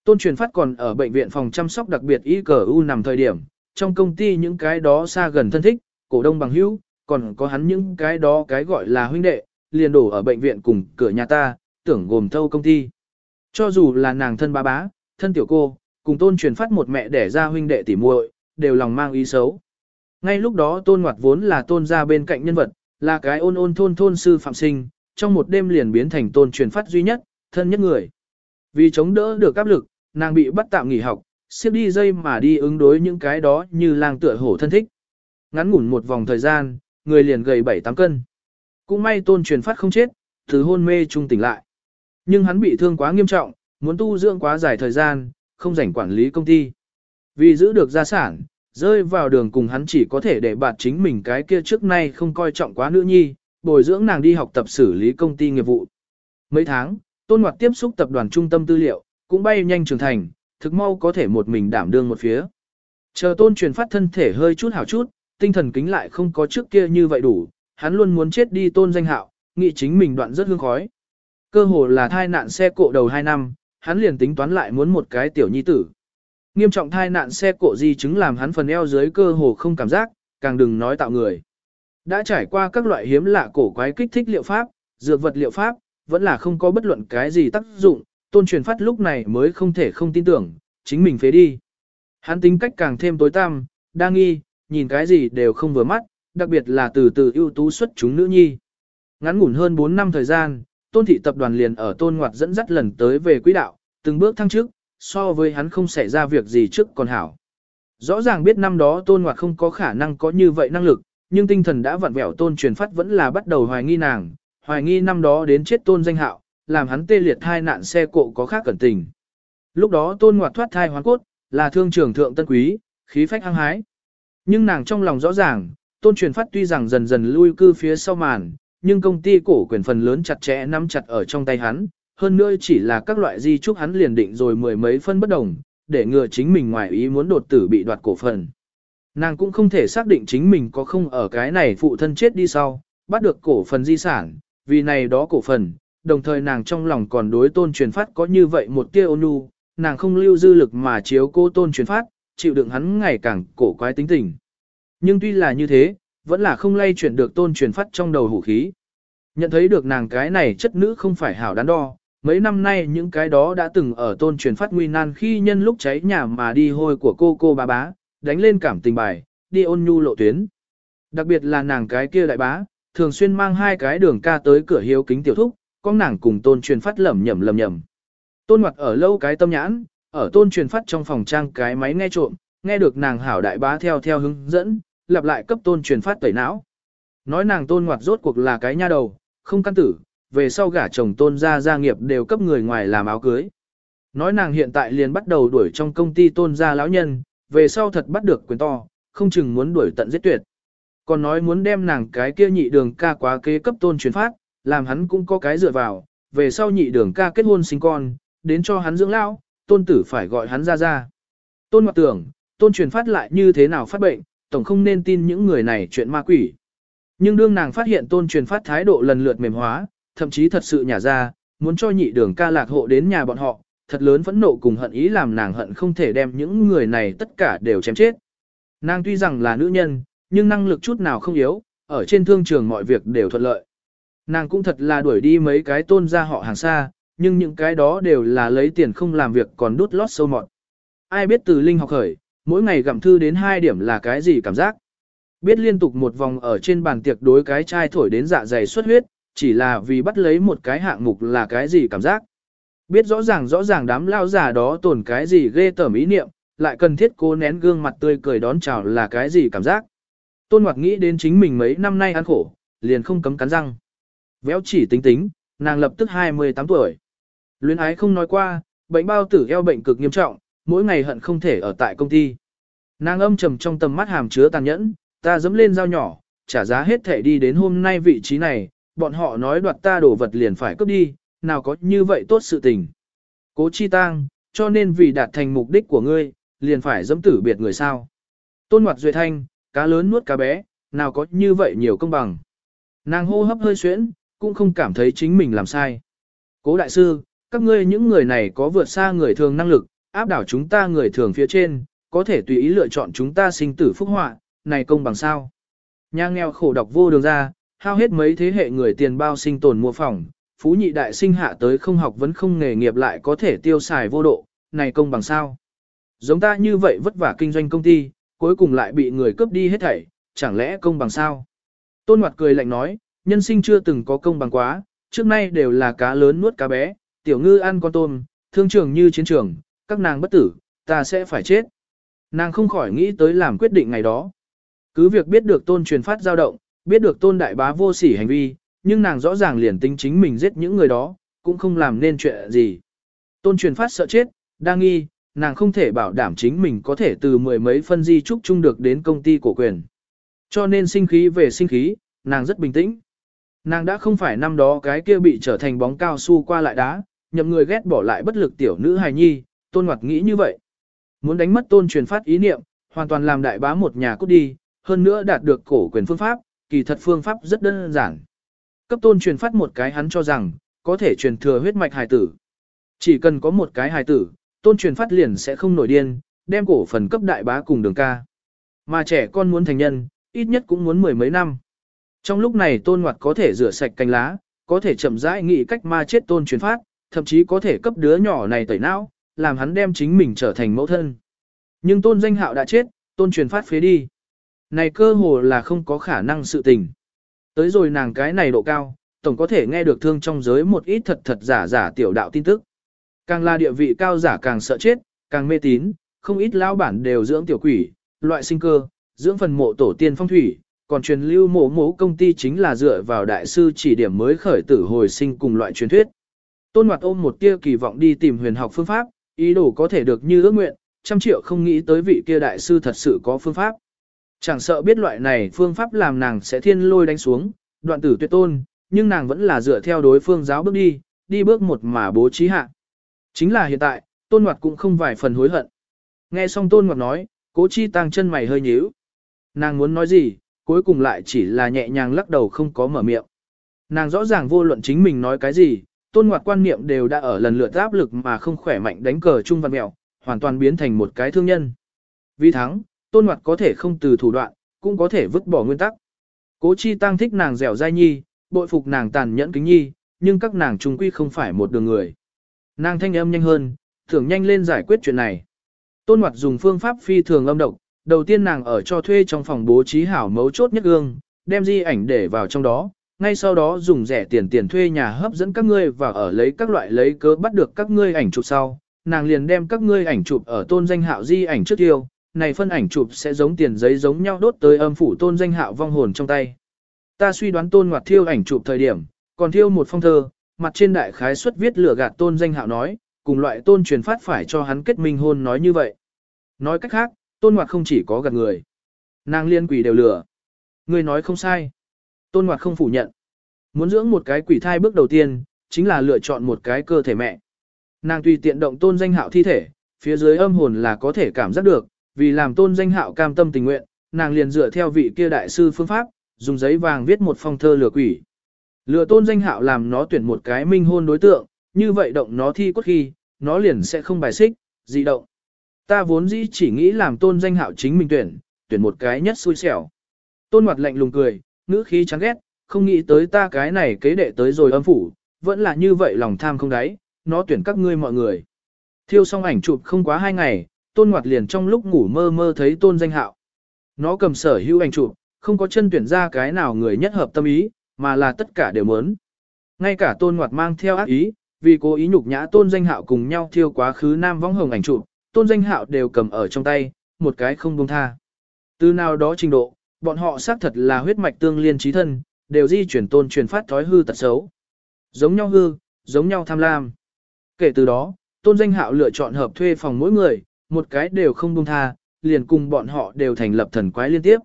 Tôn truyền phát còn ở bệnh viện phòng chăm sóc đặc biệt Y Cửu nằm thời điểm, trong công ty những cái đó xa gần thân thích, cổ đông bằng hữu, còn có hắn những cái đó cái gọi là huynh đệ, liền đổ ở bệnh viện cùng cửa nhà ta, tưởng gồm thâu công ty. Cho dù là nàng thân ba bá, thân tiểu cô, cùng tôn truyền phát một mẹ đẻ ra huynh đệ tỉ muội, đều lòng mang ý xấu. Ngay lúc đó tôn ngoặt vốn là tôn ra bên cạnh nhân vật, là cái ôn ôn thôn thôn sư phạm sinh, trong một đêm liền biến thành tôn truyền phát duy nhất, thân nhất người. Vì chống đỡ được áp lực, nàng bị bắt tạm nghỉ học, xếp đi dây mà đi ứng đối những cái đó như lang tựa hổ thân thích. Ngắn ngủn một vòng thời gian, người liền gầy 7-8 cân. Cũng may tôn truyền phát không chết, từ hôn mê trung tỉnh lại. Nhưng hắn bị thương quá nghiêm trọng, muốn tu dưỡng quá dài thời gian, không rảnh quản lý công ty. Vì giữ được gia sản, rơi vào đường cùng hắn chỉ có thể để bạt chính mình cái kia trước nay không coi trọng quá nữ nhi, bồi dưỡng nàng đi học tập xử lý công ty nghiệp vụ. Mấy tháng, Tôn Ngoạt tiếp xúc tập đoàn trung tâm tư liệu, cũng bay nhanh trưởng thành, thực mau có thể một mình đảm đương một phía. Chờ Tôn truyền phát thân thể hơi chút hảo chút, tinh thần kính lại không có trước kia như vậy đủ, hắn luôn muốn chết đi Tôn danh hạo, nghĩ chính mình đoạn rất hương khói. Cơ hồ là thai nạn xe cộ đầu 2 năm, hắn liền tính toán lại muốn một cái tiểu nhi tử. Nghiêm trọng thai nạn xe cộ di chứng làm hắn phần eo dưới cơ hồ không cảm giác, càng đừng nói tạo người. Đã trải qua các loại hiếm lạ cổ quái kích thích liệu pháp, dược vật liệu pháp, vẫn là không có bất luận cái gì tác dụng, tôn truyền phát lúc này mới không thể không tin tưởng, chính mình phế đi. Hắn tính cách càng thêm tối tăm, đa nghi, nhìn cái gì đều không vừa mắt, đặc biệt là từ từ ưu tú xuất chúng nữ nhi. Ngắn ngủn hơn 4 năm thời gian, tôn thị tập đoàn liền ở tôn ngoặt dẫn dắt lần tới về quỹ đạo, từng bước thăng trước, so với hắn không xảy ra việc gì trước còn hảo. Rõ ràng biết năm đó tôn ngoặt không có khả năng có như vậy năng lực, nhưng tinh thần đã vặn vẹo tôn truyền phát vẫn là bắt đầu hoài nghi nàng, hoài nghi năm đó đến chết tôn danh hạo, làm hắn tê liệt hai nạn xe cộ có khác cẩn tình. Lúc đó tôn ngoạt thoát thai hoàn cốt, là thương trưởng thượng tân quý, khí phách hăng hái. Nhưng nàng trong lòng rõ ràng, tôn truyền phát tuy rằng dần dần lui cư phía sau màn, nhưng công ty cổ quyền phần lớn chặt chẽ nắm chặt ở trong tay hắn, hơn nữa chỉ là các loại di trúc hắn liền định rồi mười mấy phân bất đồng, để ngừa chính mình ngoài ý muốn đột tử bị đoạt cổ phần. Nàng cũng không thể xác định chính mình có không ở cái này phụ thân chết đi sau, bắt được cổ phần di sản, vì này đó cổ phần, đồng thời nàng trong lòng còn đối tôn truyền phát có như vậy một tia ôn nhu, nàng không lưu dư lực mà chiếu cô tôn truyền phát, chịu đựng hắn ngày càng cổ quái tính tình. Nhưng tuy là như thế, vẫn là không lay chuyển được tôn truyền phát trong đầu hủ khí. Nhận thấy được nàng cái này chất nữ không phải hảo đắn đo, mấy năm nay những cái đó đã từng ở tôn truyền phát nguy nan khi nhân lúc cháy nhà mà đi hôi của cô cô bà bá, đánh lên cảm tình bài, đi ôn nhu lộ tuyến. Đặc biệt là nàng cái kia đại bá, thường xuyên mang hai cái đường ca tới cửa hiếu kính tiểu thúc, con nàng cùng tôn truyền phát lẩm nhẩm lẩm nhẩm. Tôn mặt ở lâu cái tâm nhãn, ở tôn truyền phát trong phòng trang cái máy nghe trộm, nghe được nàng hảo đại bá theo theo hướng dẫn, lặp lại cấp tôn truyền phát tẩy não. Nói nàng tôn ngoặt rốt cuộc là cái nha đầu, không căn tử, về sau gả chồng tôn gia gia nghiệp đều cấp người ngoài làm áo cưới. Nói nàng hiện tại liền bắt đầu đuổi trong công ty tôn gia lão nhân, về sau thật bắt được quyền to, không chừng muốn đuổi tận giết tuyệt. Còn nói muốn đem nàng cái kia nhị đường ca quá kế cấp tôn truyền phát, làm hắn cũng có cái dựa vào, về sau nhị đường ca kết hôn sinh con, đến cho hắn dưỡng lão, tôn tử phải gọi hắn ra ra. Tôn mặc tưởng, tôn truyền phát lại như thế nào phát bệnh, tổng không nên tin những người này chuyện ma quỷ. Nhưng đương nàng phát hiện tôn truyền phát thái độ lần lượt mềm hóa, thậm chí thật sự nhả ra, muốn cho nhị đường ca lạc hộ đến nhà bọn họ, thật lớn phẫn nộ cùng hận ý làm nàng hận không thể đem những người này tất cả đều chém chết. Nàng tuy rằng là nữ nhân, nhưng năng lực chút nào không yếu, ở trên thương trường mọi việc đều thuận lợi. Nàng cũng thật là đuổi đi mấy cái tôn ra họ hàng xa, nhưng những cái đó đều là lấy tiền không làm việc còn đút lót sâu mọt. Ai biết từ Linh học khởi, mỗi ngày gặm thư đến hai điểm là cái gì cảm giác. Biết liên tục một vòng ở trên bàn tiệc đối cái chai thổi đến dạ dày xuất huyết, chỉ là vì bắt lấy một cái hạng mục là cái gì cảm giác. Biết rõ ràng rõ ràng đám lao giả đó tổn cái gì ghê tởm ý niệm, lại cần thiết cố nén gương mặt tươi cười đón chào là cái gì cảm giác. Tôn Ngoạc nghĩ đến chính mình mấy năm nay ăn khổ, liền không cấm cắn răng. Véo chỉ tính tính, nàng lập tức 28 tuổi. Luyến ái không nói qua, bệnh bao tử eo bệnh cực nghiêm trọng, mỗi ngày hận không thể ở tại công ty. Nàng âm trầm trong tầm mắt hàm chứa tàn nhẫn, ta dẫm lên dao nhỏ, trả giá hết thể đi đến hôm nay vị trí này, bọn họ nói đoạt ta đổ vật liền phải cướp đi, nào có như vậy tốt sự tình. Cố chi tang, cho nên vì đạt thành mục đích của ngươi, liền phải dẫm tử biệt người sao. Tôn Ngoặt Duệ Thanh, cá lớn nuốt cá bé, nào có như vậy nhiều công bằng. Nàng hô hấp hơi xuyễn, cũng không cảm thấy chính mình làm sai. Cố đại sư, các ngươi những người này có vượt xa người thường năng lực, áp đảo chúng ta người thường phía trên, có thể tùy ý lựa chọn chúng ta sinh tử phúc họa, này công bằng sao. Nhà nghèo khổ độc vô đường ra, hao hết mấy thế hệ người tiền bao sinh tồn mua phòng, phú nhị đại sinh hạ tới không học vẫn không nghề nghiệp lại có thể tiêu xài vô độ, này công bằng sao. Giống ta như vậy vất vả kinh doanh công ty, cuối cùng lại bị người cướp đi hết thảy, chẳng lẽ công bằng sao? Tôn hoạt cười lạnh nói, nhân sinh chưa từng có công bằng quá, trước nay đều là cá lớn nuốt cá bé, tiểu ngư ăn con tôm, thương trường như chiến trường, các nàng bất tử, ta sẽ phải chết. Nàng không khỏi nghĩ tới làm quyết định ngày đó. Cứ việc biết được tôn truyền phát dao động, biết được tôn đại bá vô sỉ hành vi, nhưng nàng rõ ràng liền tính chính mình giết những người đó, cũng không làm nên chuyện gì. Tôn truyền phát sợ chết, đang nghi, nàng không thể bảo đảm chính mình có thể từ mười mấy phân di trúc chung được đến công ty cổ quyền. Cho nên sinh khí về sinh khí, nàng rất bình tĩnh. Nàng đã không phải năm đó cái kia bị trở thành bóng cao su qua lại đá, nhậm người ghét bỏ lại bất lực tiểu nữ hài nhi, tôn ngoặt nghĩ như vậy. Muốn đánh mất tôn truyền phát ý niệm, hoàn toàn làm đại bá một nhà cút đi, hơn nữa đạt được cổ quyền phương pháp, kỳ thật phương pháp rất đơn giản. Cấp tôn truyền phát một cái hắn cho rằng, có thể truyền thừa huyết mạch hài tử. Chỉ cần có một cái hài tử, tôn truyền phát liền sẽ không nổi điên, đem cổ phần cấp đại bá cùng đường ca. Mà trẻ con muốn thành nhân, ít nhất cũng muốn mười mấy năm. Trong lúc này tôn ngoặt có thể rửa sạch cành lá, có thể chậm rãi nghĩ cách ma chết tôn truyền phát, thậm chí có thể cấp đứa nhỏ này tẩy não, làm hắn đem chính mình trở thành mẫu thân. Nhưng tôn danh hạo đã chết, tôn truyền phát phế đi. Này cơ hồ là không có khả năng sự tình. Tới rồi nàng cái này độ cao, tổng có thể nghe được thương trong giới một ít thật thật giả giả tiểu đạo tin tức. Càng là địa vị cao giả càng sợ chết, càng mê tín, không ít lão bản đều dưỡng tiểu quỷ, loại sinh cơ, dưỡng phần mộ tổ tiên phong thủy, còn truyền lưu mộ mổ công ty chính là dựa vào đại sư chỉ điểm mới khởi tử hồi sinh cùng loại truyền thuyết. Tôn hoạt ôm một tia kỳ vọng đi tìm huyền học phương pháp, ý đồ có thể được như ước nguyện, trăm triệu không nghĩ tới vị kia đại sư thật sự có phương pháp. Chẳng sợ biết loại này phương pháp làm nàng sẽ thiên lôi đánh xuống, đoạn tử tuyệt tôn, nhưng nàng vẫn là dựa theo đối phương giáo bước đi, đi bước một mà bố trí hạ. Chính là hiện tại, tôn hoạt cũng không vài phần hối hận. Nghe xong tôn hoạt nói, cố chi tăng chân mày hơi nhíu. Nàng muốn nói gì, cuối cùng lại chỉ là nhẹ nhàng lắc đầu không có mở miệng. Nàng rõ ràng vô luận chính mình nói cái gì, tôn ngoặt quan niệm đều đã ở lần lượt áp lực mà không khỏe mạnh đánh cờ chung văn mẹo, hoàn toàn biến thành một cái thương nhân. Vì thắng, tôn ngoặt có thể không từ thủ đoạn, cũng có thể vứt bỏ nguyên tắc. Cố chi tăng thích nàng dẻo dai nhi, bội phục nàng tàn nhẫn kính nhi, nhưng các nàng trung quy không phải một đường người. Nàng thanh âm nhanh hơn, thưởng nhanh lên giải quyết chuyện này. Tôn Ngoặt dùng phương pháp phi thường âm độc, đầu tiên nàng ở cho thuê trong phòng bố trí hảo mấu chốt nhất gương, đem di ảnh để vào trong đó, ngay sau đó dùng rẻ tiền tiền thuê nhà hấp dẫn các ngươi và ở lấy các loại lấy cớ bắt được các ngươi ảnh chụp sau, nàng liền đem các ngươi ảnh chụp ở tôn danh hạo di ảnh trước tiêu, này phân ảnh chụp sẽ giống tiền giấy giống nhau đốt tới âm phủ tôn danh hạo vong hồn trong tay. Ta suy đoán tôn ngoặt thiêu ảnh chụp thời điểm, còn thiêu một phong thơ, mặt trên đại khái xuất viết lửa gạt tôn danh hạo nói, cùng loại tôn truyền phát phải cho hắn kết minh hôn nói như vậy. Nói cách khác, tôn ngoặt không chỉ có gạt người. Nàng liên quỷ đều lừa. Người nói không sai. Tôn ngoặt không phủ nhận. Muốn dưỡng một cái quỷ thai bước đầu tiên, chính là lựa chọn một cái cơ thể mẹ. Nàng tùy tiện động tôn danh hạo thi thể, phía dưới âm hồn là có thể cảm giác được, vì làm tôn danh hạo cam tâm tình nguyện, nàng liền dựa theo vị kia đại sư phương pháp, dùng giấy vàng viết một phong thơ lừa quỷ. Lừa tôn danh hạo làm nó tuyển một cái minh hôn đối tượng, như vậy động nó thi cốt khi, nó liền sẽ không bài xích, dị động. Ta vốn dĩ chỉ nghĩ làm tôn danh hạo chính mình tuyển, tuyển một cái nhất xui xẻo. Tôn hoạt lạnh lùng cười, ngữ khí chán ghét, không nghĩ tới ta cái này kế đệ tới rồi âm phủ, vẫn là như vậy lòng tham không đáy, nó tuyển các ngươi mọi người. Thiêu xong ảnh chụp không quá hai ngày, tôn ngoặt liền trong lúc ngủ mơ mơ thấy tôn danh hạo. Nó cầm sở hữu ảnh chụp, không có chân tuyển ra cái nào người nhất hợp tâm ý, mà là tất cả đều muốn. Ngay cả tôn ngoặt mang theo ác ý, vì cố ý nhục nhã tôn danh hạo cùng nhau thiêu quá khứ nam võng hồng ảnh chụp, tôn danh hạo đều cầm ở trong tay, một cái không buông tha. Từ nào đó trình độ, bọn họ xác thật là huyết mạch tương liên trí thân, đều di chuyển tôn truyền phát thói hư tật xấu. Giống nhau hư, giống nhau tham lam. Kể từ đó, tôn danh hạo lựa chọn hợp thuê phòng mỗi người, một cái đều không buông tha, liền cùng bọn họ đều thành lập thần quái liên tiếp.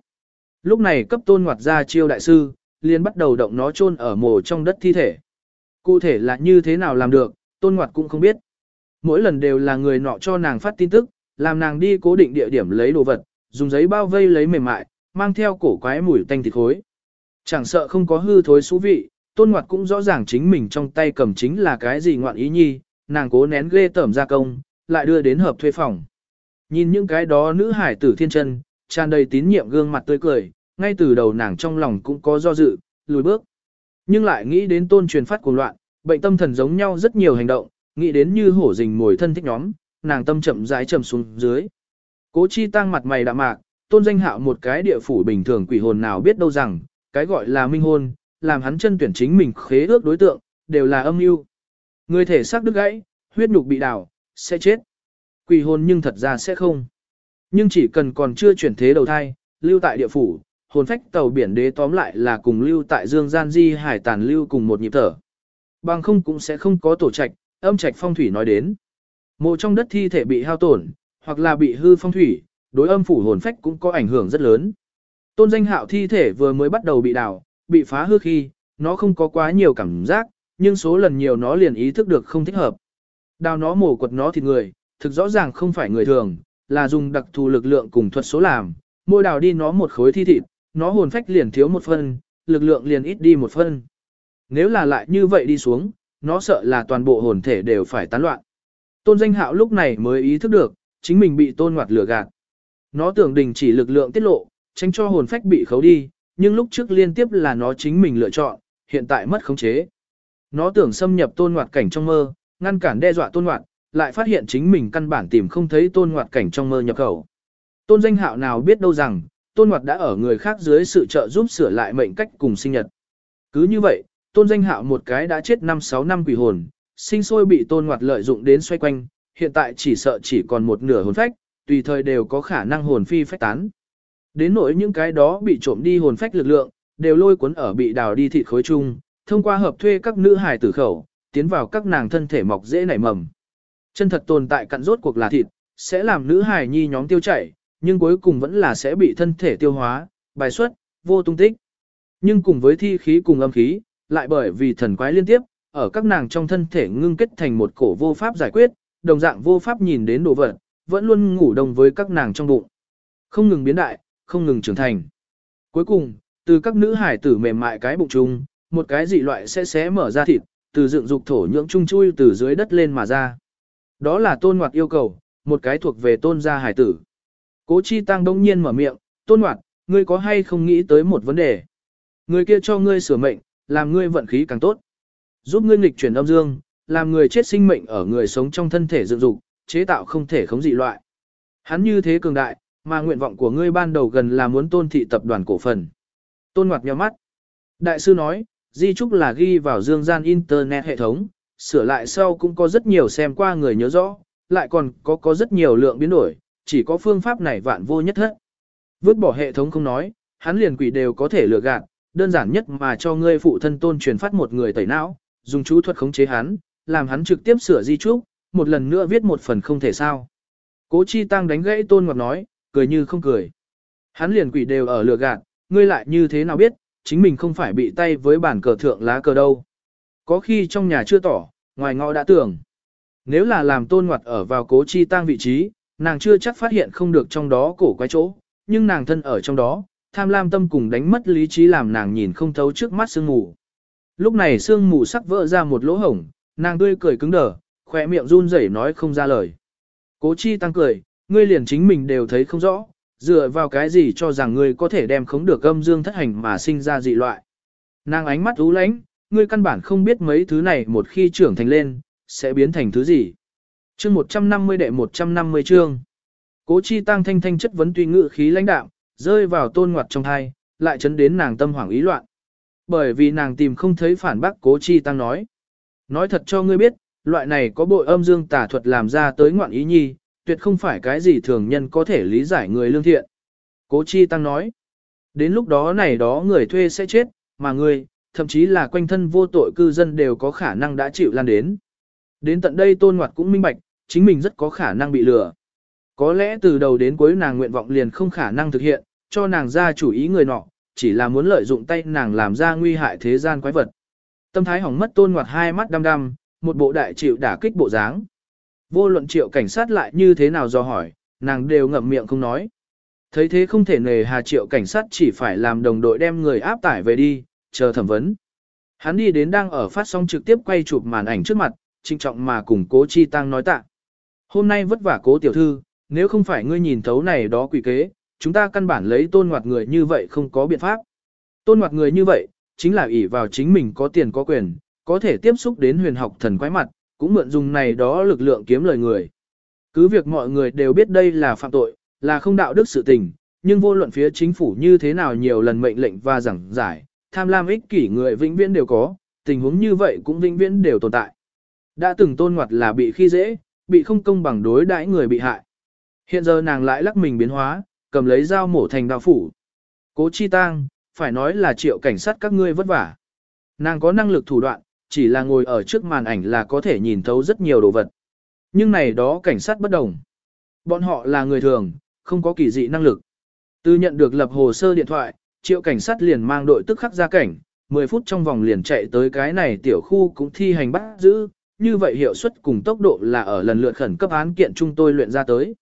Lúc này cấp tôn ngoặt ra chiêu đại sư, liền bắt đầu động nó chôn ở mồ trong đất thi thể. Cụ thể là như thế nào làm được, tôn ngoặt cũng không biết. Mỗi lần đều là người nọ cho nàng phát tin tức, làm nàng đi cố định địa điểm lấy đồ vật, dùng giấy bao vây lấy mềm mại, mang theo cổ quái mùi tanh thịt khối. Chẳng sợ không có hư thối xú vị, tôn ngoặt cũng rõ ràng chính mình trong tay cầm chính là cái gì ngoạn ý nhi, nàng cố nén ghê tởm ra công, lại đưa đến hợp thuê phòng. Nhìn những cái đó nữ hải tử thiên chân, tràn đầy tín nhiệm gương mặt tươi cười, ngay từ đầu nàng trong lòng cũng có do dự, lùi bước. Nhưng lại nghĩ đến tôn truyền phát cuồng loạn, bệnh tâm thần giống nhau rất nhiều hành động, nghĩ đến như hổ rình mồi thân thích nhóm, nàng tâm chậm rãi trầm xuống dưới. Cố chi tăng mặt mày đạm mạc, tôn danh hạo một cái địa phủ bình thường quỷ hồn nào biết đâu rằng, cái gọi là minh hôn, làm hắn chân tuyển chính mình khế ước đối tượng, đều là âm mưu. Người thể xác đứt gãy, huyết nhục bị đào, sẽ chết. Quỷ hồn nhưng thật ra sẽ không. Nhưng chỉ cần còn chưa chuyển thế đầu thai, lưu tại địa phủ, hồn phách tàu biển đế tóm lại là cùng lưu tại dương gian di hải tàn lưu cùng một nhịp thở. Bằng không cũng sẽ không có tổ trạch, âm trạch phong thủy nói đến. Mộ trong đất thi thể bị hao tổn, hoặc là bị hư phong thủy, đối âm phủ hồn phách cũng có ảnh hưởng rất lớn. Tôn danh hạo thi thể vừa mới bắt đầu bị đào, bị phá hư khi, nó không có quá nhiều cảm giác, nhưng số lần nhiều nó liền ý thức được không thích hợp. Đào nó mổ quật nó thịt người, thực rõ ràng không phải người thường, là dùng đặc thù lực lượng cùng thuật số làm, môi đào đi nó một khối thi thịt, nó hồn phách liền thiếu một phân, lực lượng liền ít đi một phân. Nếu là lại như vậy đi xuống, nó sợ là toàn bộ hồn thể đều phải tán loạn. Tôn danh hạo lúc này mới ý thức được, chính mình bị tôn ngoặt lửa gạt. Nó tưởng đình chỉ lực lượng tiết lộ, tránh cho hồn phách bị khấu đi, nhưng lúc trước liên tiếp là nó chính mình lựa chọn, hiện tại mất khống chế. Nó tưởng xâm nhập tôn ngoặt cảnh trong mơ, ngăn cản đe dọa tôn ngoặt, lại phát hiện chính mình căn bản tìm không thấy tôn ngoặt cảnh trong mơ nhập khẩu. Tôn danh hạo nào biết đâu rằng, tôn ngoặt đã ở người khác dưới sự trợ giúp sửa lại mệnh cách cùng sinh nhật. Cứ như vậy, tôn danh hạo một cái đã chết 5-6 năm quỷ hồn, sinh sôi bị tôn ngoặt lợi dụng đến xoay quanh, hiện tại chỉ sợ chỉ còn một nửa hồn phách, tùy thời đều có khả năng hồn phi phách tán. Đến nỗi những cái đó bị trộm đi hồn phách lực lượng, đều lôi cuốn ở bị đào đi thịt khối chung, thông qua hợp thuê các nữ hài tử khẩu, tiến vào các nàng thân thể mọc dễ nảy mầm. Chân thật tồn tại cặn rốt cuộc là thịt, sẽ làm nữ hài nhi nhóm tiêu chảy, nhưng cuối cùng vẫn là sẽ bị thân thể tiêu hóa, bài xuất, vô tung tích. Nhưng cùng với thi khí cùng âm khí, lại bởi vì thần quái liên tiếp, ở các nàng trong thân thể ngưng kết thành một cổ vô pháp giải quyết, đồng dạng vô pháp nhìn đến đồ vật, vẫn luôn ngủ đồng với các nàng trong bụng. Không ngừng biến đại, không ngừng trưởng thành. Cuối cùng, từ các nữ hải tử mềm mại cái bụng chung, một cái dị loại sẽ xé mở ra thịt, từ dựng dục thổ nhưỡng chung chui từ dưới đất lên mà ra. Đó là tôn ngoặt yêu cầu, một cái thuộc về tôn gia hải tử. Cố chi tăng đông nhiên mở miệng, tôn ngoặt, ngươi có hay không nghĩ tới một vấn đề? Người kia cho ngươi sửa mệnh, làm ngươi vận khí càng tốt. Giúp ngươi nghịch chuyển âm dương, làm người chết sinh mệnh ở người sống trong thân thể dựng dục, chế tạo không thể khống dị loại. Hắn như thế cường đại, mà nguyện vọng của ngươi ban đầu gần là muốn tôn thị tập đoàn cổ phần. Tôn ngoặt nhắm mắt. Đại sư nói, di trúc là ghi vào dương gian internet hệ thống, sửa lại sau cũng có rất nhiều xem qua người nhớ rõ, lại còn có có rất nhiều lượng biến đổi, chỉ có phương pháp này vạn vô nhất hết. Vứt bỏ hệ thống không nói, hắn liền quỷ đều có thể lừa gạt, đơn giản nhất mà cho ngươi phụ thân tôn truyền phát một người tẩy não, dùng chú thuật khống chế hắn, làm hắn trực tiếp sửa di trúc, một lần nữa viết một phần không thể sao. Cố Chi Tăng đánh gãy tôn ngọt nói, cười như không cười. Hắn liền quỷ đều ở lừa gạt, ngươi lại như thế nào biết, chính mình không phải bị tay với bản cờ thượng lá cờ đâu. Có khi trong nhà chưa tỏ, ngoài ngõ đã tưởng. Nếu là làm tôn ngoặt ở vào cố chi tăng vị trí, nàng chưa chắc phát hiện không được trong đó cổ quái chỗ, nhưng nàng thân ở trong đó, tham lam tâm cùng đánh mất lý trí làm nàng nhìn không thấu trước mắt sương mù. Lúc này sương mù sắc vỡ ra một lỗ hổng, nàng tươi cười cứng đờ, khỏe miệng run rẩy nói không ra lời. Cố chi tăng cười, ngươi liền chính mình đều thấy không rõ, dựa vào cái gì cho rằng ngươi có thể đem khống được âm dương thất hành mà sinh ra dị loại. Nàng ánh mắt ú lánh, ngươi căn bản không biết mấy thứ này một khi trưởng thành lên, sẽ biến thành thứ gì. Chương 150 đệ 150 chương. Cố chi tăng thanh thanh chất vấn tuy ngự khí lãnh đạo rơi vào tôn ngoặt trong thai, lại chấn đến nàng tâm hoảng ý loạn. Bởi vì nàng tìm không thấy phản bác cố chi tăng nói. Nói thật cho ngươi biết, loại này có bội âm dương tả thuật làm ra tới ngoạn ý nhi, tuyệt không phải cái gì thường nhân có thể lý giải người lương thiện. Cố chi tăng nói. Đến lúc đó này đó người thuê sẽ chết, mà ngươi, thậm chí là quanh thân vô tội cư dân đều có khả năng đã chịu lan đến. Đến tận đây tôn ngoặt cũng minh bạch, chính mình rất có khả năng bị lừa. Có lẽ từ đầu đến cuối nàng nguyện vọng liền không khả năng thực hiện, cho nàng ra chủ ý người nọ, chỉ là muốn lợi dụng tay nàng làm ra nguy hại thế gian quái vật. Tâm thái hỏng mất tôn ngoặt hai mắt đăm đăm, một bộ đại chịu đả kích bộ dáng. Vô luận triệu cảnh sát lại như thế nào do hỏi, nàng đều ngậm miệng không nói. Thấy thế không thể nề hà triệu cảnh sát chỉ phải làm đồng đội đem người áp tải về đi, chờ thẩm vấn. Hắn đi đến đang ở phát sóng trực tiếp quay chụp màn ảnh trước mặt, trinh trọng mà cùng cố chi tăng nói tạ. Hôm nay vất vả cố tiểu thư, nếu không phải ngươi nhìn thấu này đó quỷ kế, chúng ta căn bản lấy tôn ngoặt người như vậy không có biện pháp. Tôn ngoặt người như vậy, chính là ỷ vào chính mình có tiền có quyền, có thể tiếp xúc đến huyền học thần quái mặt, cũng mượn dùng này đó lực lượng kiếm lời người. Cứ việc mọi người đều biết đây là phạm tội, là không đạo đức sự tình, nhưng vô luận phía chính phủ như thế nào nhiều lần mệnh lệnh và giảng giải, tham lam ích kỷ người vĩnh viễn đều có, tình huống như vậy cũng vĩnh viễn đều tồn tại. Đã từng tôn ngoặt là bị khi dễ, bị không công bằng đối đãi người bị hại. Hiện giờ nàng lại lắc mình biến hóa, cầm lấy dao mổ thành đạo phủ. Cố chi tang, phải nói là triệu cảnh sát các ngươi vất vả. Nàng có năng lực thủ đoạn, chỉ là ngồi ở trước màn ảnh là có thể nhìn thấu rất nhiều đồ vật. Nhưng này đó cảnh sát bất đồng. Bọn họ là người thường, không có kỳ dị năng lực. Từ nhận được lập hồ sơ điện thoại, triệu cảnh sát liền mang đội tức khắc ra cảnh, 10 phút trong vòng liền chạy tới cái này tiểu khu cũng thi hành bắt giữ, như vậy hiệu suất cùng tốc độ là ở lần lượt khẩn cấp án kiện chúng tôi luyện ra tới.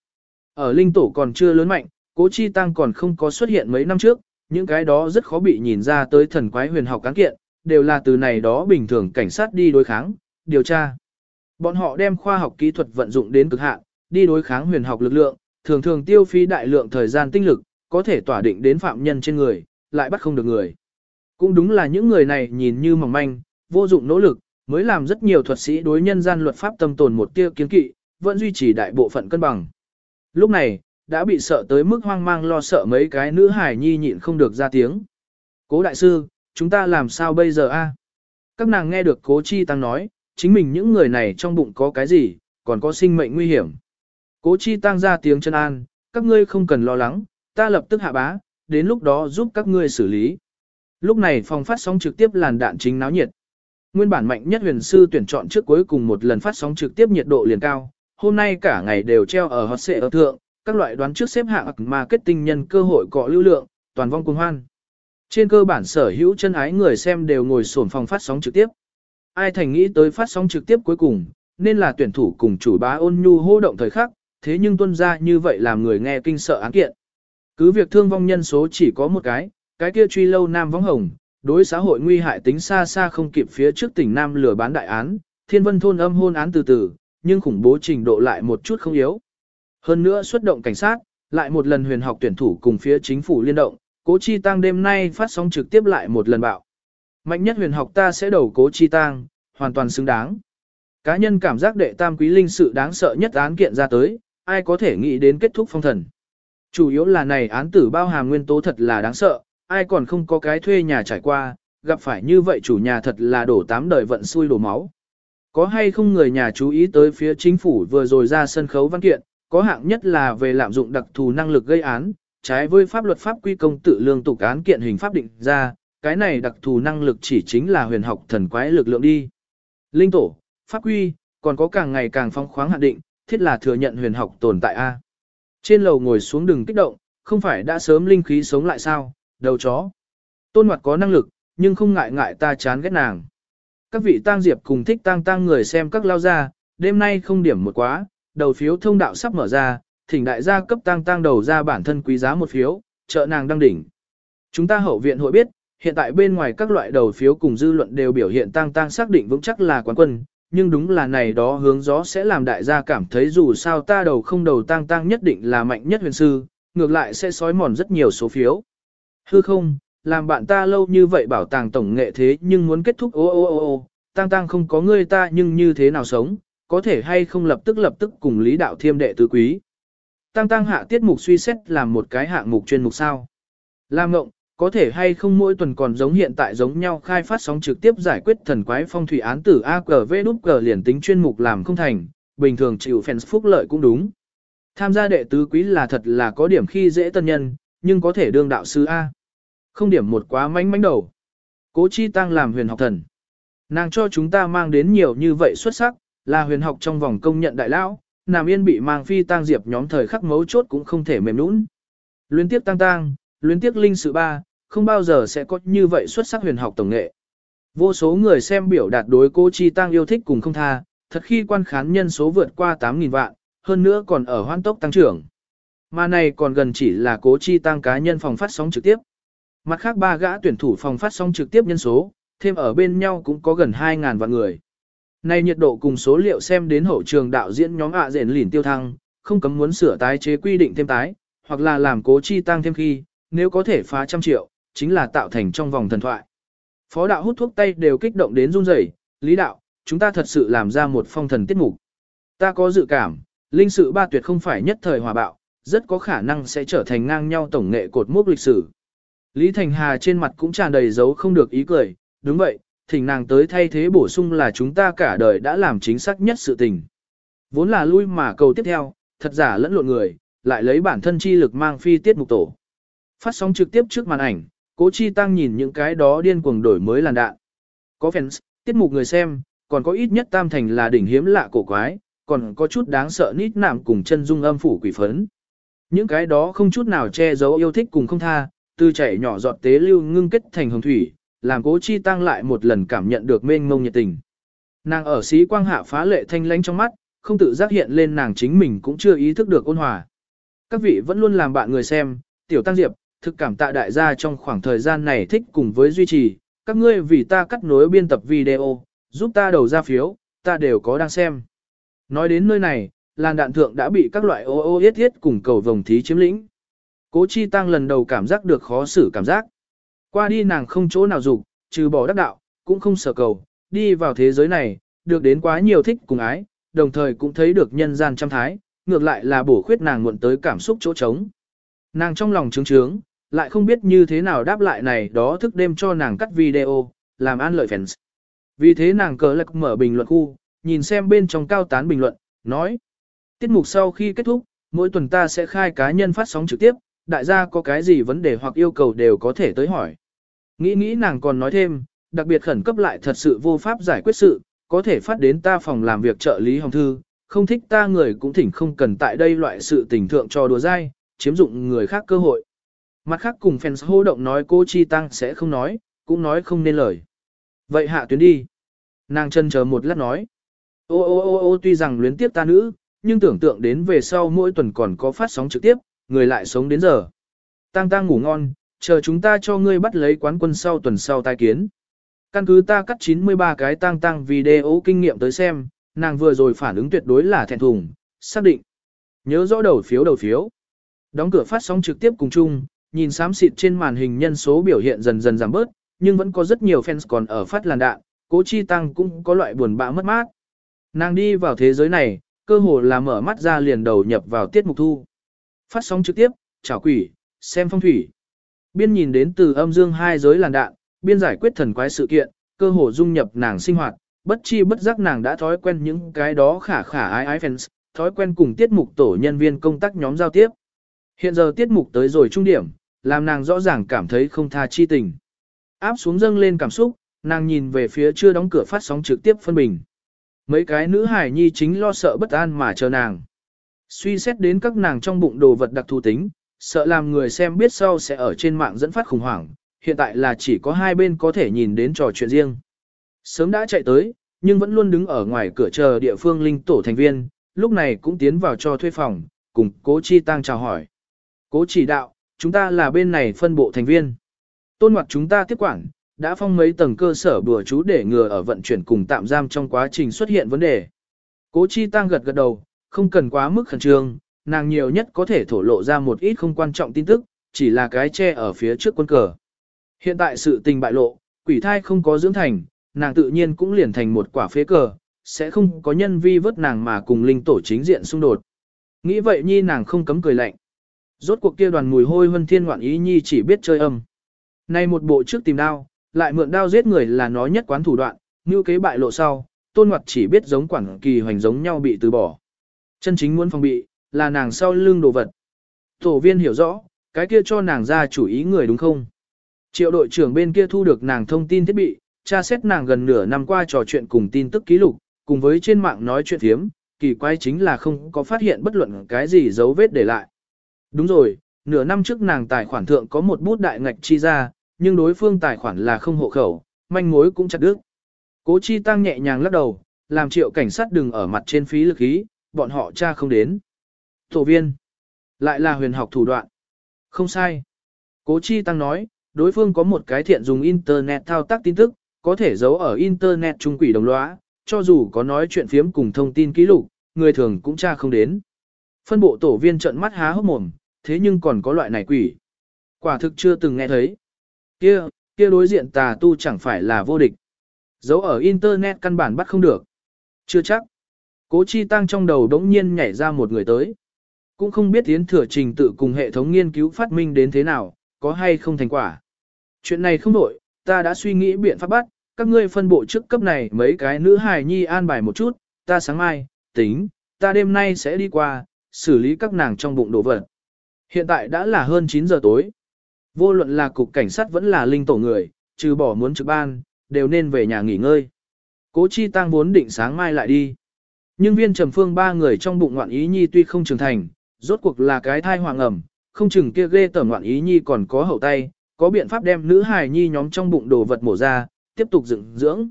Ở linh tổ còn chưa lớn mạnh, cố chi tăng còn không có xuất hiện mấy năm trước, những cái đó rất khó bị nhìn ra tới thần quái huyền học cán kiện, đều là từ này đó bình thường cảnh sát đi đối kháng, điều tra. Bọn họ đem khoa học kỹ thuật vận dụng đến cực hạn, đi đối kháng huyền học lực lượng, thường thường tiêu phí đại lượng thời gian tinh lực, có thể tỏa định đến phạm nhân trên người, lại bắt không được người. Cũng đúng là những người này nhìn như mỏng manh, vô dụng nỗ lực, mới làm rất nhiều thuật sĩ đối nhân gian luật pháp tâm tồn một tia kiến kỵ, vẫn duy trì đại bộ phận cân bằng. Lúc này, đã bị sợ tới mức hoang mang lo sợ mấy cái nữ hải nhi nhịn không được ra tiếng. Cố đại sư, chúng ta làm sao bây giờ a? Các nàng nghe được cố chi tăng nói, chính mình những người này trong bụng có cái gì, còn có sinh mệnh nguy hiểm. Cố chi tăng ra tiếng chân an, các ngươi không cần lo lắng, ta lập tức hạ bá, đến lúc đó giúp các ngươi xử lý. Lúc này phòng phát sóng trực tiếp làn đạn chính náo nhiệt. Nguyên bản mạnh nhất huyền sư tuyển chọn trước cuối cùng một lần phát sóng trực tiếp nhiệt độ liền cao, hôm nay cả ngày đều treo ở hot xệ ở thượng, các loại đoán trước xếp hạng marketing nhân cơ hội cọ lưu lượng, toàn vong cuồng hoan. Trên cơ bản sở hữu chân ái người xem đều ngồi sổn phòng phát sóng trực tiếp. Ai thành nghĩ tới phát sóng trực tiếp cuối cùng, nên là tuyển thủ cùng chủ bá ôn nhu hô động thời khắc, thế nhưng tuân ra như vậy làm người nghe kinh sợ án kiện. Cứ việc thương vong nhân số chỉ có một cái, cái kia truy lâu nam vong hồng, đối xã hội nguy hại tính xa xa không kịp phía trước tỉnh Nam lừa bán đại án, thiên vân thôn âm hôn án từ từ, nhưng khủng bố trình độ lại một chút không yếu. Hơn nữa xuất động cảnh sát, lại một lần huyền học tuyển thủ cùng phía chính phủ liên động, cố chi tăng đêm nay phát sóng trực tiếp lại một lần bạo. Mạnh nhất huyền học ta sẽ đầu cố chi tăng, hoàn toàn xứng đáng. Cá nhân cảm giác đệ tam quý linh sự đáng sợ nhất án kiện ra tới, ai có thể nghĩ đến kết thúc phong thần. Chủ yếu là này án tử bao hàm nguyên tố thật là đáng sợ, ai còn không có cái thuê nhà trải qua, gặp phải như vậy chủ nhà thật là đổ tám đời vận xui đổ máu. Có hay không người nhà chú ý tới phía chính phủ vừa rồi ra sân khấu văn kiện, có hạng nhất là về lạm dụng đặc thù năng lực gây án, trái với pháp luật pháp quy công tự lương tục án kiện hình pháp định ra, cái này đặc thù năng lực chỉ chính là huyền học thần quái lực lượng đi. Linh tổ, pháp quy, còn có càng ngày càng phong khoáng hạn định, thiết là thừa nhận huyền học tồn tại A. Trên lầu ngồi xuống đừng kích động, không phải đã sớm linh khí sống lại sao, đầu chó. Tôn hoạt có năng lực, nhưng không ngại ngại ta chán ghét nàng. Các vị tang diệp cùng thích tang tang người xem các lao ra, đêm nay không điểm một quá, đầu phiếu thông đạo sắp mở ra, thỉnh đại gia cấp tang tang đầu ra bản thân quý giá một phiếu, trợ nàng đăng đỉnh. Chúng ta hậu viện hội biết, hiện tại bên ngoài các loại đầu phiếu cùng dư luận đều biểu hiện tang tang xác định vững chắc là quán quân, nhưng đúng là này đó hướng gió sẽ làm đại gia cảm thấy dù sao ta đầu không đầu tang tang nhất định là mạnh nhất huyền sư, ngược lại sẽ sói mòn rất nhiều số phiếu. Hư không, làm bạn ta lâu như vậy bảo tàng tổng nghệ thế nhưng muốn kết thúc ô ô ô ô, tang tang không có ngươi ta nhưng như thế nào sống, có thể hay không lập tức lập tức cùng lý đạo thiêm đệ tứ quý. Tăng tăng hạ tiết mục suy xét làm một cái hạng mục chuyên mục sao. Lam ngộng, có thể hay không mỗi tuần còn giống hiện tại giống nhau khai phát sóng trực tiếp giải quyết thần quái phong thủy án tử AQV đúc cờ liền tính chuyên mục làm không thành, bình thường chịu fans phúc lợi cũng đúng. Tham gia đệ tứ quý là thật là có điểm khi dễ tân nhân, nhưng có thể đương đạo sư A. Không điểm một quá mánh mánh đầu. Cố chi tăng làm huyền học thần. Nàng cho chúng ta mang đến nhiều như vậy xuất sắc, là huyền học trong vòng công nhận đại lão, Nam Yên bị mang phi tang diệp nhóm thời khắc mấu chốt cũng không thể mềm nũng. Luyến tiếp tăng tăng, luyến tiếp linh sự ba, không bao giờ sẽ có như vậy xuất sắc huyền học tổng nghệ. Vô số người xem biểu đạt đối cô Chi Tăng yêu thích cùng không tha, thật khi quan khán nhân số vượt qua 8.000 vạn, hơn nữa còn ở hoan tốc tăng trưởng. Mà này còn gần chỉ là cố Chi Tăng cá nhân phòng phát sóng trực tiếp. Mặt khác ba gã tuyển thủ phòng phát sóng trực tiếp nhân số, thêm ở bên nhau cũng có gần 2.000 vạn người. Này nhiệt độ cùng số liệu xem đến hậu trường đạo diễn nhóm ạ à rền lỉn tiêu thăng, không cấm muốn sửa tái chế quy định thêm tái, hoặc là làm cố chi tăng thêm khi, nếu có thể phá trăm triệu, chính là tạo thành trong vòng thần thoại. Phó đạo hút thuốc tay đều kích động đến run rẩy, lý đạo, chúng ta thật sự làm ra một phong thần tiết mục. Ta có dự cảm, linh sự ba tuyệt không phải nhất thời hòa bạo, rất có khả năng sẽ trở thành ngang nhau tổng nghệ cột mốc lịch sử. Lý Thành Hà trên mặt cũng tràn đầy dấu không được ý cười, đúng vậy, thỉnh nàng tới thay thế bổ sung là chúng ta cả đời đã làm chính xác nhất sự tình. Vốn là lui mà cầu tiếp theo, thật giả lẫn lộn người, lại lấy bản thân chi lực mang phi tiết mục tổ. Phát sóng trực tiếp trước màn ảnh, cố chi tăng nhìn những cái đó điên cuồng đổi mới làn đạn. Có fans, tiết mục người xem, còn có ít nhất tam thành là đỉnh hiếm lạ cổ quái, còn có chút đáng sợ nít nạm cùng chân dung âm phủ quỷ phấn. Những cái đó không chút nào che giấu yêu thích cùng không tha, từ chảy nhỏ giọt tế lưu ngưng kết thành hồng thủy, làm cố chi tăng lại một lần cảm nhận được mênh mông nhiệt tình. Nàng ở xí quang hạ phá lệ thanh lánh trong mắt, không tự giác hiện lên nàng chính mình cũng chưa ý thức được ôn hòa. Các vị vẫn luôn làm bạn người xem, tiểu tăng diệp, thực cảm tạ đại gia trong khoảng thời gian này thích cùng với duy trì, các ngươi vì ta cắt nối biên tập video, giúp ta đầu ra phiếu, ta đều có đang xem. Nói đến nơi này, làn đạn thượng đã bị các loại ô ô yết yết cùng cầu vồng thí chiếm lĩnh. Cố chi tăng lần đầu cảm giác được khó xử cảm giác. Qua đi nàng không chỗ nào dục, trừ bỏ đắc đạo, cũng không sở cầu, đi vào thế giới này, được đến quá nhiều thích cùng ái, đồng thời cũng thấy được nhân gian trăm thái, ngược lại là bổ khuyết nàng muộn tới cảm xúc chỗ trống. Nàng trong lòng trướng trướng, lại không biết như thế nào đáp lại này đó thức đêm cho nàng cắt video, làm an lợi fans. Vì thế nàng cờ lạc mở bình luận khu, nhìn xem bên trong cao tán bình luận, nói. Tiết mục sau khi kết thúc, mỗi tuần ta sẽ khai cá nhân phát sóng trực tiếp, đại gia có cái gì vấn đề hoặc yêu cầu đều có thể tới hỏi. Nghĩ nghĩ nàng còn nói thêm, đặc biệt khẩn cấp lại thật sự vô pháp giải quyết sự, có thể phát đến ta phòng làm việc trợ lý hồng thư, không thích ta người cũng thỉnh không cần tại đây loại sự tình thượng cho đùa dai, chiếm dụng người khác cơ hội. Mặt khác cùng fans hô động nói cô Chi Tăng sẽ không nói, cũng nói không nên lời. Vậy hạ tuyến đi. Nàng chân chờ một lát nói. Ô ô ô ô tuy rằng luyến tiếp ta nữ, nhưng tưởng tượng đến về sau mỗi tuần còn có phát sóng trực tiếp, người lại sống đến giờ. Tăng tăng ngủ ngon, chờ chúng ta cho ngươi bắt lấy quán quân sau tuần sau tai kiến. Căn cứ ta cắt 93 cái tăng tăng video kinh nghiệm tới xem, nàng vừa rồi phản ứng tuyệt đối là thẹn thùng, xác định. Nhớ rõ đầu phiếu đầu phiếu. Đóng cửa phát sóng trực tiếp cùng chung, nhìn xám xịt trên màn hình nhân số biểu hiện dần dần giảm bớt, nhưng vẫn có rất nhiều fans còn ở phát làn đạn, cố chi tăng cũng có loại buồn bã mất mát. Nàng đi vào thế giới này, cơ hồ là mở mắt ra liền đầu nhập vào tiết mục thu. Phát sóng trực tiếp, chào quỷ, xem phong thủy. Biên nhìn đến từ âm dương hai giới làn đạn, biên giải quyết thần quái sự kiện, cơ hồ dung nhập nàng sinh hoạt, bất chi bất giác nàng đã thói quen những cái đó khả khả ái ái fans, thói quen cùng tiết mục tổ nhân viên công tác nhóm giao tiếp. Hiện giờ tiết mục tới rồi trung điểm, làm nàng rõ ràng cảm thấy không tha chi tình. Áp xuống dâng lên cảm xúc, nàng nhìn về phía chưa đóng cửa phát sóng trực tiếp phân bình. Mấy cái nữ hải nhi chính lo sợ bất an mà chờ nàng. Suy xét đến các nàng trong bụng đồ vật đặc thù tính, sợ làm người xem biết sau sẽ ở trên mạng dẫn phát khủng hoảng, hiện tại là chỉ có hai bên có thể nhìn đến trò chuyện riêng. Sớm đã chạy tới, nhưng vẫn luôn đứng ở ngoài cửa chờ địa phương linh tổ thành viên, lúc này cũng tiến vào cho thuê phòng, cùng cố chi tăng chào hỏi. Cố chỉ đạo, chúng ta là bên này phân bộ thành viên. Tôn ngoặt chúng ta tiếp quản, đã phong mấy tầng cơ sở bừa chú để ngừa ở vận chuyển cùng tạm giam trong quá trình xuất hiện vấn đề. Cố chi tăng gật gật đầu, không cần quá mức khẩn trương, nàng nhiều nhất có thể thổ lộ ra một ít không quan trọng tin tức, chỉ là cái che ở phía trước quân cờ. Hiện tại sự tình bại lộ, quỷ thai không có dưỡng thành, nàng tự nhiên cũng liền thành một quả phế cờ, sẽ không có nhân vi vớt nàng mà cùng linh tổ chính diện xung đột. Nghĩ vậy nhi nàng không cấm cười lạnh. Rốt cuộc kia đoàn mùi hôi huân thiên ngoạn ý nhi chỉ biết chơi âm. Nay một bộ trước tìm đao, lại mượn đao giết người là nó nhất quán thủ đoạn, như kế bại lộ sau, tôn ngoặt chỉ biết giống quảng kỳ hoành giống nhau bị từ bỏ. Chân chính muốn phòng bị, là nàng sau lưng đồ vật. Tổ viên hiểu rõ, cái kia cho nàng ra chủ ý người đúng không? Triệu đội trưởng bên kia thu được nàng thông tin thiết bị, tra xét nàng gần nửa năm qua trò chuyện cùng tin tức ký lục, cùng với trên mạng nói chuyện thiếm, kỳ quái chính là không có phát hiện bất luận cái gì dấu vết để lại. Đúng rồi, nửa năm trước nàng tài khoản thượng có một bút đại ngạch chi ra, nhưng đối phương tài khoản là không hộ khẩu, manh mối cũng chặt đứt. Cố chi tăng nhẹ nhàng lắc đầu, làm triệu cảnh sát đừng ở mặt trên phí lực ý, bọn họ tra không đến. Tổ viên, lại là huyền học thủ đoạn. Không sai. Cố chi tăng nói, đối phương có một cái thiện dùng internet thao tác tin tức, có thể giấu ở internet trung quỷ đồng lõa, cho dù có nói chuyện phiếm cùng thông tin ký lục, người thường cũng tra không đến. Phân bộ tổ viên trợn mắt há hốc mồm, thế nhưng còn có loại này quỷ. Quả thực chưa từng nghe thấy. Kia, kia đối diện tà tu chẳng phải là vô địch. Giấu ở internet căn bản bắt không được. Chưa chắc. Cố chi tăng trong đầu đống nhiên nhảy ra một người tới. Cũng không biết tiến thừa trình tự cùng hệ thống nghiên cứu phát minh đến thế nào, có hay không thành quả. Chuyện này không đổi, ta đã suy nghĩ biện pháp bắt, các ngươi phân bộ trước cấp này mấy cái nữ hài nhi an bài một chút, ta sáng mai, tính, ta đêm nay sẽ đi qua, xử lý các nàng trong bụng đồ vật. Hiện tại đã là hơn 9 giờ tối. Vô luận là cục cảnh sát vẫn là linh tổ người, trừ bỏ muốn trực ban, đều nên về nhà nghỉ ngơi. Cố chi tăng vốn định sáng mai lại đi. Nhưng viên trầm phương ba người trong bụng ngoạn ý nhi tuy không trưởng thành, rốt cuộc là cái thai hoàng ẩm, không chừng kia ghê tởm ngoạn ý nhi còn có hậu tay, có biện pháp đem nữ hài nhi nhóm trong bụng đồ vật mổ ra, tiếp tục dựng dưỡng.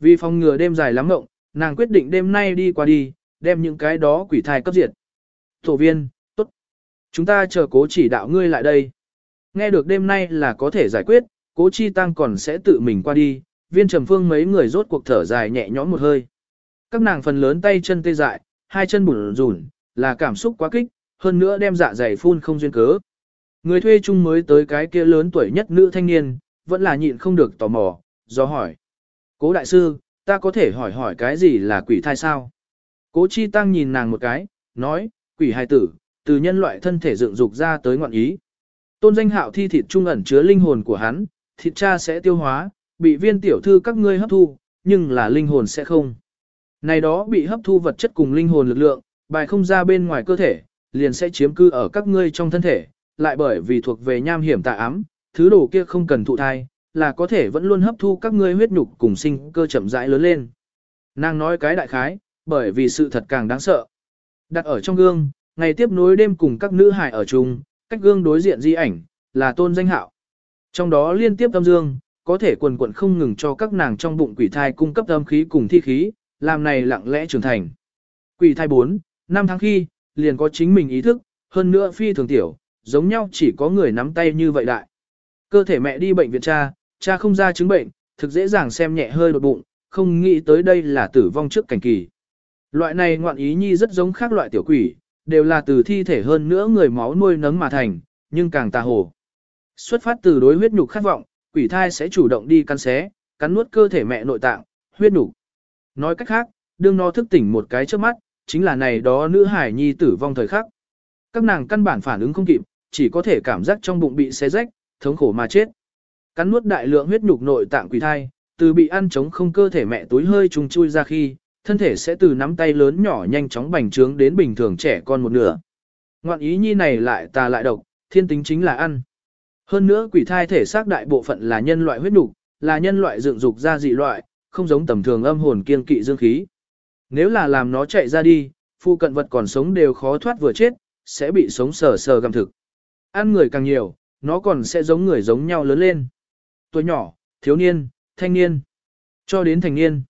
Vì phòng ngừa đêm dài lắm ngộng, nàng quyết định đêm nay đi qua đi, đem những cái đó quỷ thai cấp diệt. Tổ viên, tốt. Chúng ta chờ cố chỉ đạo ngươi lại đây. Nghe được đêm nay là có thể giải quyết, cố chi tăng còn sẽ tự mình qua đi, viên trầm phương mấy người rốt cuộc thở dài nhẹ nhõm một hơi. Các nàng phần lớn tay chân tê dại, hai chân bùn rùn, là cảm xúc quá kích, hơn nữa đem dạ dày phun không duyên cớ. Người thuê chung mới tới cái kia lớn tuổi nhất nữ thanh niên, vẫn là nhịn không được tò mò, do hỏi. Cố đại sư, ta có thể hỏi hỏi cái gì là quỷ thai sao? Cố chi tăng nhìn nàng một cái, nói, quỷ hài tử, từ nhân loại thân thể dựng dục ra tới ngọn ý. Tôn danh hạo thi thịt trung ẩn chứa linh hồn của hắn, thịt cha sẽ tiêu hóa, bị viên tiểu thư các ngươi hấp thu, nhưng là linh hồn sẽ không. Này đó bị hấp thu vật chất cùng linh hồn lực lượng, bài không ra bên ngoài cơ thể, liền sẽ chiếm cư ở các ngươi trong thân thể, lại bởi vì thuộc về nham hiểm tà ám, thứ đồ kia không cần thụ thai, là có thể vẫn luôn hấp thu các ngươi huyết nhục cùng sinh cơ chậm rãi lớn lên. Nàng nói cái đại khái, bởi vì sự thật càng đáng sợ. Đặt ở trong gương, ngày tiếp nối đêm cùng các nữ hài ở chung, cách gương đối diện di ảnh, là tôn danh hạo. Trong đó liên tiếp âm dương, có thể quần quận không ngừng cho các nàng trong bụng quỷ thai cung cấp âm khí cùng thi khí, làm này lặng lẽ trưởng thành. Quỷ thai 4, năm tháng khi, liền có chính mình ý thức, hơn nữa phi thường tiểu, giống nhau chỉ có người nắm tay như vậy đại. Cơ thể mẹ đi bệnh viện cha, cha không ra chứng bệnh, thực dễ dàng xem nhẹ hơi đột bụng, không nghĩ tới đây là tử vong trước cảnh kỳ. Loại này ngoạn ý nhi rất giống khác loại tiểu quỷ, đều là từ thi thể hơn nữa người máu nuôi nấng mà thành, nhưng càng tà hồ. Xuất phát từ đối huyết nhục khát vọng, quỷ thai sẽ chủ động đi cắn xé, cắn nuốt cơ thể mẹ nội tạng, huyết nhục. Nói cách khác, đương nó thức tỉnh một cái trước mắt, chính là này đó nữ hải nhi tử vong thời khắc. Các nàng căn bản phản ứng không kịp, chỉ có thể cảm giác trong bụng bị xé rách, thống khổ mà chết. Cắn nuốt đại lượng huyết nhục nội tạng quỷ thai, từ bị ăn chống không cơ thể mẹ túi hơi trùng chui ra khi, thân thể sẽ từ nắm tay lớn nhỏ nhanh chóng bành trướng đến bình thường trẻ con một nửa. Ngoạn ý nhi này lại tà lại độc, thiên tính chính là ăn. Hơn nữa quỷ thai thể xác đại bộ phận là nhân loại huyết nhục, là nhân loại dựng dục ra dị loại, không giống tầm thường âm hồn kiên kỵ dương khí. Nếu là làm nó chạy ra đi, phu cận vật còn sống đều khó thoát vừa chết, sẽ bị sống sờ sờ gặm thực. Ăn người càng nhiều, nó còn sẽ giống người giống nhau lớn lên. Tuổi nhỏ, thiếu niên, thanh niên, cho đến thành niên.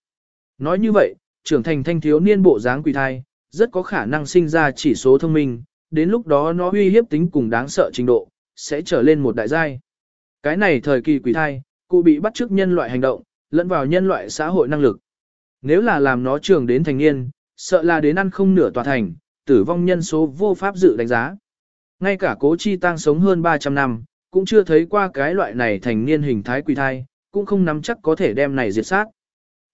Nói như vậy, trưởng thành thanh thiếu niên bộ dáng quỷ thai, rất có khả năng sinh ra chỉ số thông minh, đến lúc đó nó uy hiếp tính cùng đáng sợ trình độ, sẽ trở lên một đại giai. Cái này thời kỳ quỷ thai, cụ bị bắt trước nhân loại hành động, lẫn vào nhân loại xã hội năng lực. Nếu là làm nó trường đến thành niên, sợ là đến ăn không nửa tòa thành, tử vong nhân số vô pháp dự đánh giá. Ngay cả cố chi tăng sống hơn 300 năm, cũng chưa thấy qua cái loại này thành niên hình thái quỷ thai, cũng không nắm chắc có thể đem này diệt sát.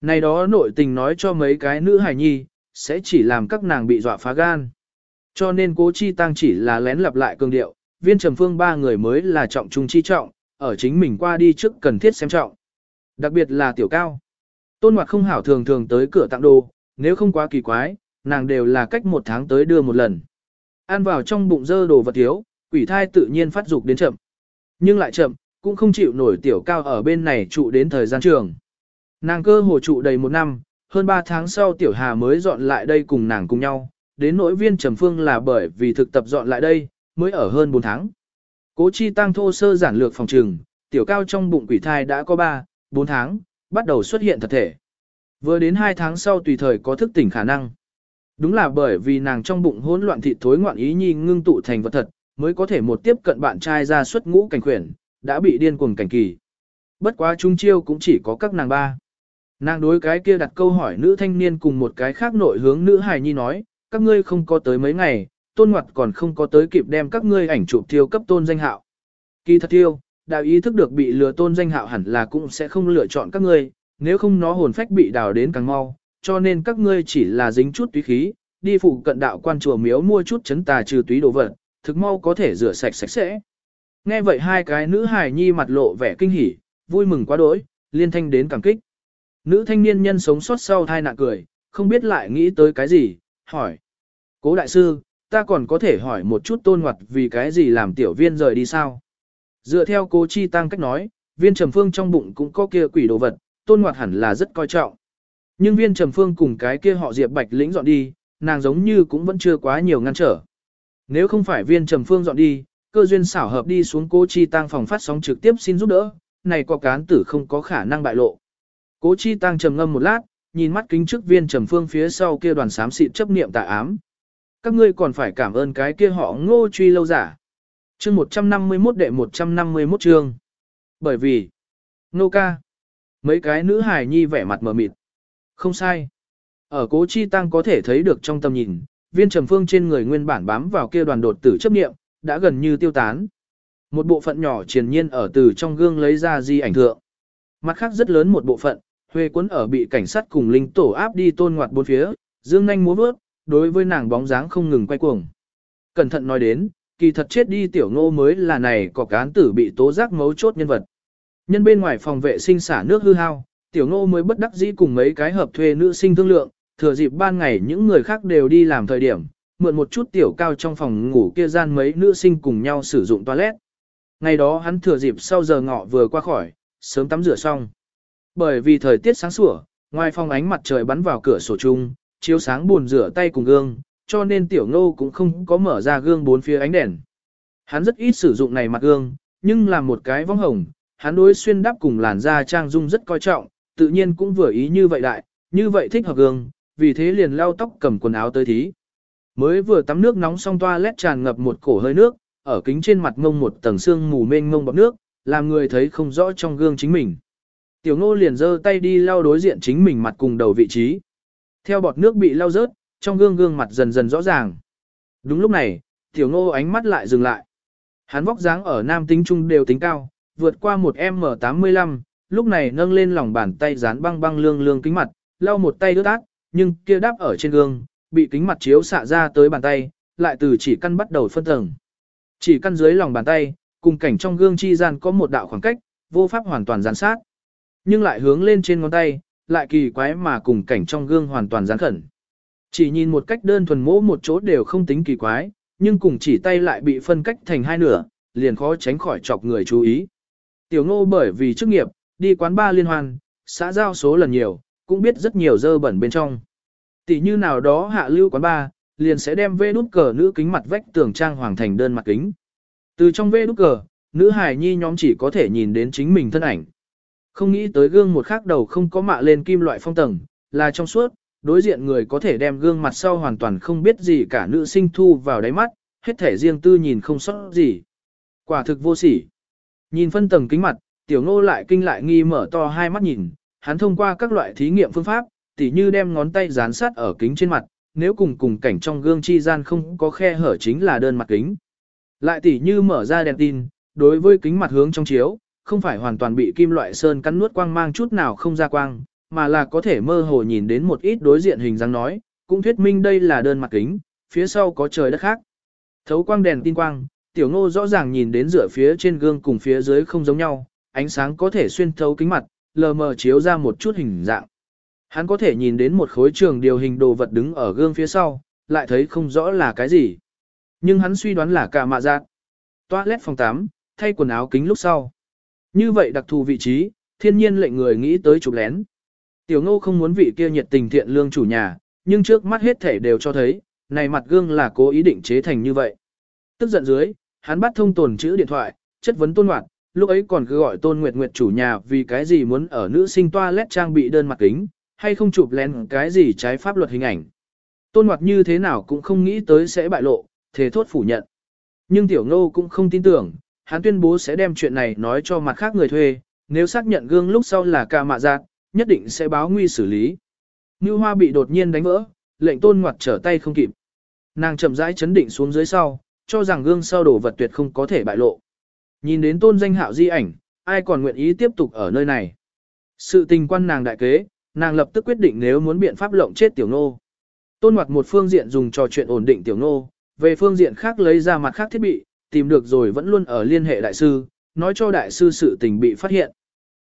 Này đó nội tình nói cho mấy cái nữ hài nhi, sẽ chỉ làm các nàng bị dọa phá gan. Cho nên cố chi tăng chỉ là lén lặp lại cường điệu, viên trầm phương ba người mới là trọng trung chi trọng, ở chính mình qua đi trước cần thiết xem trọng. Đặc biệt là tiểu cao. Tôn Ngoạt không hảo thường thường tới cửa tặng đồ, nếu không quá kỳ quái, nàng đều là cách một tháng tới đưa một lần. Ăn vào trong bụng dơ đồ vật thiếu, quỷ thai tự nhiên phát dục đến chậm. Nhưng lại chậm, cũng không chịu nổi tiểu cao ở bên này trụ đến thời gian trường. Nàng cơ hồ trụ đầy một năm, hơn ba tháng sau tiểu hà mới dọn lại đây cùng nàng cùng nhau, đến nỗi viên trầm phương là bởi vì thực tập dọn lại đây, mới ở hơn 4 tháng. Cố chi tăng thô sơ giản lược phòng trừng, tiểu cao trong bụng quỷ thai đã có 3, 4 tháng, bắt đầu xuất hiện thật thể. Vừa đến 2 tháng sau tùy thời có thức tỉnh khả năng. Đúng là bởi vì nàng trong bụng hỗn loạn thịt thối ngoạn ý nhi ngưng tụ thành vật thật, mới có thể một tiếp cận bạn trai ra xuất ngũ cảnh khuyển, đã bị điên cuồng cảnh kỳ. Bất quá trung chiêu cũng chỉ có các nàng ba. Nàng đối cái kia đặt câu hỏi nữ thanh niên cùng một cái khác nội hướng nữ hài nhi nói, các ngươi không có tới mấy ngày, tôn ngoặt còn không có tới kịp đem các ngươi ảnh chụp thiêu cấp tôn danh hạo. Kỳ thật thiêu, đạo ý thức được bị lừa tôn danh hạo hẳn là cũng sẽ không lựa chọn các ngươi, nếu không nó hồn phách bị đào đến càng mau, cho nên các ngươi chỉ là dính chút túy khí, đi phụ cận đạo quan chùa miếu mua chút chấn tà trừ túy đồ vật, thực mau có thể rửa sạch sạch sẽ. Nghe vậy hai cái nữ hài nhi mặt lộ vẻ kinh hỉ, vui mừng quá đỗi, liên thanh đến cảm kích. Nữ thanh niên nhân sống sót sau thai nạn cười, không biết lại nghĩ tới cái gì, hỏi. Cố đại sư, ta còn có thể hỏi một chút tôn ngoặt vì cái gì làm tiểu viên rời đi sao? Dựa theo cố chi tăng cách nói, viên trầm phương trong bụng cũng có kia quỷ đồ vật, tôn ngoạt hẳn là rất coi trọng. Nhưng viên trầm phương cùng cái kia họ diệp bạch lĩnh dọn đi, nàng giống như cũng vẫn chưa quá nhiều ngăn trở. Nếu không phải viên trầm phương dọn đi, cơ duyên xảo hợp đi xuống cố chi tăng phòng phát sóng trực tiếp xin giúp đỡ, này có cán tử không có khả năng bại lộ. Cố chi tăng trầm ngâm một lát, nhìn mắt kính trước viên trầm phương phía sau kia đoàn xám xịt chấp niệm tà ám. Các ngươi còn phải cảm ơn cái kia họ ngô truy lâu giả. Chương 151 đệ 151 chương. Bởi vì, nô ca, mấy cái nữ hài nhi vẻ mặt mờ mịt. Không sai. Ở cố chi tăng có thể thấy được trong tầm nhìn, viên trầm phương trên người nguyên bản bám vào kia đoàn đột tử chấp niệm, đã gần như tiêu tán. Một bộ phận nhỏ triền nhiên ở từ trong gương lấy ra di ảnh thượng. Mặt khác rất lớn một bộ phận, huê cuốn ở bị cảnh sát cùng linh tổ áp đi tôn ngoặt bốn phía, dương nhanh múa vớt, đối với nàng bóng dáng không ngừng quay cuồng. Cẩn thận nói đến, kỳ thật chết đi tiểu ngô mới là này có cán tử bị tố giác mấu chốt nhân vật. Nhân bên ngoài phòng vệ sinh xả nước hư hao, tiểu ngô mới bất đắc dĩ cùng mấy cái hợp thuê nữ sinh thương lượng, thừa dịp ban ngày những người khác đều đi làm thời điểm, mượn một chút tiểu cao trong phòng ngủ kia gian mấy nữ sinh cùng nhau sử dụng toilet. Ngày đó hắn thừa dịp sau giờ ngọ vừa qua khỏi, sớm tắm rửa xong. Bởi vì thời tiết sáng sủa, ngoài phòng ánh mặt trời bắn vào cửa sổ chung, chiếu sáng buồn rửa tay cùng gương, cho nên tiểu ngô cũng không có mở ra gương bốn phía ánh đèn. Hắn rất ít sử dụng này mặt gương, nhưng là một cái vong hồng, hắn đối xuyên đắp cùng làn da trang dung rất coi trọng, tự nhiên cũng vừa ý như vậy đại, như vậy thích hợp gương, vì thế liền lau tóc cầm quần áo tới thí. Mới vừa tắm nước nóng xong toa lét tràn ngập một cổ hơi nước, ở kính trên mặt ngông một tầng xương mù mênh ngông bọt nước, làm người thấy không rõ trong gương chính mình. Tiểu ngô liền giơ tay đi lau đối diện chính mình mặt cùng đầu vị trí. Theo bọt nước bị lau rớt, trong gương gương mặt dần dần rõ ràng. Đúng lúc này, tiểu ngô ánh mắt lại dừng lại. Hắn vóc dáng ở nam tính trung đều tính cao, vượt qua một M85, lúc này nâng lên lòng bàn tay dán băng băng lương lương kính mặt, lau một tay đứt ác, nhưng kia đáp ở trên gương, bị kính mặt chiếu xạ ra tới bàn tay, lại từ chỉ căn bắt đầu phân tầng. Chỉ căn dưới lòng bàn tay, cùng cảnh trong gương chi gian có một đạo khoảng cách, vô pháp hoàn toàn gián sát. Nhưng lại hướng lên trên ngón tay, lại kỳ quái mà cùng cảnh trong gương hoàn toàn gián khẩn. Chỉ nhìn một cách đơn thuần mỗ một chỗ đều không tính kỳ quái, nhưng cùng chỉ tay lại bị phân cách thành hai nửa, liền khó tránh khỏi chọc người chú ý. Tiểu ngô bởi vì chức nghiệp, đi quán ba liên hoan, xã giao số lần nhiều, cũng biết rất nhiều dơ bẩn bên trong. Tỷ như nào đó hạ lưu quán ba, liền sẽ đem vê nút cờ nữ kính mặt vách tường trang hoàng thành đơn mặt kính. Từ trong vê nút cờ, nữ hài nhi nhóm chỉ có thể nhìn đến chính mình thân ảnh. Không nghĩ tới gương một khắc đầu không có mạ lên kim loại phong tầng, là trong suốt, đối diện người có thể đem gương mặt sau hoàn toàn không biết gì cả nữ sinh thu vào đáy mắt, hết thể riêng tư nhìn không sót gì. Quả thực vô sỉ. Nhìn phân tầng kính mặt, tiểu ngô lại kinh lại nghi mở to hai mắt nhìn, hắn thông qua các loại thí nghiệm phương pháp, tỉ như đem ngón tay dán sát ở kính trên mặt, nếu cùng cùng cảnh trong gương chi gian không có khe hở chính là đơn mặt kính. Lại tỉ như mở ra đèn tin, đối với kính mặt hướng trong chiếu, không phải hoàn toàn bị kim loại sơn cắn nuốt quang mang chút nào không ra quang, mà là có thể mơ hồ nhìn đến một ít đối diện hình dáng nói, cũng thuyết minh đây là đơn mặt kính, phía sau có trời đất khác. Thấu quang đèn tin quang, tiểu ngô rõ ràng nhìn đến giữa phía trên gương cùng phía dưới không giống nhau, ánh sáng có thể xuyên thấu kính mặt, lờ mờ chiếu ra một chút hình dạng. Hắn có thể nhìn đến một khối trường điều hình đồ vật đứng ở gương phía sau, lại thấy không rõ là cái gì. Nhưng hắn suy đoán là cả mạ giác. Toilet phòng 8, thay quần áo kính lúc sau. Như vậy đặc thù vị trí, thiên nhiên lệnh người nghĩ tới chụp lén. Tiểu ngô không muốn vị kia nhiệt tình thiện lương chủ nhà, nhưng trước mắt hết thể đều cho thấy, này mặt gương là cố ý định chế thành như vậy. Tức giận dưới, hắn bắt thông tồn chữ điện thoại, chất vấn tôn hoạt, lúc ấy còn cứ gọi tôn nguyệt nguyệt chủ nhà vì cái gì muốn ở nữ sinh toilet trang bị đơn mặt kính, hay không chụp lén cái gì trái pháp luật hình ảnh. Tôn hoạt như thế nào cũng không nghĩ tới sẽ bại lộ, thế thốt phủ nhận. Nhưng tiểu ngô cũng không tin tưởng, hắn tuyên bố sẽ đem chuyện này nói cho mặt khác người thuê, nếu xác nhận gương lúc sau là ca mạ giác, nhất định sẽ báo nguy xử lý. Như hoa bị đột nhiên đánh vỡ, lệnh tôn ngoặt trở tay không kịp. Nàng chậm rãi chấn định xuống dưới sau, cho rằng gương sau đổ vật tuyệt không có thể bại lộ. Nhìn đến tôn danh hạo di ảnh, ai còn nguyện ý tiếp tục ở nơi này. Sự tình quan nàng đại kế, nàng lập tức quyết định nếu muốn biện pháp lộng chết tiểu nô. Tôn ngoặt một phương diện dùng trò chuyện ổn định tiểu nô, về phương diện khác lấy ra mặt khác thiết bị, tìm được rồi vẫn luôn ở liên hệ đại sư, nói cho đại sư sự tình bị phát hiện.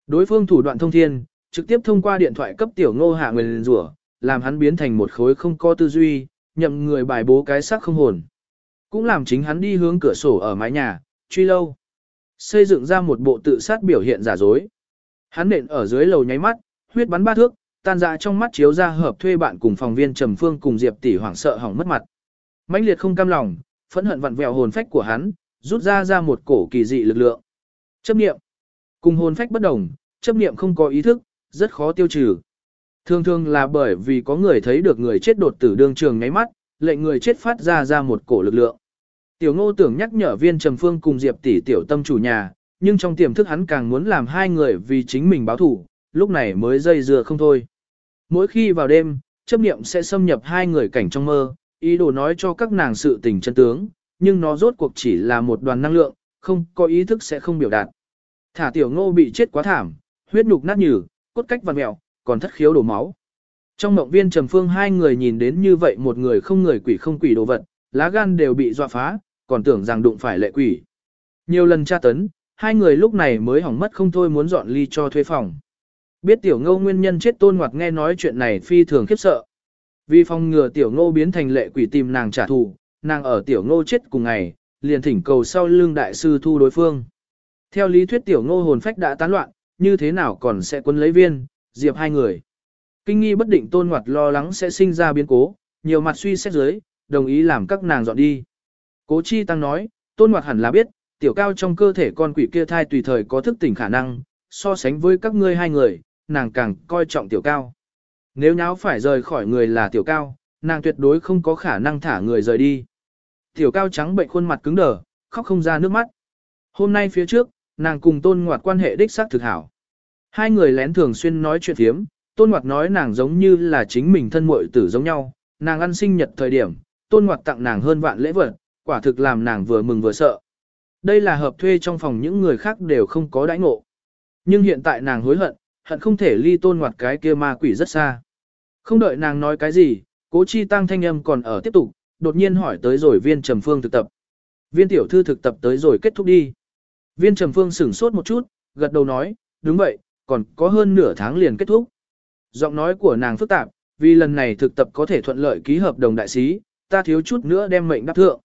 Đối phương thủ đoạn thông thiên, trực tiếp thông qua điện thoại cấp tiểu ngô hạ nguyền rủa, làm hắn biến thành một khối không có tư duy, nhậm người bài bố cái xác không hồn. Cũng làm chính hắn đi hướng cửa sổ ở mái nhà, truy lâu. Xây dựng ra một bộ tự sát biểu hiện giả dối. Hắn nện ở dưới lầu nháy mắt, huyết bắn ba thước, tan ra trong mắt chiếu ra hợp thuê bạn cùng phòng viên Trầm Phương cùng Diệp tỷ hoảng sợ hỏng mất mặt. mãnh liệt không cam lòng, phẫn hận vặn vẹo hồn phách của hắn, rút ra ra một cổ kỳ dị lực lượng. Chấp niệm. Cùng hồn phách bất đồng, chấp niệm không có ý thức, rất khó tiêu trừ. Thường thường là bởi vì có người thấy được người chết đột tử đương trường ngáy mắt, lệnh người chết phát ra ra một cổ lực lượng. Tiểu ngô tưởng nhắc nhở viên Trầm Phương cùng Diệp tỷ tiểu tâm chủ nhà, nhưng trong tiềm thức hắn càng muốn làm hai người vì chính mình báo thủ, lúc này mới dây dưa không thôi. Mỗi khi vào đêm, chấp niệm sẽ xâm nhập hai người cảnh trong mơ, ý đồ nói cho các nàng sự tình chân tướng, nhưng nó rốt cuộc chỉ là một đoàn năng lượng, không có ý thức sẽ không biểu đạt. Thả tiểu ngô bị chết quá thảm, huyết nhục nát nhừ, cốt cách vằn mẹo, còn thất khiếu đổ máu. Trong mộng viên trầm phương hai người nhìn đến như vậy một người không người quỷ không quỷ đồ vật, lá gan đều bị dọa phá, còn tưởng rằng đụng phải lệ quỷ. Nhiều lần tra tấn, hai người lúc này mới hỏng mất không thôi muốn dọn ly cho thuê phòng. Biết tiểu ngô nguyên nhân chết tôn ngoặt nghe nói chuyện này phi thường khiếp sợ. Vì phòng ngừa tiểu ngô biến thành lệ quỷ tìm nàng trả thù, nàng ở tiểu ngô chết cùng ngày, liền thỉnh cầu sau lưng đại sư thu đối phương. Theo lý thuyết tiểu ngô hồn phách đã tán loạn, như thế nào còn sẽ quân lấy viên, diệp hai người. Kinh nghi bất định tôn ngoặt lo lắng sẽ sinh ra biến cố, nhiều mặt suy xét dưới, đồng ý làm các nàng dọn đi. Cố chi tăng nói, tôn ngoặt hẳn là biết, tiểu cao trong cơ thể con quỷ kia thai tùy thời có thức tỉnh khả năng, so sánh với các ngươi hai người, nàng càng coi trọng tiểu cao. Nếu nháo phải rời khỏi người là tiểu cao, nàng tuyệt đối không có khả năng thả người rời đi. Tiểu cao trắng bệnh khuôn mặt cứng đờ, khóc không ra nước mắt. Hôm nay phía trước, nàng cùng tôn ngoạt quan hệ đích xác thực hảo. Hai người lén thường xuyên nói chuyện thiếm, tôn ngoạt nói nàng giống như là chính mình thân muội tử giống nhau, nàng ăn sinh nhật thời điểm, tôn ngoạt tặng nàng hơn vạn lễ vật, quả thực làm nàng vừa mừng vừa sợ. Đây là hợp thuê trong phòng những người khác đều không có đãi ngộ. Nhưng hiện tại nàng hối hận, hận không thể ly tôn ngoạt cái kia ma quỷ rất xa. Không đợi nàng nói cái gì, cố chi tăng thanh âm còn ở tiếp tục, đột nhiên hỏi tới rồi viên trầm phương thực tập. Viên tiểu thư thực tập tới rồi kết thúc đi. Viên trầm phương sửng sốt một chút, gật đầu nói, đúng vậy, còn có hơn nửa tháng liền kết thúc. Giọng nói của nàng phức tạp, vì lần này thực tập có thể thuận lợi ký hợp đồng đại sứ, ta thiếu chút nữa đem mệnh đáp thượng.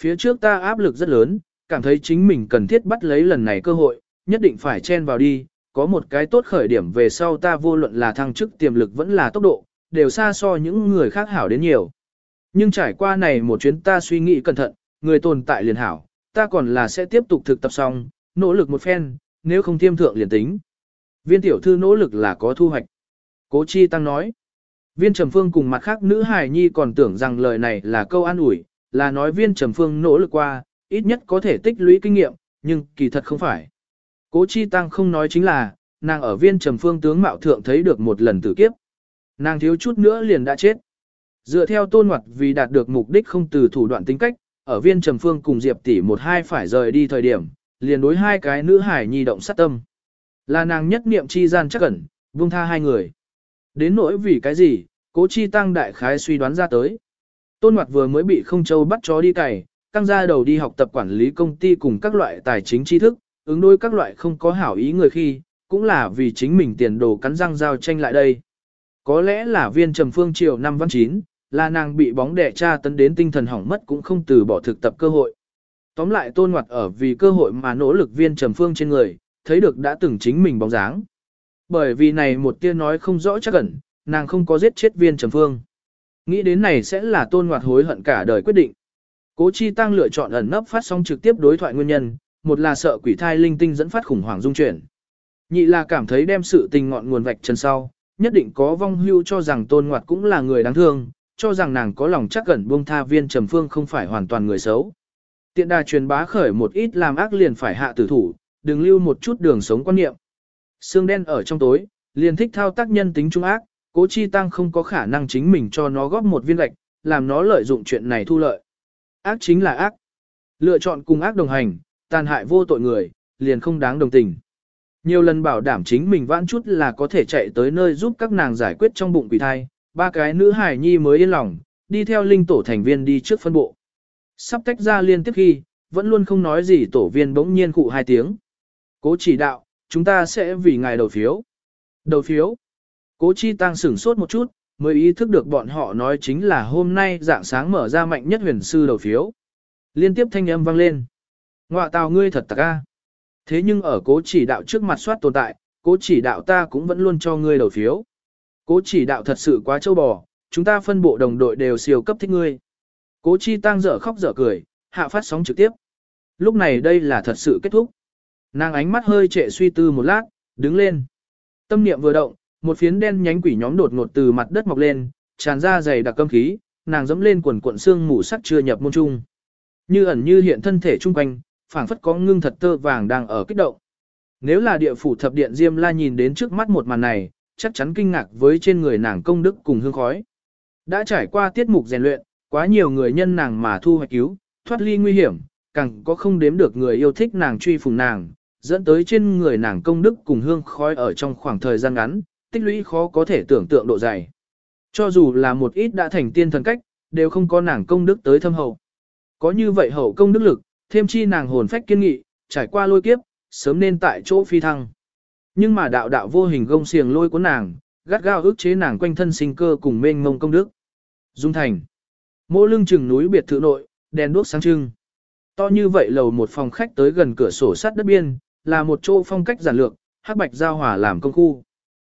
Phía trước ta áp lực rất lớn, cảm thấy chính mình cần thiết bắt lấy lần này cơ hội, nhất định phải chen vào đi, có một cái tốt khởi điểm về sau ta vô luận là thăng chức tiềm lực vẫn là tốc độ, đều xa so những người khác hảo đến nhiều. Nhưng trải qua này một chuyến ta suy nghĩ cẩn thận, người tồn tại liền hảo, ta còn là sẽ tiếp tục thực tập xong, nỗ lực một phen, nếu không tiêm thượng liền tính. Viên tiểu thư nỗ lực là có thu hoạch. Cố Chi Tăng nói. Viên Trầm Phương cùng mặt khác nữ hài nhi còn tưởng rằng lời này là câu an ủi, là nói viên Trầm Phương nỗ lực qua, ít nhất có thể tích lũy kinh nghiệm, nhưng kỳ thật không phải. Cố Chi Tăng không nói chính là, nàng ở viên Trầm Phương tướng mạo thượng thấy được một lần tử kiếp. Nàng thiếu chút nữa liền đã chết. Dựa theo tôn ngoặt vì đạt được mục đích không từ thủ đoạn tính cách, ở viên Trầm Phương cùng Diệp tỷ một hai phải rời đi thời điểm, liền đối hai cái nữ hải nhi động sát tâm. Là nàng nhất niệm chi gian chắc ẩn, buông tha hai người. Đến nỗi vì cái gì, cố chi tăng đại khái suy đoán ra tới. Tôn Hoạt vừa mới bị không châu bắt chó đi cày, căng ra đầu đi học tập quản lý công ty cùng các loại tài chính tri thức, ứng đối các loại không có hảo ý người khi, cũng là vì chính mình tiền đồ cắn răng giao tranh lại đây. Có lẽ là viên trầm phương triều năm văn chín, là nàng bị bóng đẻ tra tấn đến tinh thần hỏng mất cũng không từ bỏ thực tập cơ hội. Tóm lại tôn ngoặt ở vì cơ hội mà nỗ lực viên trầm phương trên người, thấy được đã từng chính mình bóng dáng. Bởi vì này một tia nói không rõ chắc ẩn, nàng không có giết chết viên trầm phương. Nghĩ đến này sẽ là tôn ngoặt hối hận cả đời quyết định. Cố Chi Tăng lựa chọn ẩn nấp phát sóng trực tiếp đối thoại nguyên nhân, một là sợ quỷ thai linh tinh dẫn phát khủng hoảng dung chuyển. Nhị là cảm thấy đem sự tình ngọn nguồn vạch chân sau, nhất định có vong hưu cho rằng tôn ngoặt cũng là người đáng thương, cho rằng nàng có lòng chắc gần buông tha viên trầm phương không phải hoàn toàn người xấu. Tiện đà truyền bá khởi một ít làm ác liền phải hạ tử thủ, đừng lưu một chút đường sống quan niệm. Sương đen ở trong tối, liền thích thao tác nhân tính trung ác, cố chi tăng không có khả năng chính mình cho nó góp một viên gạch, làm nó lợi dụng chuyện này thu lợi. Ác chính là ác. Lựa chọn cùng ác đồng hành, tàn hại vô tội người, liền không đáng đồng tình. Nhiều lần bảo đảm chính mình vãn chút là có thể chạy tới nơi giúp các nàng giải quyết trong bụng quỷ thai, ba cái nữ hải nhi mới yên lòng, đi theo linh tổ thành viên đi trước phân bộ. Sắp tách ra liên tiếp khi, vẫn luôn không nói gì tổ viên bỗng nhiên cụ hai tiếng. Cố chỉ đạo, chúng ta sẽ vì ngài đầu phiếu. Đầu phiếu. Cố chi tăng sửng sốt một chút, mới ý thức được bọn họ nói chính là hôm nay dạng sáng mở ra mạnh nhất huyền sư đầu phiếu. Liên tiếp thanh âm vang lên. Ngoạ tào ngươi thật tạc a. Thế nhưng ở cố chỉ đạo trước mặt soát tồn tại, cố chỉ đạo ta cũng vẫn luôn cho ngươi đầu phiếu. Cố chỉ đạo thật sự quá châu bò, chúng ta phân bộ đồng đội đều siêu cấp thích ngươi. Cố chi tăng dở khóc dở cười, hạ phát sóng trực tiếp. Lúc này đây là thật sự kết thúc. Nàng ánh mắt hơi trệ suy tư một lát, đứng lên. Tâm niệm vừa động, một phiến đen nhánh quỷ nhóm đột ngột từ mặt đất mọc lên, tràn ra dày đặc cơm khí, nàng dẫm lên quần cuộn xương mù sắc chưa nhập môn trung. Như ẩn như hiện thân thể trung quanh, phảng phất có ngưng thật tơ vàng đang ở kích động. Nếu là địa phủ thập điện Diêm La nhìn đến trước mắt một màn này, chắc chắn kinh ngạc với trên người nàng công đức cùng hương khói. Đã trải qua tiết mục rèn luyện, quá nhiều người nhân nàng mà thu hoạch cứu, thoát ly nguy hiểm, càng có không đếm được người yêu thích nàng truy phùng nàng, dẫn tới trên người nàng công đức cùng hương khói ở trong khoảng thời gian ngắn, tích lũy khó có thể tưởng tượng độ dày. Cho dù là một ít đã thành tiên thần cách, đều không có nàng công đức tới thâm hậu. Có như vậy hậu công đức lực, thêm chi nàng hồn phách kiên nghị, trải qua lôi kiếp, sớm nên tại chỗ phi thăng. Nhưng mà đạo đạo vô hình gông xiềng lôi của nàng, gắt gao ức chế nàng quanh thân sinh cơ cùng mênh mông công đức. Dung thành. Mỗi lưng chừng núi biệt thự nội, đèn đuốc sáng trưng. To như vậy lầu một phòng khách tới gần cửa sổ sắt đất biên, là một chỗ phong cách giản lược, hắc bạch giao hòa làm công khu.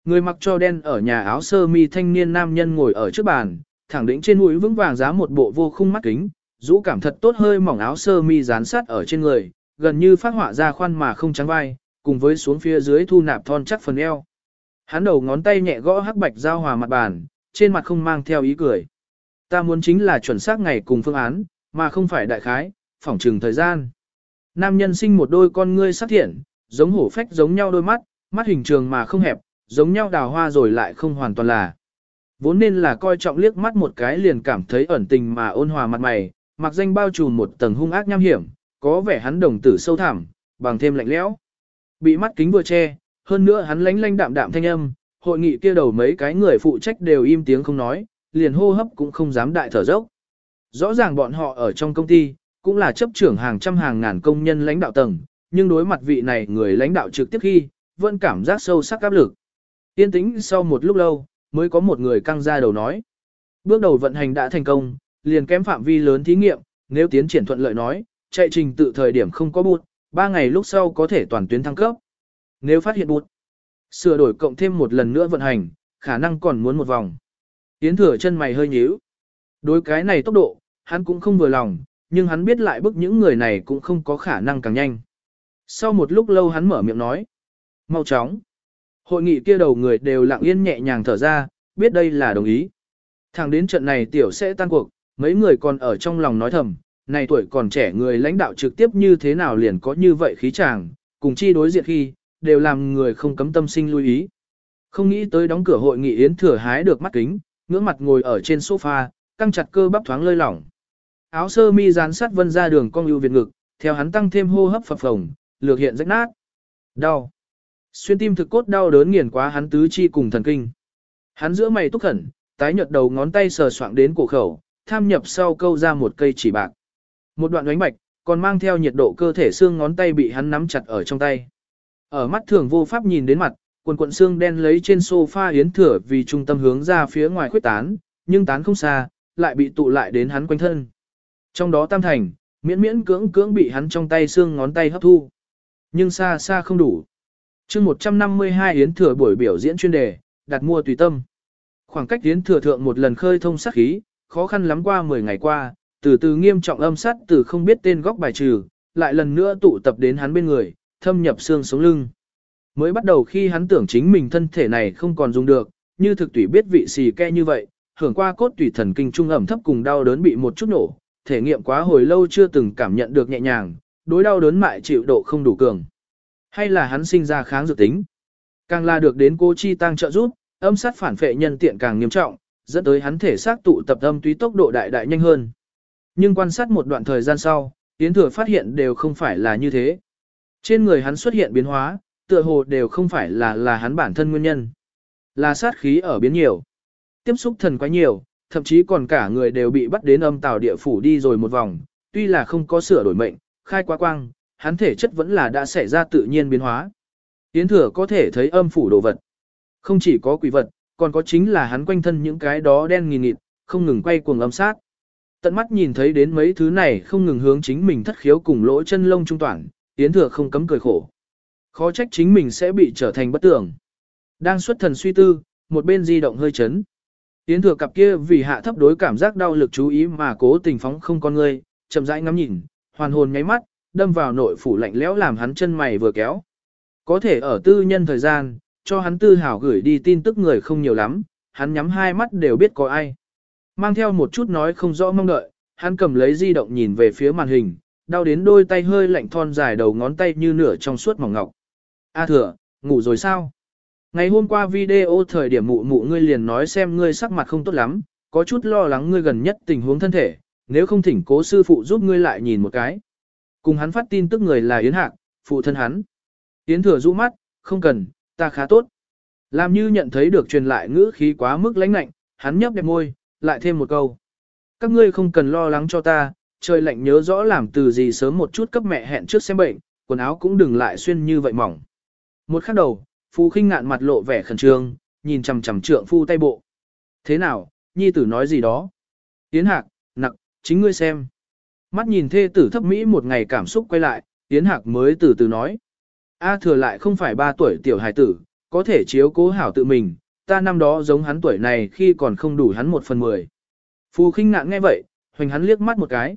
Người mặc cho đen ở nhà áo sơ mi thanh niên nam nhân ngồi ở trước bàn, thẳng đỉnh trên mũi vững vàng giá một bộ vô khung mắt kính, rũ cảm thật tốt hơi mỏng áo sơ mi dán sát ở trên người, gần như phát họa ra khoan mà không trắng vai, cùng với xuống phía dưới thu nạp thon chắc phần eo. Hắn đầu ngón tay nhẹ gõ hắc bạch giao hòa mặt bàn, trên mặt không mang theo ý cười. Ta muốn chính là chuẩn xác ngày cùng phương án, mà không phải đại khái, phỏng trừng thời gian. Nam nhân sinh một đôi con ngươi sắc thiện, giống hổ phách giống nhau đôi mắt, mắt hình trường mà không hẹp, giống nhau đào hoa rồi lại không hoàn toàn là. Vốn nên là coi trọng liếc mắt một cái liền cảm thấy ẩn tình mà ôn hòa mặt mày, mặc danh bao trùm một tầng hung ác nham hiểm, có vẻ hắn đồng tử sâu thẳm, bằng thêm lạnh lẽo. Bị mắt kính vừa che, hơn nữa hắn lánh lánh đạm đạm thanh âm, hội nghị kia đầu mấy cái người phụ trách đều im tiếng không nói, liền hô hấp cũng không dám đại thở dốc. Rõ ràng bọn họ ở trong công ty, cũng là chấp trưởng hàng trăm hàng ngàn công nhân lãnh đạo tầng, nhưng đối mặt vị này người lãnh đạo trực tiếp khi, vẫn cảm giác sâu sắc áp lực. Yên tĩnh sau một lúc lâu, mới có một người căng ra đầu nói. Bước đầu vận hành đã thành công, liền kém phạm vi lớn thí nghiệm, nếu tiến triển thuận lợi nói, chạy trình tự thời điểm không có bụt, Ba ngày lúc sau có thể toàn tuyến thăng cấp. Nếu phát hiện bụt, sửa đổi cộng thêm một lần nữa vận hành, khả năng còn muốn một vòng. Yến thừa chân mày hơi nhíu. Đối cái này tốc độ, hắn cũng không vừa lòng, nhưng hắn biết lại bức những người này cũng không có khả năng càng nhanh. Sau một lúc lâu hắn mở miệng nói. Mau chóng. Hội nghị kia đầu người đều lặng yên nhẹ nhàng thở ra, biết đây là đồng ý. Thẳng đến trận này tiểu sẽ tan cuộc, mấy người còn ở trong lòng nói thầm, này tuổi còn trẻ người lãnh đạo trực tiếp như thế nào liền có như vậy khí chàng, cùng chi đối diện khi, đều làm người không cấm tâm sinh lưu ý. Không nghĩ tới đóng cửa hội nghị yến thừa hái được mắt kính, ngưỡng mặt ngồi ở trên sofa, căng chặt cơ bắp thoáng lơi lỏng. Áo sơ mi dán sát vân ra đường cong ưu việt ngực, theo hắn tăng thêm hô hấp phập phồng, lược hiện rách nát. Đau. Xuyên tim thực cốt đau đớn nghiền quá hắn tứ chi cùng thần kinh. Hắn giữa mày túc khẩn, tái nhợt đầu ngón tay sờ soạng đến cổ khẩu, tham nhập sau câu ra một cây chỉ bạc. Một đoạn đánh bạch, còn mang theo nhiệt độ cơ thể xương ngón tay bị hắn nắm chặt ở trong tay. Ở mắt thường vô pháp nhìn đến mặt, quần quận xương đen lấy trên sofa yến thửa vì trung tâm hướng ra phía ngoài khuyết tán, nhưng tán không xa, lại bị tụ lại đến hắn quanh thân. Trong đó tam thành, miễn miễn cưỡng cưỡng bị hắn trong tay xương ngón tay hấp thu. Nhưng xa xa không đủ. chương 152 Yến Thừa buổi biểu diễn chuyên đề, đặt mua tùy tâm. Khoảng cách Yến Thừa thượng một lần khơi thông sát khí, khó khăn lắm qua 10 ngày qua, từ từ nghiêm trọng âm sát từ không biết tên góc bài trừ, lại lần nữa tụ tập đến hắn bên người, thâm nhập xương sống lưng. Mới bắt đầu khi hắn tưởng chính mình thân thể này không còn dùng được, như thực tủy biết vị xì ke như vậy, hưởng qua cốt tủy thần kinh trung ẩm thấp cùng đau đớn bị một chút nổ, thể nghiệm quá hồi lâu chưa từng cảm nhận được nhẹ nhàng, đối đau đớn mại chịu độ không đủ cường. Hay là hắn sinh ra kháng dự tính. Càng là được đến cô chi tăng trợ giúp, âm sát phản phệ nhân tiện càng nghiêm trọng, dẫn tới hắn thể xác tụ tập âm túy tốc độ đại đại nhanh hơn. Nhưng quan sát một đoạn thời gian sau, Yến Thừa phát hiện đều không phải là như thế. Trên người hắn xuất hiện biến hóa, tựa hồ đều không phải là là hắn bản thân nguyên nhân. Là sát khí ở biến nhiều. Tiếp xúc thần quá nhiều, thậm chí còn cả người đều bị bắt đến âm tào địa phủ đi rồi một vòng, tuy là không có sửa đổi mệnh, khai quá quang, hắn thể chất vẫn là đã xảy ra tự nhiên biến hóa. Yến thừa có thể thấy âm phủ đồ vật. Không chỉ có quỷ vật, còn có chính là hắn quanh thân những cái đó đen nghìn nghịt, không ngừng quay cuồng âm sát. Tận mắt nhìn thấy đến mấy thứ này không ngừng hướng chính mình thất khiếu cùng lỗ chân lông trung toàn, Yến thừa không cấm cười khổ. Khó trách chính mình sẽ bị trở thành bất tưởng. Đang xuất thần suy tư, một bên di động hơi chấn. Yến thừa cặp kia vì hạ thấp đối cảm giác đau lực chú ý mà cố tình phóng không con ngươi, chậm rãi ngắm nhìn, hoàn hồn nháy mắt, đâm vào nội phủ lạnh lẽo làm hắn chân mày vừa kéo. Có thể ở tư nhân thời gian, cho hắn tư hảo gửi đi tin tức người không nhiều lắm, hắn nhắm hai mắt đều biết có ai. Mang theo một chút nói không rõ mong đợi, hắn cầm lấy di động nhìn về phía màn hình, đau đến đôi tay hơi lạnh thon dài đầu ngón tay như nửa trong suốt mỏng ngọc. A thừa, ngủ rồi sao? Ngày hôm qua video thời điểm mụ mụ ngươi liền nói xem ngươi sắc mặt không tốt lắm, có chút lo lắng ngươi gần nhất tình huống thân thể, nếu không thỉnh cố sư phụ giúp ngươi lại nhìn một cái. Cùng hắn phát tin tức người là Yến Hạc, phụ thân hắn. Yến thừa rũ mắt, không cần, ta khá tốt. Làm như nhận thấy được truyền lại ngữ khí quá mức lãnh lạnh, hắn nhấp đẹp môi, lại thêm một câu. Các ngươi không cần lo lắng cho ta, trời lạnh nhớ rõ làm từ gì sớm một chút cấp mẹ hẹn trước xem bệnh, quần áo cũng đừng lại xuyên như vậy mỏng. Một khắc đầu, Phu khinh ngạn mặt lộ vẻ khẩn trương, nhìn chằm chằm trượng phu tay bộ. Thế nào, nhi tử nói gì đó? Tiến hạc, nặng, chính ngươi xem. Mắt nhìn thê tử thấp mỹ một ngày cảm xúc quay lại, Tiến hạc mới từ từ nói. A thừa lại không phải ba tuổi tiểu hài tử, có thể chiếu cố hảo tự mình, ta năm đó giống hắn tuổi này khi còn không đủ hắn một phần mười. Phù khinh ngạn nghe vậy, hoành hắn liếc mắt một cái.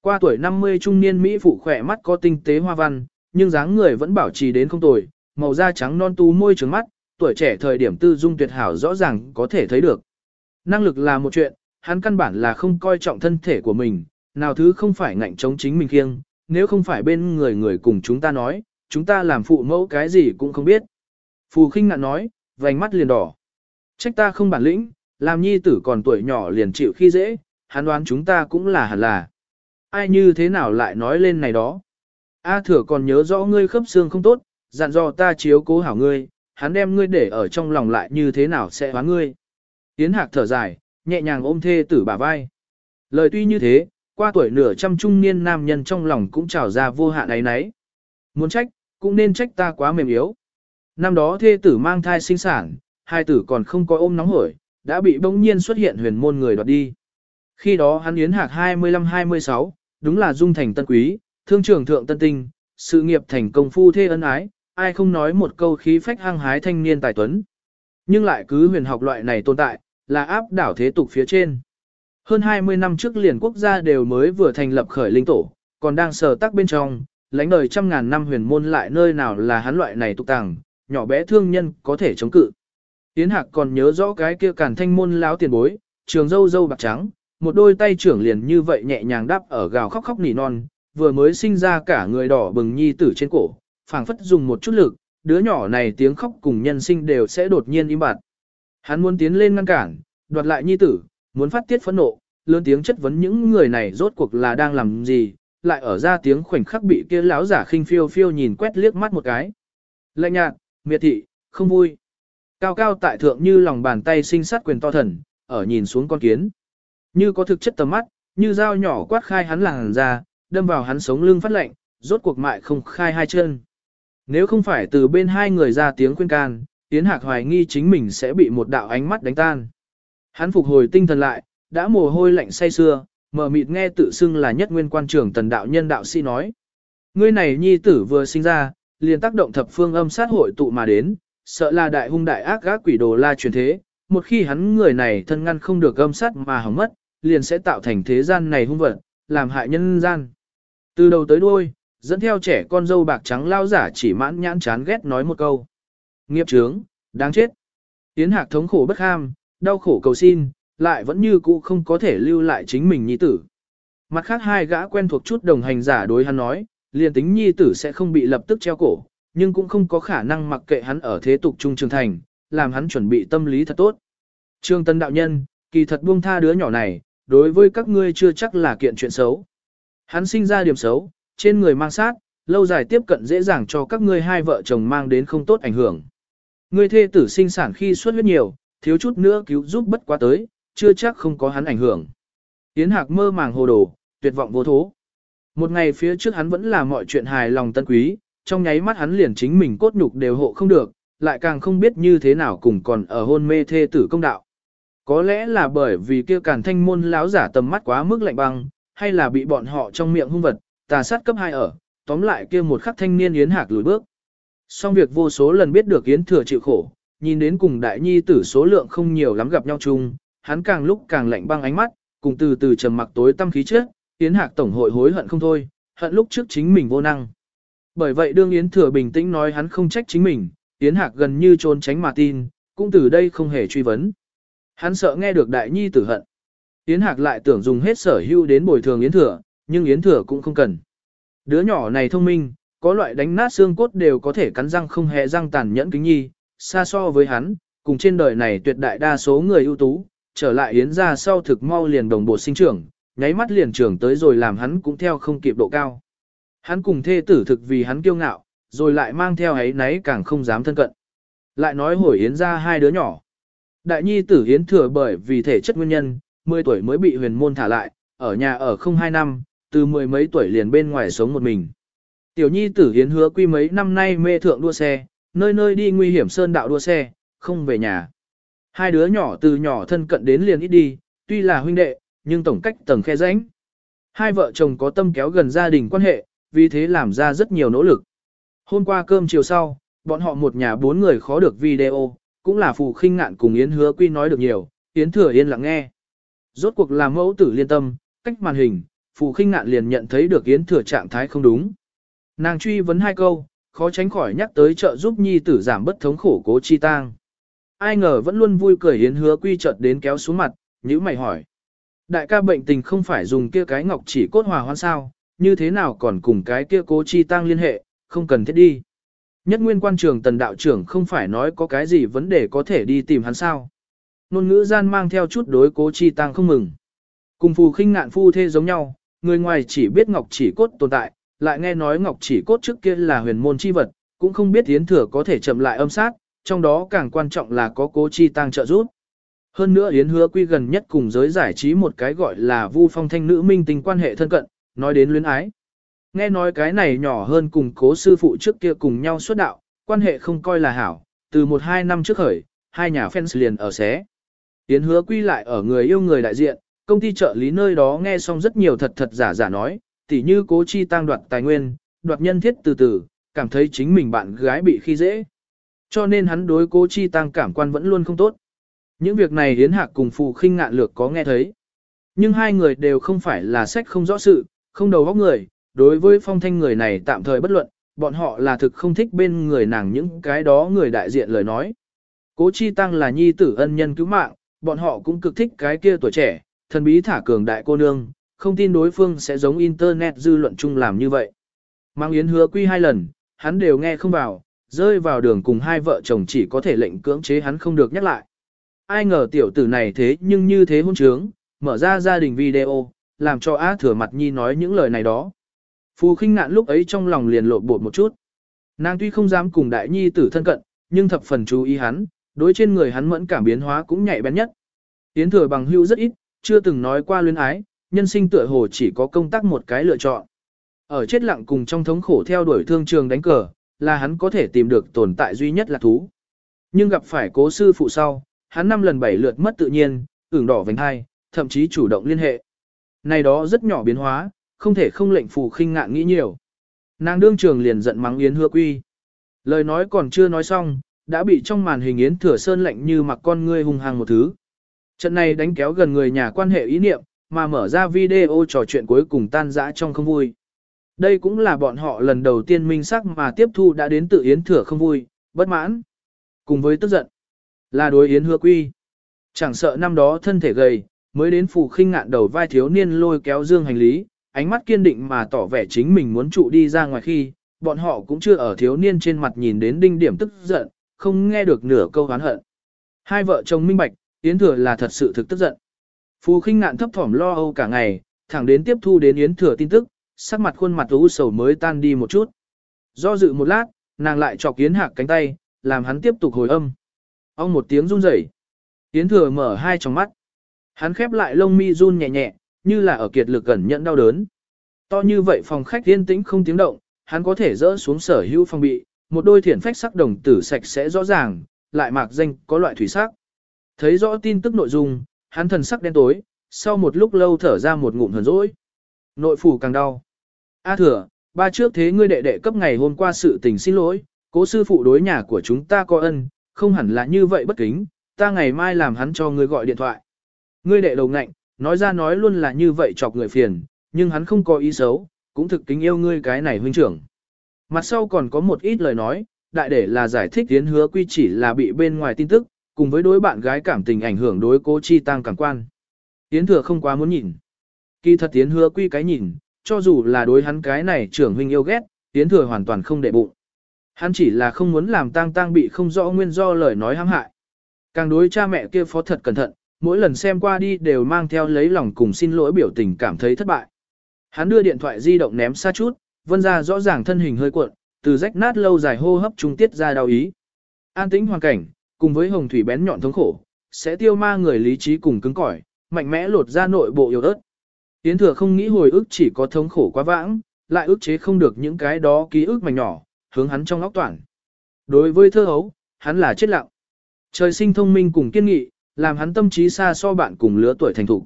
Qua tuổi 50 trung niên Mỹ phụ khỏe mắt có tinh tế hoa văn, nhưng dáng người vẫn bảo trì đến không tồi, màu da trắng non tú môi trứng mắt, tuổi trẻ thời điểm tư dung tuyệt hảo rõ ràng có thể thấy được. Năng lực là một chuyện, hắn căn bản là không coi trọng thân thể của mình, nào thứ không phải ngạnh chống chính mình kiêng, nếu không phải bên người người cùng chúng ta nói, chúng ta làm phụ mẫu cái gì cũng không biết. Phù khinh ngạn nói, vành mắt liền đỏ. Trách ta không bản lĩnh, làm nhi tử còn tuổi nhỏ liền chịu khi dễ, hắn đoán chúng ta cũng là hẳn là. Ai như thế nào lại nói lên này đó? A thừa còn nhớ rõ ngươi khớp xương không tốt, dặn dò ta chiếu cố hảo ngươi, hắn đem ngươi để ở trong lòng lại như thế nào sẽ hóa ngươi. Tiến Hạc thở dài, nhẹ nhàng ôm thê tử bả vai. Lời tuy như thế, qua tuổi nửa trăm trung niên nam nhân trong lòng cũng trào ra vô hạn ấy nấy. Muốn trách, cũng nên trách ta quá mềm yếu. Năm đó thê tử mang thai sinh sản, hai tử còn không có ôm nóng hổi, đã bị bỗng nhiên xuất hiện huyền môn người đoạt đi. Khi đó hắn Yến Hạc 25-26, đúng là dung thành tân quý, thương trưởng thượng tân tinh, sự nghiệp thành công phu thê ân ái, ai không nói một câu khí phách hăng hái thanh niên tài tuấn. Nhưng lại cứ huyền học loại này tồn tại, là áp đảo thế tục phía trên. Hơn 20 năm trước liền quốc gia đều mới vừa thành lập khởi linh tổ, còn đang sờ tắc bên trong, lãnh đời trăm ngàn năm huyền môn lại nơi nào là hắn loại này tục tàng, nhỏ bé thương nhân có thể chống cự. Yến Hạc còn nhớ rõ cái kia cản thanh môn láo tiền bối, trường dâu dâu bạc trắng, một đôi tay trưởng liền như vậy nhẹ nhàng đáp ở gào khóc khóc nỉ non, vừa mới sinh ra cả người đỏ bừng nhi tử trên cổ, phảng phất dùng một chút lực, đứa nhỏ này tiếng khóc cùng nhân sinh đều sẽ đột nhiên im bặt. Hắn muốn tiến lên ngăn cản, đoạt lại nhi tử, muốn phát tiết phẫn nộ, lớn tiếng chất vấn những người này rốt cuộc là đang làm gì, lại ở ra tiếng khoảnh khắc bị kia láo giả khinh phiêu phiêu nhìn quét liếc mắt một cái. Lạnh nhạt, miệt thị, không vui. Cao cao tại thượng như lòng bàn tay sinh sát quyền to thần, ở nhìn xuống con kiến. Như có thực chất tầm mắt, như dao nhỏ quát khai hắn làng ra, đâm vào hắn sống lưng phát lạnh, rốt cuộc mại không khai hai chân. Nếu không phải từ bên hai người ra tiếng khuyên can, Yến Hạc hoài nghi chính mình sẽ bị một đạo ánh mắt đánh tan. Hắn phục hồi tinh thần lại, đã mồ hôi lạnh say xưa, mở mịt nghe tự xưng là nhất nguyên quan trưởng tần đạo nhân đạo sĩ nói. Ngươi này nhi tử vừa sinh ra, liền tác động thập phương âm sát hội tụ mà đến, sợ là đại hung đại ác gác quỷ đồ la truyền thế, một khi hắn người này thân ngăn không được âm sát mà hỏng mất, liền sẽ tạo thành thế gian này hung vật, làm hại nhân gian. Từ đầu tới đuôi, dẫn theo trẻ con dâu bạc trắng lao giả chỉ mãn nhãn chán ghét nói một câu. Nghiệp trướng, đáng chết. Tiến hạc thống khổ bất ham, đau khổ cầu xin, lại vẫn như cũ không có thể lưu lại chính mình nhi tử. Mặt khác hai gã quen thuộc chút đồng hành giả đối hắn nói, liền tính nhi tử sẽ không bị lập tức treo cổ, nhưng cũng không có khả năng mặc kệ hắn ở thế tục trung trường thành, làm hắn chuẩn bị tâm lý thật tốt. Trương Tân Đạo Nhân, kỳ thật buông tha đứa nhỏ này, đối với các ngươi chưa chắc là kiện chuyện xấu. Hắn sinh ra điểm xấu, trên người mang sát, lâu dài tiếp cận dễ dàng cho các ngươi hai vợ chồng mang đến không tốt ảnh hưởng. Ngươi thê tử sinh sản khi xuất huyết nhiều, thiếu chút nữa cứu giúp bất quá tới, chưa chắc không có hắn ảnh hưởng. Yến Hạc mơ màng hồ đồ, tuyệt vọng vô thố. Một ngày phía trước hắn vẫn là mọi chuyện hài lòng tân quý, trong nháy mắt hắn liền chính mình cốt nhục đều hộ không được, lại càng không biết như thế nào cùng còn ở hôn mê thê tử công đạo. Có lẽ là bởi vì kia càn thanh môn lão giả tầm mắt quá mức lạnh băng, hay là bị bọn họ trong miệng hung vật, tà sát cấp 2 ở, tóm lại kia một khắc thanh niên Yến Hạc lùi bước. Xong việc vô số lần biết được Yến Thừa chịu khổ, nhìn đến cùng đại nhi tử số lượng không nhiều lắm gặp nhau chung, hắn càng lúc càng lạnh băng ánh mắt, cùng từ từ trầm mặc tối tâm khí trước, Yến Hạc tổng hội hối hận không thôi, hận lúc trước chính mình vô năng. Bởi vậy đương Yến Thừa bình tĩnh nói hắn không trách chính mình, Yến Hạc gần như trốn tránh mà tin, cũng từ đây không hề truy vấn. Hắn sợ nghe được đại nhi tử hận. Yến Hạc lại tưởng dùng hết sở hữu đến bồi thường Yến Thừa, nhưng Yến Thừa cũng không cần. Đứa nhỏ này thông minh, có loại đánh nát xương cốt đều có thể cắn răng không hề răng tàn nhẫn kính nhi, xa so với hắn, cùng trên đời này tuyệt đại đa số người ưu tú, trở lại Yến ra sau thực mau liền đồng bộ sinh trưởng, nháy mắt liền trưởng tới rồi làm hắn cũng theo không kịp độ cao. Hắn cùng thê tử thực vì hắn kiêu ngạo, rồi lại mang theo ấy nấy càng không dám thân cận. Lại nói hồi Yến ra hai đứa nhỏ. Đại nhi tử Yến thừa bởi vì thể chất nguyên nhân, 10 tuổi mới bị huyền môn thả lại, ở nhà ở không hai năm, từ mười mấy tuổi liền bên ngoài sống một mình. Tiểu nhi tử Yến hứa quy mấy năm nay mê thượng đua xe, nơi nơi đi nguy hiểm sơn đạo đua xe, không về nhà. Hai đứa nhỏ từ nhỏ thân cận đến liền ít đi, tuy là huynh đệ, nhưng tổng cách tầng khe rãnh. Hai vợ chồng có tâm kéo gần gia đình quan hệ, vì thế làm ra rất nhiều nỗ lực. Hôm qua cơm chiều sau, bọn họ một nhà bốn người khó được video, cũng là phù khinh ngạn cùng Yến hứa quy nói được nhiều, Yến thừa yên lặng nghe. Rốt cuộc làm mẫu tử liên tâm, cách màn hình, phù khinh ngạn liền nhận thấy được Yến thừa trạng thái không đúng. Nàng truy vấn hai câu, khó tránh khỏi nhắc tới trợ giúp nhi tử giảm bất thống khổ cố chi tang. Ai ngờ vẫn luôn vui cười Yến hứa quy chợt đến kéo xuống mặt, nhữ mày hỏi. Đại ca bệnh tình không phải dùng kia cái ngọc chỉ cốt hòa hoan sao, như thế nào còn cùng cái kia cố chi tăng liên hệ, không cần thiết đi. Nhất nguyên quan trường tần đạo trưởng không phải nói có cái gì vấn đề có thể đi tìm hắn sao. Nôn ngữ gian mang theo chút đối cố chi tăng không mừng. Cùng phù khinh ngạn phu thê giống nhau, người ngoài chỉ biết ngọc chỉ cốt tồn tại, lại nghe nói ngọc chỉ cốt trước kia là huyền môn chi vật, cũng không biết Yến Thừa có thể chậm lại âm sát, trong đó càng quan trọng là có cố chi tăng trợ giúp. Hơn nữa Yến Hứa Quy gần nhất cùng giới giải trí một cái gọi là Vu Phong Thanh nữ minh tình quan hệ thân cận, nói đến luyến ái. Nghe nói cái này nhỏ hơn cùng cố sư phụ trước kia cùng nhau xuất đạo, quan hệ không coi là hảo, từ một hai năm trước khởi, hai nhà fans liền ở xé. tiến Hứa Quy lại ở người yêu người đại diện, công ty trợ lý nơi đó nghe xong rất nhiều thật thật giả giả nói, tỉ như cố chi tăng đoạt tài nguyên, đoạt nhân thiết từ từ, cảm thấy chính mình bạn gái bị khi dễ. Cho nên hắn đối cố chi tăng cảm quan vẫn luôn không tốt. Những việc này Yến Hạc cùng Phù khinh ngạn lược có nghe thấy. Nhưng hai người đều không phải là sách không rõ sự, không đầu góc người, đối với phong thanh người này tạm thời bất luận, bọn họ là thực không thích bên người nàng những cái đó người đại diện lời nói. Cố Chi Tăng là nhi tử ân nhân cứu mạng, bọn họ cũng cực thích cái kia tuổi trẻ, thần bí thả cường đại cô nương, không tin đối phương sẽ giống internet dư luận chung làm như vậy. Mang Yến hứa quy hai lần, hắn đều nghe không vào, rơi vào đường cùng hai vợ chồng chỉ có thể lệnh cưỡng chế hắn không được nhắc lại. Ai ngờ tiểu tử này thế nhưng như thế hôn trướng, mở ra gia đình video, làm cho Á thừa mặt nhi nói những lời này đó. Phù khinh ngạn lúc ấy trong lòng liền lộn bột một chút. Nàng tuy không dám cùng đại nhi tử thân cận, nhưng thập phần chú ý hắn, đối trên người hắn mẫn cảm biến hóa cũng nhạy bén nhất. Tiến thừa bằng hữu rất ít, chưa từng nói qua luyến ái, nhân sinh tựa hồ chỉ có công tác một cái lựa chọn. Ở chết lặng cùng trong thống khổ theo đuổi thương trường đánh cờ, là hắn có thể tìm được tồn tại duy nhất là thú. Nhưng gặp phải cố sư phụ sau, hắn năm lần bảy lượt mất tự nhiên, ửng đỏ vành hai, thậm chí chủ động liên hệ. Này đó rất nhỏ biến hóa, không thể không lệnh phù khinh ngạn nghĩ nhiều. Nàng đương trường liền giận mắng Yến hứa quy. Lời nói còn chưa nói xong, đã bị trong màn hình Yến thừa sơn lạnh như mặc con ngươi hung hăng một thứ. Trận này đánh kéo gần người nhà quan hệ ý niệm, mà mở ra video trò chuyện cuối cùng tan rã trong không vui. Đây cũng là bọn họ lần đầu tiên minh sắc mà tiếp thu đã đến tự Yến thừa không vui, bất mãn. Cùng với tức giận, là đối Yến hứa quy. Chẳng sợ năm đó thân thể gầy, mới đến phù khinh ngạn đầu vai thiếu niên lôi kéo dương hành lý, ánh mắt kiên định mà tỏ vẻ chính mình muốn trụ đi ra ngoài khi, bọn họ cũng chưa ở thiếu niên trên mặt nhìn đến đinh điểm tức giận, không nghe được nửa câu oán hận. Hai vợ chồng minh bạch, Yến Thừa là thật sự thực tức giận. Phù khinh ngạn thấp thỏm lo âu cả ngày, thẳng đến tiếp thu đến Yến Thừa tin tức, sắc mặt khuôn mặt u sầu mới tan đi một chút. Do dự một lát, nàng lại chọc Yến Hạc cánh tay, làm hắn tiếp tục hồi âm. Ông một tiếng run rẩy, Yến Thừa mở hai tròng mắt. Hắn khép lại lông mi run nhẹ nhẹ, như là ở kiệt lực gần nhận đau đớn. To như vậy phòng khách yên tĩnh không tiếng động, hắn có thể dỡ xuống sở hữu phòng bị, một đôi thiển phách sắc đồng tử sạch sẽ rõ ràng, lại mạc danh có loại thủy sắc. Thấy rõ tin tức nội dung, hắn thần sắc đen tối, sau một lúc lâu thở ra một ngụm hờn dỗi. Nội phủ càng đau. A thừa, ba trước thế ngươi đệ đệ cấp ngày hôm qua sự tình xin lỗi, cố sư phụ đối nhà của chúng ta có ân, không hẳn là như vậy bất kính, ta ngày mai làm hắn cho ngươi gọi điện thoại. Ngươi đệ đầu ngạnh, nói ra nói luôn là như vậy chọc người phiền, nhưng hắn không có ý xấu, cũng thực kính yêu ngươi cái này huynh trưởng. Mặt sau còn có một ít lời nói, đại để là giải thích tiến hứa quy chỉ là bị bên ngoài tin tức, cùng với đối bạn gái cảm tình ảnh hưởng đối cố chi tăng cảm quan. Tiến thừa không quá muốn nhìn. Kỳ thật tiến hứa quy cái nhìn, cho dù là đối hắn cái này trưởng huynh yêu ghét, tiến thừa hoàn toàn không để bụng. Hắn chỉ là không muốn làm tang tang bị không rõ nguyên do lời nói hãm hại. Càng đối cha mẹ kia phó thật cẩn thận, mỗi lần xem qua đi đều mang theo lấy lòng cùng xin lỗi biểu tình cảm thấy thất bại. Hắn đưa điện thoại di động ném xa chút, vân ra rõ ràng thân hình hơi cuộn, từ rách nát lâu dài hô hấp trung tiết ra đau ý. An tĩnh hoàn cảnh, cùng với hồng thủy bén nhọn thống khổ, sẽ tiêu ma người lý trí cùng cứng cỏi, mạnh mẽ lột ra nội bộ yếu ớt. Yến thừa không nghĩ hồi ức chỉ có thống khổ quá vãng, lại ức chế không được những cái đó ký ức mảnh nhỏ, hướng hắn trong óc toàn. Đối với thơ hấu, hắn là chết lặng. Trời sinh thông minh cùng kiên nghị, làm hắn tâm trí xa so bạn cùng lứa tuổi thành thục.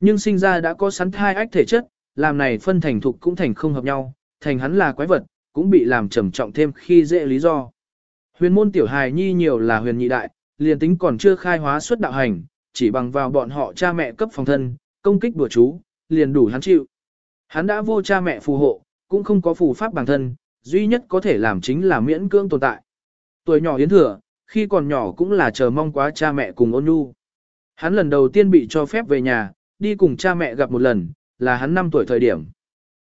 Nhưng sinh ra đã có sẵn hai ách thể chất, làm này phân thành thục cũng thành không hợp nhau, thành hắn là quái vật, cũng bị làm trầm trọng thêm khi dễ lý do. Huyền môn tiểu hài nhi nhiều là huyền nhị đại, liền tính còn chưa khai hóa xuất đạo hành, chỉ bằng vào bọn họ cha mẹ cấp phòng thân, công kích bùa chú, liền đủ hắn chịu. Hắn đã vô cha mẹ phù hộ, cũng không có phù pháp bản thân, duy nhất có thể làm chính là miễn cưỡng tồn tại. Tuổi nhỏ yến thừa, khi còn nhỏ cũng là chờ mong quá cha mẹ cùng ôn nhu. Hắn lần đầu tiên bị cho phép về nhà, đi cùng cha mẹ gặp một lần, là hắn 5 tuổi thời điểm.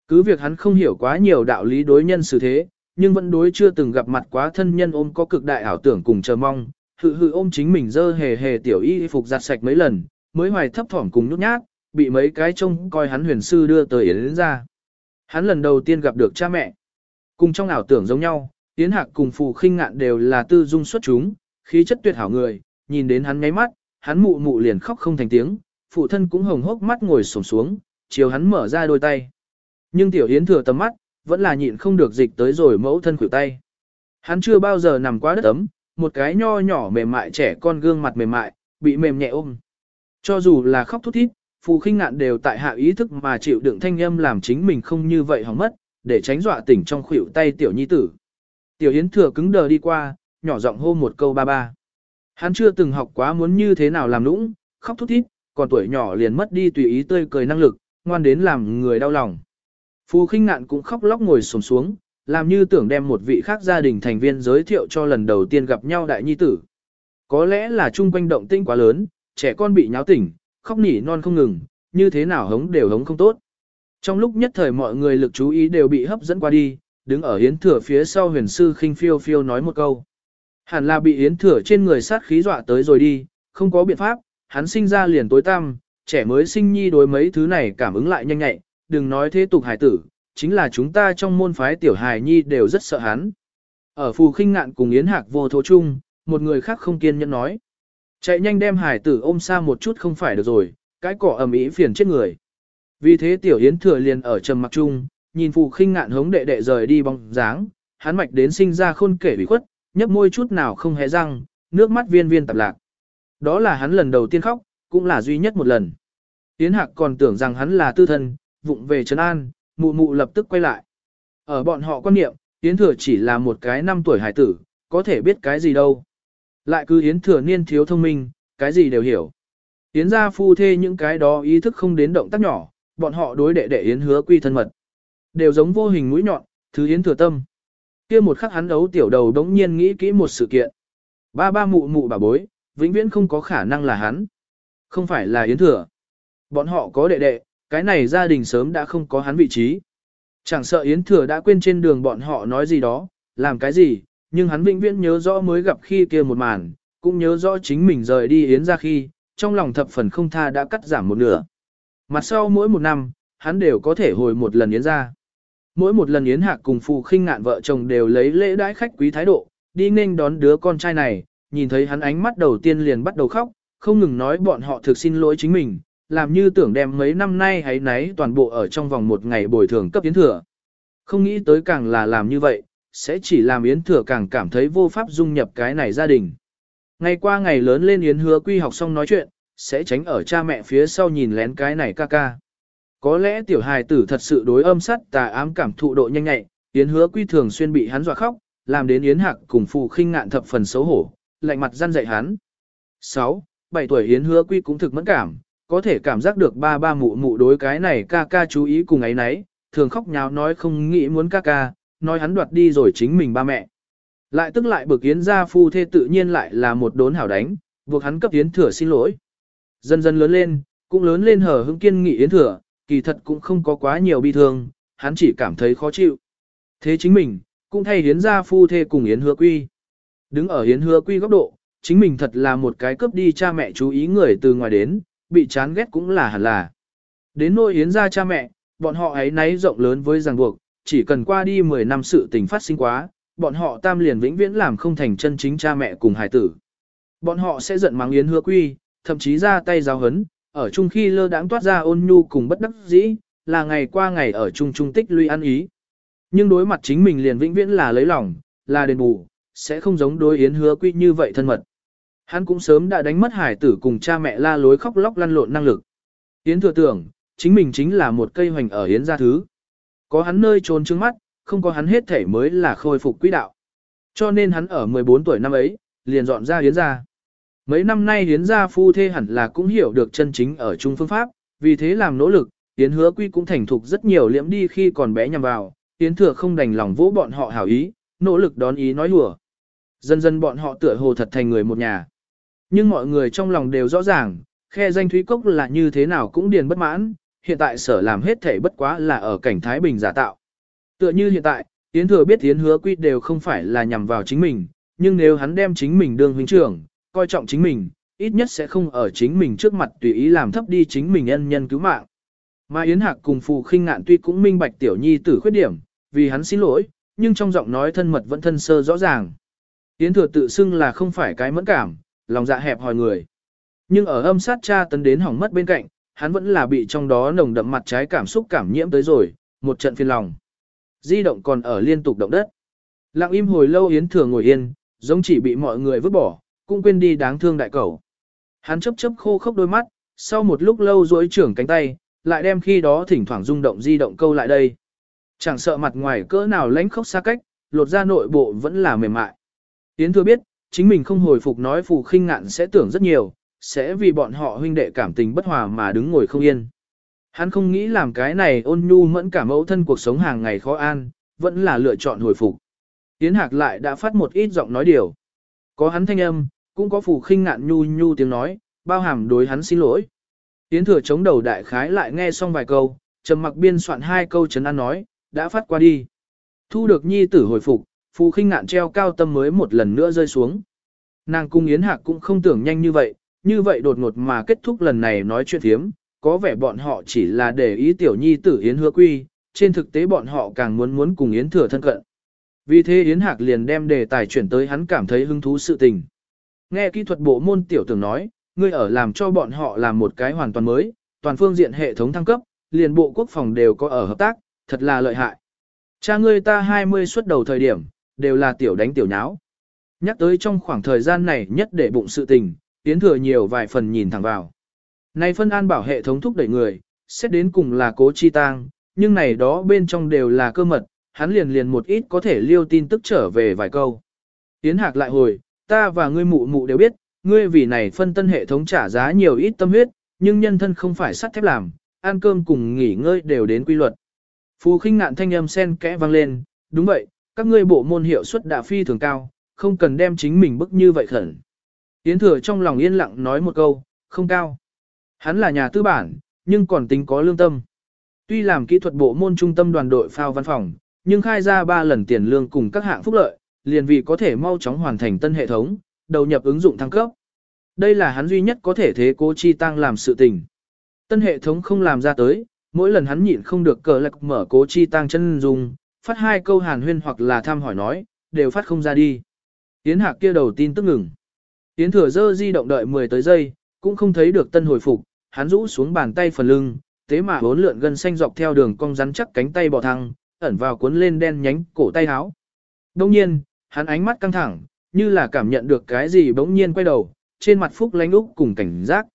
Cứ việc hắn không hiểu quá nhiều đạo lý đối nhân xử thế, nhưng vẫn đối chưa từng gặp mặt quá thân nhân ôm có cực đại ảo tưởng cùng chờ mong, hự hự ôm chính mình dơ hề hề tiểu y phục giặt sạch mấy lần, mới hoài thấp thỏm cùng nhút nhát, bị mấy cái trông coi hắn huyền sư đưa tới Yến ra. Hắn lần đầu tiên gặp được cha mẹ. Cùng trong ảo tưởng giống nhau, Yến Hạc cùng Phù khinh ngạn đều là tư dung xuất chúng, khí chất tuyệt hảo người, nhìn đến hắn ngáy mắt, hắn mụ mụ liền khóc không thành tiếng, phụ thân cũng hồng hốc mắt ngồi xổm xuống, chiều hắn mở ra đôi tay. Nhưng tiểu Yến thừa tầm mắt, vẫn là nhịn không được dịch tới rồi mẫu thân khuỷu tay. Hắn chưa bao giờ nằm quá đất ấm, một cái nho nhỏ mềm mại trẻ con gương mặt mềm mại, bị mềm nhẹ ôm. Cho dù là khóc thút thít, phù khinh ngạn đều tại hạ ý thức mà chịu đựng thanh âm làm chính mình không như vậy hỏng mất, để tránh dọa tỉnh trong khuỷu tay tiểu nhi tử. Tiểu Yến thừa cứng đờ đi qua, nhỏ giọng hô một câu ba ba. Hắn chưa từng học quá muốn như thế nào làm nũng, khóc thút thít, còn tuổi nhỏ liền mất đi tùy ý tươi cười năng lực, ngoan đến làm người đau lòng. Phù khinh ngạn cũng khóc lóc ngồi xổm xuống, làm như tưởng đem một vị khác gia đình thành viên giới thiệu cho lần đầu tiên gặp nhau đại nhi tử. Có lẽ là chung quanh động tinh quá lớn, trẻ con bị nháo tỉnh, khóc nỉ non không ngừng, như thế nào hống đều hống không tốt. Trong lúc nhất thời mọi người lực chú ý đều bị hấp dẫn qua đi, đứng ở yến thừa phía sau huyền sư khinh phiêu phiêu nói một câu. Hẳn là bị yến thừa trên người sát khí dọa tới rồi đi, không có biện pháp, hắn sinh ra liền tối tăm, trẻ mới sinh nhi đối mấy thứ này cảm ứng lại nhanh nhạy, đừng nói thế tục hải tử, chính là chúng ta trong môn phái tiểu hài nhi đều rất sợ hắn. Ở phù khinh ngạn cùng Yến Hạc vô thố chung, một người khác không kiên nhẫn nói. Chạy nhanh đem hải tử ôm xa một chút không phải được rồi, cái cỏ ẩm ý phiền chết người. Vì thế tiểu Yến thừa liền ở trầm mặc chung, nhìn phụ khinh ngạn hống đệ đệ rời đi bóng dáng, hắn mạch đến sinh ra khôn kể bị khuất, nhấp môi chút nào không hé răng, nước mắt viên viên tạp lạc. Đó là hắn lần đầu tiên khóc, cũng là duy nhất một lần. Yến Hạc còn tưởng rằng hắn là tư thân, vụng về trấn an, mụ mụ lập tức quay lại. Ở bọn họ quan niệm, Yến Thừa chỉ là một cái năm tuổi hải tử, có thể biết cái gì đâu. Lại cứ Yến Thừa niên thiếu thông minh, cái gì đều hiểu. Yến gia phu thê những cái đó ý thức không đến động tác nhỏ, bọn họ đối đệ đệ Yến hứa quy thân mật. Đều giống vô hình mũi nhọn, thứ Yến Thừa tâm. kia một khắc hắn đấu tiểu đầu đống nhiên nghĩ kỹ một sự kiện. Ba ba mụ mụ bà bối, vĩnh viễn không có khả năng là hắn. Không phải là Yến Thừa. Bọn họ có đệ đệ, cái này gia đình sớm đã không có hắn vị trí. Chẳng sợ Yến Thừa đã quên trên đường bọn họ nói gì đó, làm cái gì, nhưng hắn vĩnh viễn nhớ rõ mới gặp khi kia một màn, cũng nhớ rõ chính mình rời đi Yến ra khi, trong lòng thập phần không tha đã cắt giảm một nửa. Mặt sau mỗi một năm, hắn đều có thể hồi một lần Yến ra. Mỗi một lần Yến Hạc cùng Phù khinh ngạn vợ chồng đều lấy lễ đãi khách quý thái độ, đi nên đón đứa con trai này, nhìn thấy hắn ánh mắt đầu tiên liền bắt đầu khóc, không ngừng nói bọn họ thực xin lỗi chính mình, làm như tưởng đem mấy năm nay hãy nấy toàn bộ ở trong vòng một ngày bồi thường cấp Yến Thừa. Không nghĩ tới càng là làm như vậy, sẽ chỉ làm Yến Thừa càng cảm thấy vô pháp dung nhập cái này gia đình. Ngày qua ngày lớn lên Yến hứa quy học xong nói chuyện, sẽ tránh ở cha mẹ phía sau nhìn lén cái này ca ca. Có lẽ tiểu hài tử thật sự đối âm sắt tà ám cảm thụ độ nhanh nhạy, Yến hứa quy thường xuyên bị hắn dọa khóc, làm đến Yến Hạc cùng phù khinh ngạn thập phần xấu hổ, lạnh mặt gian dạy hắn. 6. 7 tuổi Yến hứa quy cũng thực mẫn cảm, có thể cảm giác được ba ba mụ mụ đối cái này ca ca chú ý cùng ấy nấy, thường khóc nháo nói không nghĩ muốn ca ca, nói hắn đoạt đi rồi chính mình ba mẹ. Lại tức lại bực Yến gia phu thê tự nhiên lại là một đốn hảo đánh, buộc hắn cấp Yến thừa xin lỗi. Dần dần lớn lên, cũng lớn lên hở hững kiên nghị Yến thừa, kỳ thật cũng không có quá nhiều bi thương, hắn chỉ cảm thấy khó chịu. Thế chính mình, cũng thay Yến gia phu thê cùng Yến hứa quy. Đứng ở Yến hứa quy góc độ, chính mình thật là một cái cướp đi cha mẹ chú ý người từ ngoài đến, bị chán ghét cũng là hẳn là. Đến nỗi Yến gia cha mẹ, bọn họ ấy nấy rộng lớn với ràng buộc, chỉ cần qua đi 10 năm sự tình phát sinh quá, bọn họ tam liền vĩnh viễn làm không thành chân chính cha mẹ cùng hài tử. Bọn họ sẽ giận mắng Yến hứa quy, thậm chí ra tay giáo hấn, ở chung khi lơ đãng toát ra ôn nhu cùng bất đắc dĩ, là ngày qua ngày ở chung chung tích lũy ăn ý. Nhưng đối mặt chính mình liền vĩnh viễn là lấy lòng, là đền bù, sẽ không giống đối Yến hứa quy như vậy thân mật. Hắn cũng sớm đã đánh mất hải tử cùng cha mẹ la lối khóc lóc lăn lộn năng lực. Yến thừa tưởng, chính mình chính là một cây hoành ở Yến gia thứ. Có hắn nơi trốn trước mắt, không có hắn hết thể mới là khôi phục quỹ đạo. Cho nên hắn ở 14 tuổi năm ấy, liền dọn ra Yến gia. Mấy năm nay Yến gia phu thê hẳn là cũng hiểu được chân chính ở chung phương pháp, vì thế làm nỗ lực, Yến hứa quy cũng thành thục rất nhiều liễm đi khi còn bé nhằm vào, Yến thừa không đành lòng vỗ bọn họ hảo ý, nỗ lực đón ý nói hùa. Dần dần bọn họ tựa hồ thật thành người một nhà. Nhưng mọi người trong lòng đều rõ ràng, khe danh Thúy Cốc là như thế nào cũng điền bất mãn, hiện tại sở làm hết thể bất quá là ở cảnh Thái Bình giả tạo. Tựa như hiện tại, Yến Thừa biết Yến Hứa Quy đều không phải là nhằm vào chính mình, nhưng nếu hắn đem chính mình đương huynh trưởng, coi trọng chính mình, ít nhất sẽ không ở chính mình trước mặt tùy ý làm thấp đi chính mình ân nhân cứu mạng. Mà Yến Hạc cùng Phù Khinh Ngạn tuy cũng minh bạch tiểu nhi tử khuyết điểm, vì hắn xin lỗi, nhưng trong giọng nói thân mật vẫn thân sơ rõ ràng. Yến Thừa tự xưng là không phải cái mẫn cảm, lòng dạ hẹp hòi người. Nhưng ở âm sát cha tấn đến hỏng mất bên cạnh, hắn vẫn là bị trong đó nồng đậm mặt trái cảm xúc cảm nhiễm tới rồi, một trận phiền lòng. Di động còn ở liên tục động đất. Lặng im hồi lâu Yến Thừa ngồi yên, giống chỉ bị mọi người vứt bỏ, cũng quên đi đáng thương đại cầu. Hắn chấp chấp khô khốc đôi mắt, sau một lúc lâu duỗi trưởng cánh tay, lại đem khi đó thỉnh thoảng rung động di động câu lại đây. Chẳng sợ mặt ngoài cỡ nào lánh khốc xa cách, lột ra nội bộ vẫn là mềm mại. Yến Thừa biết, chính mình không hồi phục nói phù khinh ngạn sẽ tưởng rất nhiều, sẽ vì bọn họ huynh đệ cảm tình bất hòa mà đứng ngồi không yên. Hắn không nghĩ làm cái này ôn nhu mẫn cả mẫu thân cuộc sống hàng ngày khó an, vẫn là lựa chọn hồi phục. Yến Hạc lại đã phát một ít giọng nói điều. Có hắn thanh âm, cũng có phù khinh ngạn nhu nhu tiếng nói, bao hàm đối hắn xin lỗi. Yến thừa chống đầu đại khái lại nghe xong vài câu, trầm mặc biên soạn hai câu chấn an nói, đã phát qua đi. Thu được nhi tử hồi phục, phù khinh ngạn treo cao tâm mới một lần nữa rơi xuống. Nàng cung Yến Hạc cũng không tưởng nhanh như vậy, như vậy đột ngột mà kết thúc lần này nói chuyện thiếm, có vẻ bọn họ chỉ là để ý tiểu nhi tử Yến hứa quy, trên thực tế bọn họ càng muốn muốn cùng Yến thừa thân cận. Vì thế Yến Hạc liền đem đề tài chuyển tới hắn cảm thấy hứng thú sự tình. Nghe kỹ thuật bộ môn tiểu tưởng nói, ngươi ở làm cho bọn họ làm một cái hoàn toàn mới, toàn phương diện hệ thống thăng cấp, liền bộ quốc phòng đều có ở hợp tác, thật là lợi hại. Cha ngươi ta 20 xuất đầu thời điểm, đều là tiểu đánh tiểu nháo. Nhắc tới trong khoảng thời gian này nhất để bụng sự tình, tiến thừa nhiều vài phần nhìn thẳng vào. Này phân an bảo hệ thống thúc đẩy người, xét đến cùng là cố chi tang, nhưng này đó bên trong đều là cơ mật, hắn liền liền một ít có thể liêu tin tức trở về vài câu. Tiến Hạc lại hồi, ta và ngươi mụ mụ đều biết, ngươi vì này phân tân hệ thống trả giá nhiều ít tâm huyết, nhưng nhân thân không phải sắt thép làm, ăn cơm cùng nghỉ ngơi đều đến quy luật. Phù khinh ngạn thanh âm sen kẽ vang lên, đúng vậy, các ngươi bộ môn hiệu suất đã phi thường cao, không cần đem chính mình bức như vậy khẩn. Yến thừa trong lòng yên lặng nói một câu, không cao. Hắn là nhà tư bản, nhưng còn tính có lương tâm. Tuy làm kỹ thuật bộ môn trung tâm đoàn đội phao văn phòng, nhưng khai ra 3 lần tiền lương cùng các hạng phúc lợi, liền vì có thể mau chóng hoàn thành tân hệ thống, đầu nhập ứng dụng thăng cấp. Đây là hắn duy nhất có thể thế cố chi tăng làm sự tình. Tân hệ thống không làm ra tới, mỗi lần hắn nhịn không được cờ lạc mở cố chi tăng chân dùng, phát hai câu hàn huyên hoặc là thăm hỏi nói, đều phát không ra đi. Yến Hạc kia đầu tin tức ngừng. Yến thừa dơ di động đợi 10 tới giây, cũng không thấy được tân hồi phục, hắn rũ xuống bàn tay phần lưng, thế mà bốn lượn gân xanh dọc theo đường cong rắn chắc cánh tay bò thăng, ẩn vào cuốn lên đen nhánh cổ tay áo. Đông nhiên, hắn ánh mắt căng thẳng, như là cảm nhận được cái gì bỗng nhiên quay đầu, trên mặt phúc lánh úc cùng cảnh giác.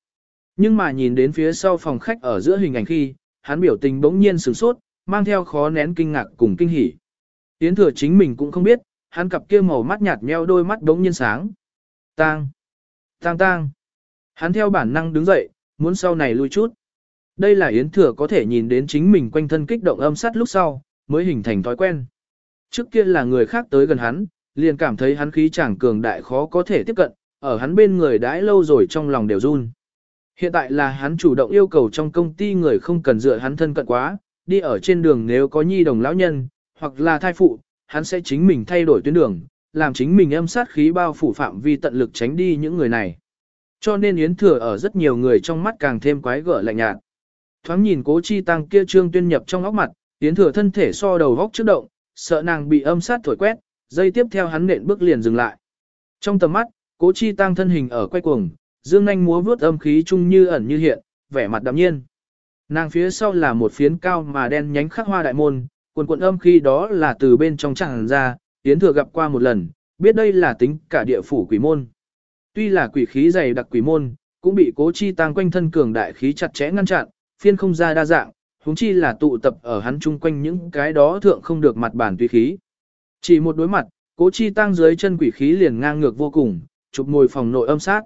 Nhưng mà nhìn đến phía sau phòng khách ở giữa hình ảnh khi, hắn biểu tình bỗng nhiên sửng sốt, mang theo khó nén kinh ngạc cùng kinh hỉ. Yến thừa chính mình cũng không biết, hắn cặp kia màu mắt nhạt nheo đôi mắt bỗng nhiên sáng. Tang! Tang tang! Hắn theo bản năng đứng dậy, muốn sau này lui chút. Đây là Yến thừa có thể nhìn đến chính mình quanh thân kích động âm sát lúc sau, mới hình thành thói quen. Trước kia là người khác tới gần hắn, liền cảm thấy hắn khí chàng cường đại khó có thể tiếp cận, ở hắn bên người đãi lâu rồi trong lòng đều run. Hiện tại là hắn chủ động yêu cầu trong công ty người không cần dựa hắn thân cận quá, đi ở trên đường nếu có nhi đồng lão nhân, hoặc là thai phụ, hắn sẽ chính mình thay đổi tuyến đường, làm chính mình âm sát khí bao phủ phạm vi tận lực tránh đi những người này. Cho nên Yến Thừa ở rất nhiều người trong mắt càng thêm quái gở lạnh nhạt. Thoáng nhìn cố chi tăng kia trương tuyên nhập trong óc mặt, Yến Thừa thân thể so đầu góc trước động, sợ nàng bị âm sát thổi quét, dây tiếp theo hắn nện bước liền dừng lại. Trong tầm mắt, cố chi tăng thân hình ở quay cuồng, dương nhanh múa vướt âm khí chung như ẩn như hiện, vẻ mặt đạm nhiên. Nàng phía sau là một phiến cao mà đen nhánh khắc hoa đại môn, quần quần âm khí đó là từ bên trong chẳng ra, Yến Thừa gặp qua một lần, biết đây là tính cả địa phủ quỷ môn. Tuy là quỷ khí dày đặc quỷ môn, cũng bị cố chi tăng quanh thân cường đại khí chặt chẽ ngăn chặn, phiên không ra đa dạng, huống chi là tụ tập ở hắn chung quanh những cái đó thượng không được mặt bản tùy khí. Chỉ một đối mặt, cố chi tăng dưới chân quỷ khí liền ngang ngược vô cùng, chụp ngồi phòng nội âm sát.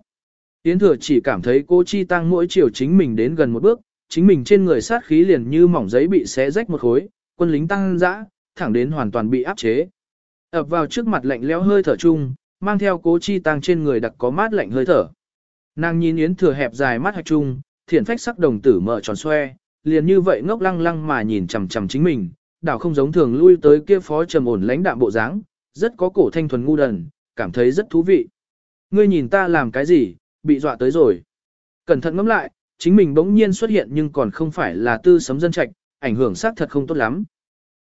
Yến thừa chỉ cảm thấy cố chi tăng mỗi chiều chính mình đến gần một bước, chính mình trên người sát khí liền như mỏng giấy bị xé rách một khối, quân lính tăng dã, thẳng đến hoàn toàn bị áp chế. ập vào trước mặt lạnh lẽo hơi thở chung, mang theo cố chi tăng trên người đặc có mát lạnh hơi thở. Nàng nhìn Yến thừa hẹp dài mắt hạch trung, thiển phách sắc đồng tử mở tròn xoe, liền như vậy ngốc lăng lăng mà nhìn chằm chằm chính mình, đảo không giống thường lui tới kia phó trầm ổn lãnh đạm bộ dáng, rất có cổ thanh thuần ngu đần, cảm thấy rất thú vị. Ngươi nhìn ta làm cái gì, bị dọa tới rồi. Cẩn thận ngẫm lại, chính mình bỗng nhiên xuất hiện nhưng còn không phải là tư sấm dân trạch, ảnh hưởng xác thật không tốt lắm.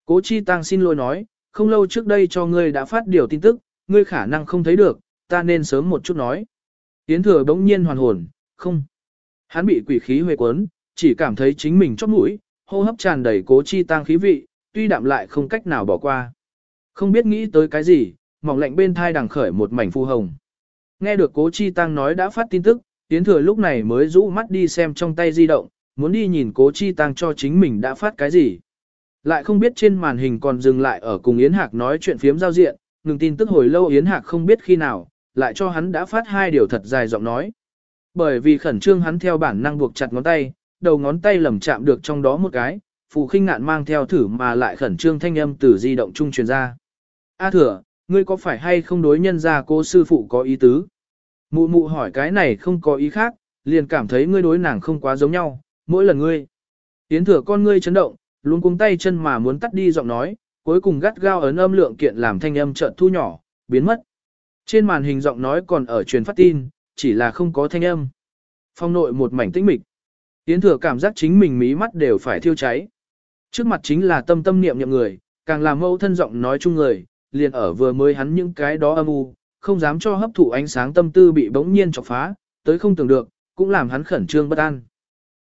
Cố Chi Tăng xin lỗi nói, không lâu trước đây cho ngươi đã phát điều tin tức, ngươi khả năng không thấy được, ta nên sớm một chút nói. Yến thừa bỗng nhiên hoàn hồn, không. Hắn bị quỷ khí huê quấn chỉ cảm thấy chính mình chót mũi, hô hấp tràn đầy cố chi tăng khí vị, tuy đạm lại không cách nào bỏ qua. Không biết nghĩ tới cái gì, mỏng lạnh bên thai đằng khởi một mảnh phu hồng. Nghe được cố chi tăng nói đã phát tin tức, Yến thừa lúc này mới rũ mắt đi xem trong tay di động, muốn đi nhìn cố chi tăng cho chính mình đã phát cái gì. Lại không biết trên màn hình còn dừng lại ở cùng Yến Hạc nói chuyện phiếm giao diện, ngừng tin tức hồi lâu Yến Hạc không biết khi nào, lại cho hắn đã phát hai điều thật dài giọng nói. Bởi vì khẩn trương hắn theo bản năng buộc chặt ngón tay, đầu ngón tay lầm chạm được trong đó một cái, phù khinh ngạn mang theo thử mà lại khẩn trương thanh âm từ di động trung truyền ra. A thừa, ngươi có phải hay không đối nhân ra cô sư phụ có ý tứ? Mụ mụ hỏi cái này không có ý khác, liền cảm thấy ngươi đối nàng không quá giống nhau, mỗi lần ngươi. Yến thừa con ngươi chấn động, luôn cuống tay chân mà muốn tắt đi giọng nói, cuối cùng gắt gao ấn âm lượng kiện làm thanh âm chợt thu nhỏ, biến mất. Trên màn hình giọng nói còn ở truyền phát tin, chỉ là không có thanh âm. Phong nội một mảnh tĩnh mịch. Yến thừa cảm giác chính mình mí mắt đều phải thiêu cháy. Trước mặt chính là tâm tâm niệm niệm người, càng làm mâu thân giọng nói chung người, liền ở vừa mới hắn những cái đó âm u, không dám cho hấp thụ ánh sáng tâm tư bị bỗng nhiên chọc phá, tới không tưởng được, cũng làm hắn khẩn trương bất an.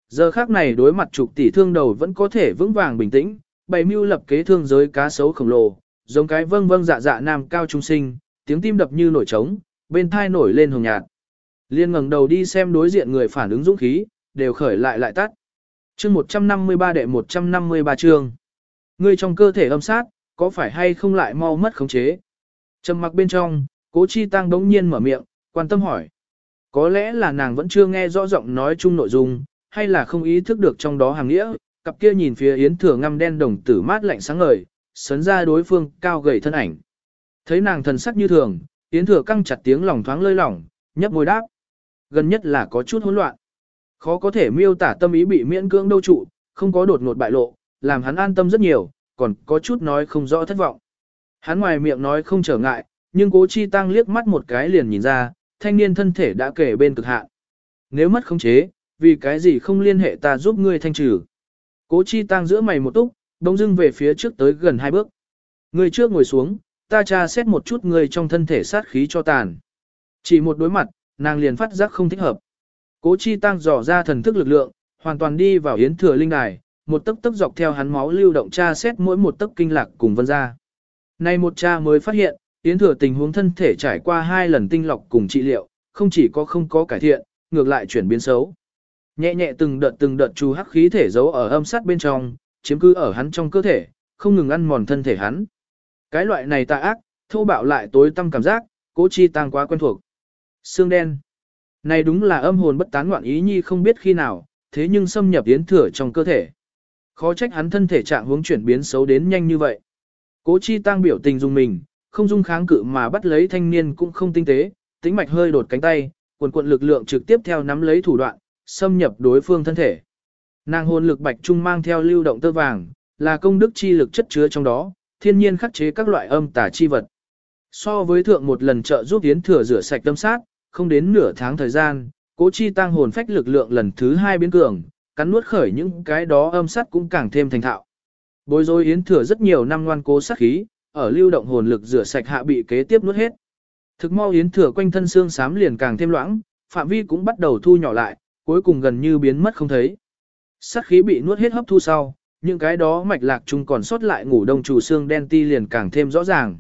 Giờ khác này đối mặt trục tỷ thương đầu vẫn có thể vững vàng bình tĩnh, bày mưu lập kế thương giới cá sấu khổng lồ, giống cái vâng vâng dạ dạ nam cao trung sinh, tiếng tim đập như nổi trống, bên thai nổi lên hồng nhạt. Liên ngẩng đầu đi xem đối diện người phản ứng dũng khí, đều khởi lại lại tắt. Chương 153 đệ 153 chương. Người trong cơ thể âm sát, có phải hay không lại mau mất khống chế? Trầm mặc bên trong, Cố Chi Tăng đống nhiên mở miệng, quan tâm hỏi. Có lẽ là nàng vẫn chưa nghe rõ giọng nói chung nội dung, hay là không ý thức được trong đó hàng nghĩa, cặp kia nhìn phía Yến Thừa ngăm đen đồng tử mát lạnh sáng ngời, sấn ra đối phương cao gầy thân ảnh. Thấy nàng thần sắc như thường, Yến Thừa căng chặt tiếng lòng thoáng lơi lỏng, nhấp môi đáp. Gần nhất là có chút hỗn loạn. Khó có thể miêu tả tâm ý bị miễn cưỡng đâu trụ, không có đột ngột bại lộ, làm hắn an tâm rất nhiều, còn có chút nói không rõ thất vọng. Hắn ngoài miệng nói không trở ngại, nhưng cố chi tăng liếc mắt một cái liền nhìn ra, thanh niên thân thể đã kể bên cực hạn. Nếu mất khống chế, vì cái gì không liên hệ ta giúp ngươi thanh trừ. Cố chi tăng giữa mày một túc, đông dưng về phía trước tới gần hai bước. Ngươi trước ngồi xuống, ta tra xét một chút ngươi trong thân thể sát khí cho tàn. Chỉ một đối mặt, nàng liền phát giác không thích hợp. Cố chi tăng dò ra thần thức lực lượng, hoàn toàn đi vào yến thừa linh đài, một tấc tấc dọc theo hắn máu lưu động tra xét mỗi một tấc kinh lạc cùng vân ra. Nay một cha mới phát hiện, yến thừa tình huống thân thể trải qua hai lần tinh lọc cùng trị liệu, không chỉ có không có cải thiện, ngược lại chuyển biến xấu. Nhẹ nhẹ từng đợt từng đợt chu hắc khí thể giấu ở âm sát bên trong, chiếm cứ ở hắn trong cơ thể, không ngừng ăn mòn thân thể hắn. Cái loại này tà ác, thô bạo lại tối tâm cảm giác, cố chi tăng quá quen thuộc. Xương đen. Này đúng là âm hồn bất tán ngoạn ý nhi không biết khi nào, thế nhưng xâm nhập yến thừa trong cơ thể. Khó trách hắn thân thể trạng hướng chuyển biến xấu đến nhanh như vậy. Cố chi tăng biểu tình dùng mình, không dung kháng cự mà bắt lấy thanh niên cũng không tinh tế, tính mạch hơi đột cánh tay, quần quận lực lượng trực tiếp theo nắm lấy thủ đoạn, xâm nhập đối phương thân thể. Nàng hồn lực bạch trung mang theo lưu động tơ vàng, là công đức chi lực chất chứa trong đó, thiên nhiên khắc chế các loại âm tà chi vật. So với thượng một lần trợ giúp yến thừa rửa sạch tâm sát, không đến nửa tháng thời gian, cố chi tăng hồn phách lực lượng lần thứ hai biến cường, cắn nuốt khởi những cái đó âm sắt cũng càng thêm thành thạo. Bối rối yến thừa rất nhiều năm ngoan cố sát khí, ở lưu động hồn lực rửa sạch hạ bị kế tiếp nuốt hết. Thực mau yến thừa quanh thân xương xám liền càng thêm loãng, phạm vi cũng bắt đầu thu nhỏ lại, cuối cùng gần như biến mất không thấy. Sát khí bị nuốt hết hấp thu sau, những cái đó mạch lạc chung còn sót lại ngủ đông chủ xương đen ti liền càng thêm rõ ràng.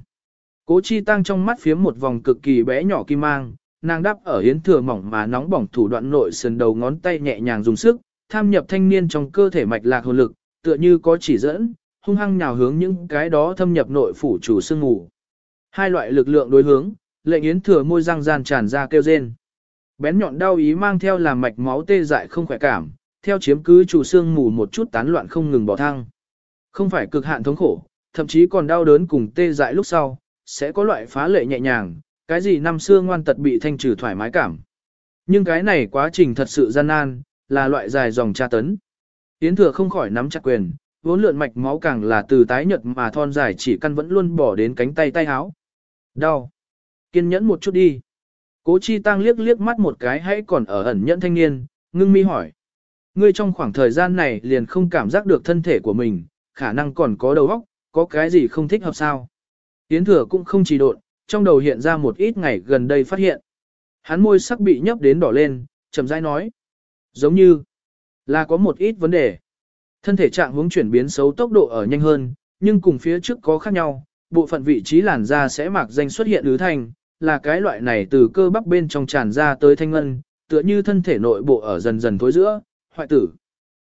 Cố chi tăng trong mắt phiếm một vòng cực kỳ bé nhỏ kim mang, nàng đáp ở yến thừa mỏng mà nóng bỏng thủ đoạn nội sườn đầu ngón tay nhẹ nhàng dùng sức, tham nhập thanh niên trong cơ thể mạch lạc hồn lực, tựa như có chỉ dẫn, hung hăng nhào hướng những cái đó thâm nhập nội phủ chủ xương ngủ. Hai loại lực lượng đối hướng, lệnh yến thừa môi răng gian tràn ra kêu rên. Bén nhọn đau ý mang theo làm mạch máu tê dại không khỏe cảm, theo chiếm cứ chủ xương mù một chút tán loạn không ngừng bỏ thăng. Không phải cực hạn thống khổ, thậm chí còn đau đớn cùng tê dại lúc sau, sẽ có loại phá lệ nhẹ nhàng, cái gì năm xưa ngoan tật bị thanh trừ thoải mái cảm. Nhưng cái này quá trình thật sự gian nan, là loại dài dòng tra tấn. Yến thừa không khỏi nắm chặt quyền, vốn lượn mạch máu càng là từ tái nhợt mà thon dài chỉ căn vẫn luôn bỏ đến cánh tay tay háo. Đau. Kiên nhẫn một chút đi. Cố chi tăng liếc liếc mắt một cái hãy còn ở ẩn nhẫn thanh niên, ngưng mi hỏi. Ngươi trong khoảng thời gian này liền không cảm giác được thân thể của mình, khả năng còn có đầu óc, có cái gì không thích hợp sao? Yến thừa cũng không trì độn, trong đầu hiện ra một ít ngày gần đây phát hiện. Hắn môi sắc bị nhấp đến đỏ lên, chậm rãi nói. Giống như là có một ít vấn đề. Thân thể trạng hướng chuyển biến xấu tốc độ ở nhanh hơn, nhưng cùng phía trước có khác nhau, bộ phận vị trí làn da sẽ mạc danh xuất hiện ứ thành, là cái loại này từ cơ bắp bên trong tràn ra tới thanh ngân, tựa như thân thể nội bộ ở dần dần thối giữa, hoại tử.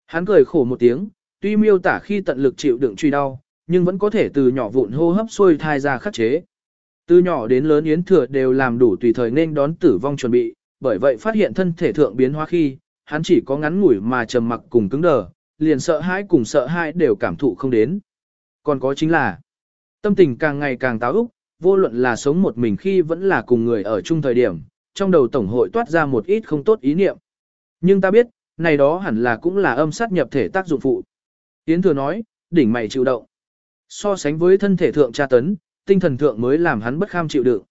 Hắn cười khổ một tiếng, tuy miêu tả khi tận lực chịu đựng truy đau, nhưng vẫn có thể từ nhỏ vụn hô hấp xuôi thai ra khắc chế. Từ nhỏ đến lớn Yến Thừa đều làm đủ tùy thời nên đón tử vong chuẩn bị, bởi vậy phát hiện thân thể thượng biến hóa khi, hắn chỉ có ngắn ngủi mà trầm mặc cùng cứng đờ, liền sợ hãi cùng sợ hãi đều cảm thụ không đến. Còn có chính là, tâm tình càng ngày càng táo úc, vô luận là sống một mình khi vẫn là cùng người ở chung thời điểm, trong đầu tổng hội toát ra một ít không tốt ý niệm. Nhưng ta biết, này đó hẳn là cũng là âm sát nhập thể tác dụng phụ. Yến Thừa nói, đỉnh mày chịu động. So sánh với thân thể thượng tra tấn, tinh thần thượng mới làm hắn bất kham chịu đựng.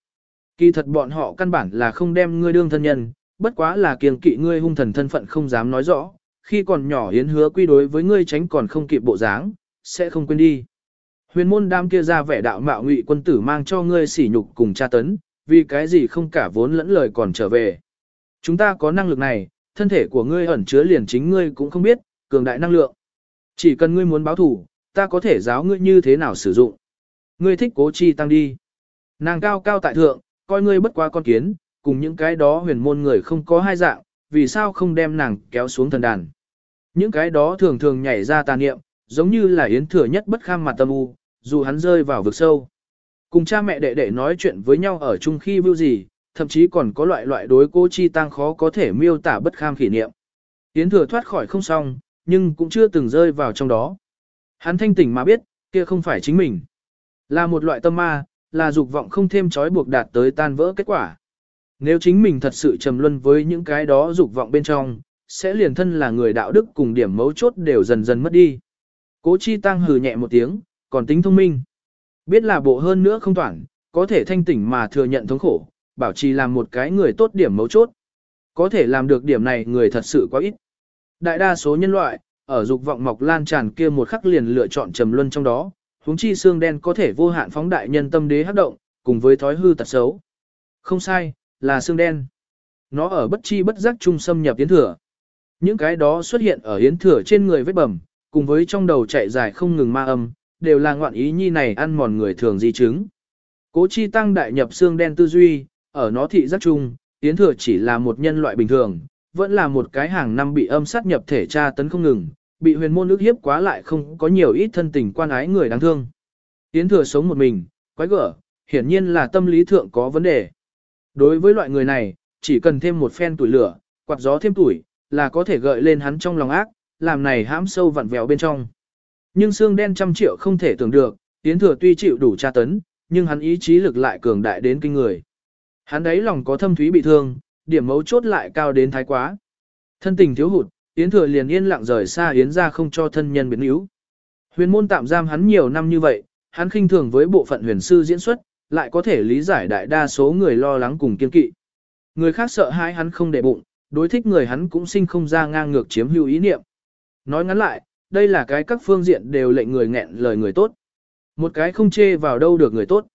Kỳ thật bọn họ căn bản là không đem ngươi đương thân nhân, bất quá là kiêng kỵ ngươi hung thần thân phận không dám nói rõ, khi còn nhỏ hiến hứa quy đối với ngươi tránh còn không kịp bộ dáng, sẽ không quên đi. Huyền môn đam kia ra vẻ đạo mạo ngụy quân tử mang cho ngươi sỉ nhục cùng tra tấn, vì cái gì không cả vốn lẫn lời còn trở về. Chúng ta có năng lực này, thân thể của ngươi ẩn chứa liền chính ngươi cũng không biết, cường đại năng lượng. Chỉ cần ngươi muốn báo thủ, ta có thể giáo ngươi như thế nào sử dụng. Ngươi thích cố chi tăng đi. Nàng cao cao tại thượng, coi ngươi bất qua con kiến, cùng những cái đó huyền môn người không có hai dạng, vì sao không đem nàng kéo xuống thần đàn. Những cái đó thường thường nhảy ra tà niệm, giống như là yến thừa nhất bất kham mặt tâm u, dù hắn rơi vào vực sâu. Cùng cha mẹ đệ đệ nói chuyện với nhau ở chung khi vưu gì, thậm chí còn có loại loại đối cố chi tăng khó có thể miêu tả bất kham kỷ niệm. Yến thừa thoát khỏi không xong, nhưng cũng chưa từng rơi vào trong đó. Hắn thanh tỉnh mà biết, kia không phải chính mình. Là một loại tâm ma, là dục vọng không thêm trói buộc đạt tới tan vỡ kết quả. Nếu chính mình thật sự trầm luân với những cái đó dục vọng bên trong, sẽ liền thân là người đạo đức cùng điểm mấu chốt đều dần dần mất đi. Cố chi tăng hừ nhẹ một tiếng, còn tính thông minh. Biết là bộ hơn nữa không toàn, có thể thanh tỉnh mà thừa nhận thống khổ, bảo trì làm một cái người tốt điểm mấu chốt. Có thể làm được điểm này người thật sự quá ít. Đại đa số nhân loại, ở dục vọng mọc lan tràn kia một khắc liền lựa chọn trầm luân trong đó, huống chi xương đen có thể vô hạn phóng đại nhân tâm đế hấp động, cùng với thói hư tật xấu. Không sai, là xương đen. Nó ở bất chi bất giác trung xâm nhập yến thừa. Những cái đó xuất hiện ở yến thừa trên người vết bầm, cùng với trong đầu chạy dài không ngừng ma âm, đều là ngoạn ý nhi này ăn mòn người thường di chứng. Cố chi tăng đại nhập xương đen tư duy, ở nó thị giác trung yến thừa chỉ là một nhân loại bình thường, vẫn là một cái hàng năm bị âm sát nhập thể tra tấn không ngừng, bị huyền môn ước hiếp quá lại không có nhiều ít thân tình quan ái người đáng thương. Yến thừa sống một mình, quái gở, hiển nhiên là tâm lý thượng có vấn đề. Đối với loại người này, chỉ cần thêm một phen tuổi lửa, quạt gió thêm tuổi, là có thể gợi lên hắn trong lòng ác, làm này hãm sâu vặn vẹo bên trong. Nhưng xương đen trăm triệu không thể tưởng được, Yến thừa tuy chịu đủ tra tấn, nhưng hắn ý chí lực lại cường đại đến kinh người. Hắn đấy lòng có thâm thúy bị thương, điểm mấu chốt lại cao đến thái quá. Thân tình thiếu hụt, Yến thừa liền yên lặng rời xa Yến ra không cho thân nhân biến yếu. Huyền môn tạm giam hắn nhiều năm như vậy, hắn khinh thường với bộ phận huyền sư diễn xuất, lại có thể lý giải đại đa số người lo lắng cùng kiên kỵ. Người khác sợ hãi hắn không để bụng, đối thích người hắn cũng sinh không ra ngang ngược chiếm hữu ý niệm. Nói ngắn lại, đây là cái các phương diện đều lệnh người nghẹn lời người tốt. Một cái không chê vào đâu được người tốt.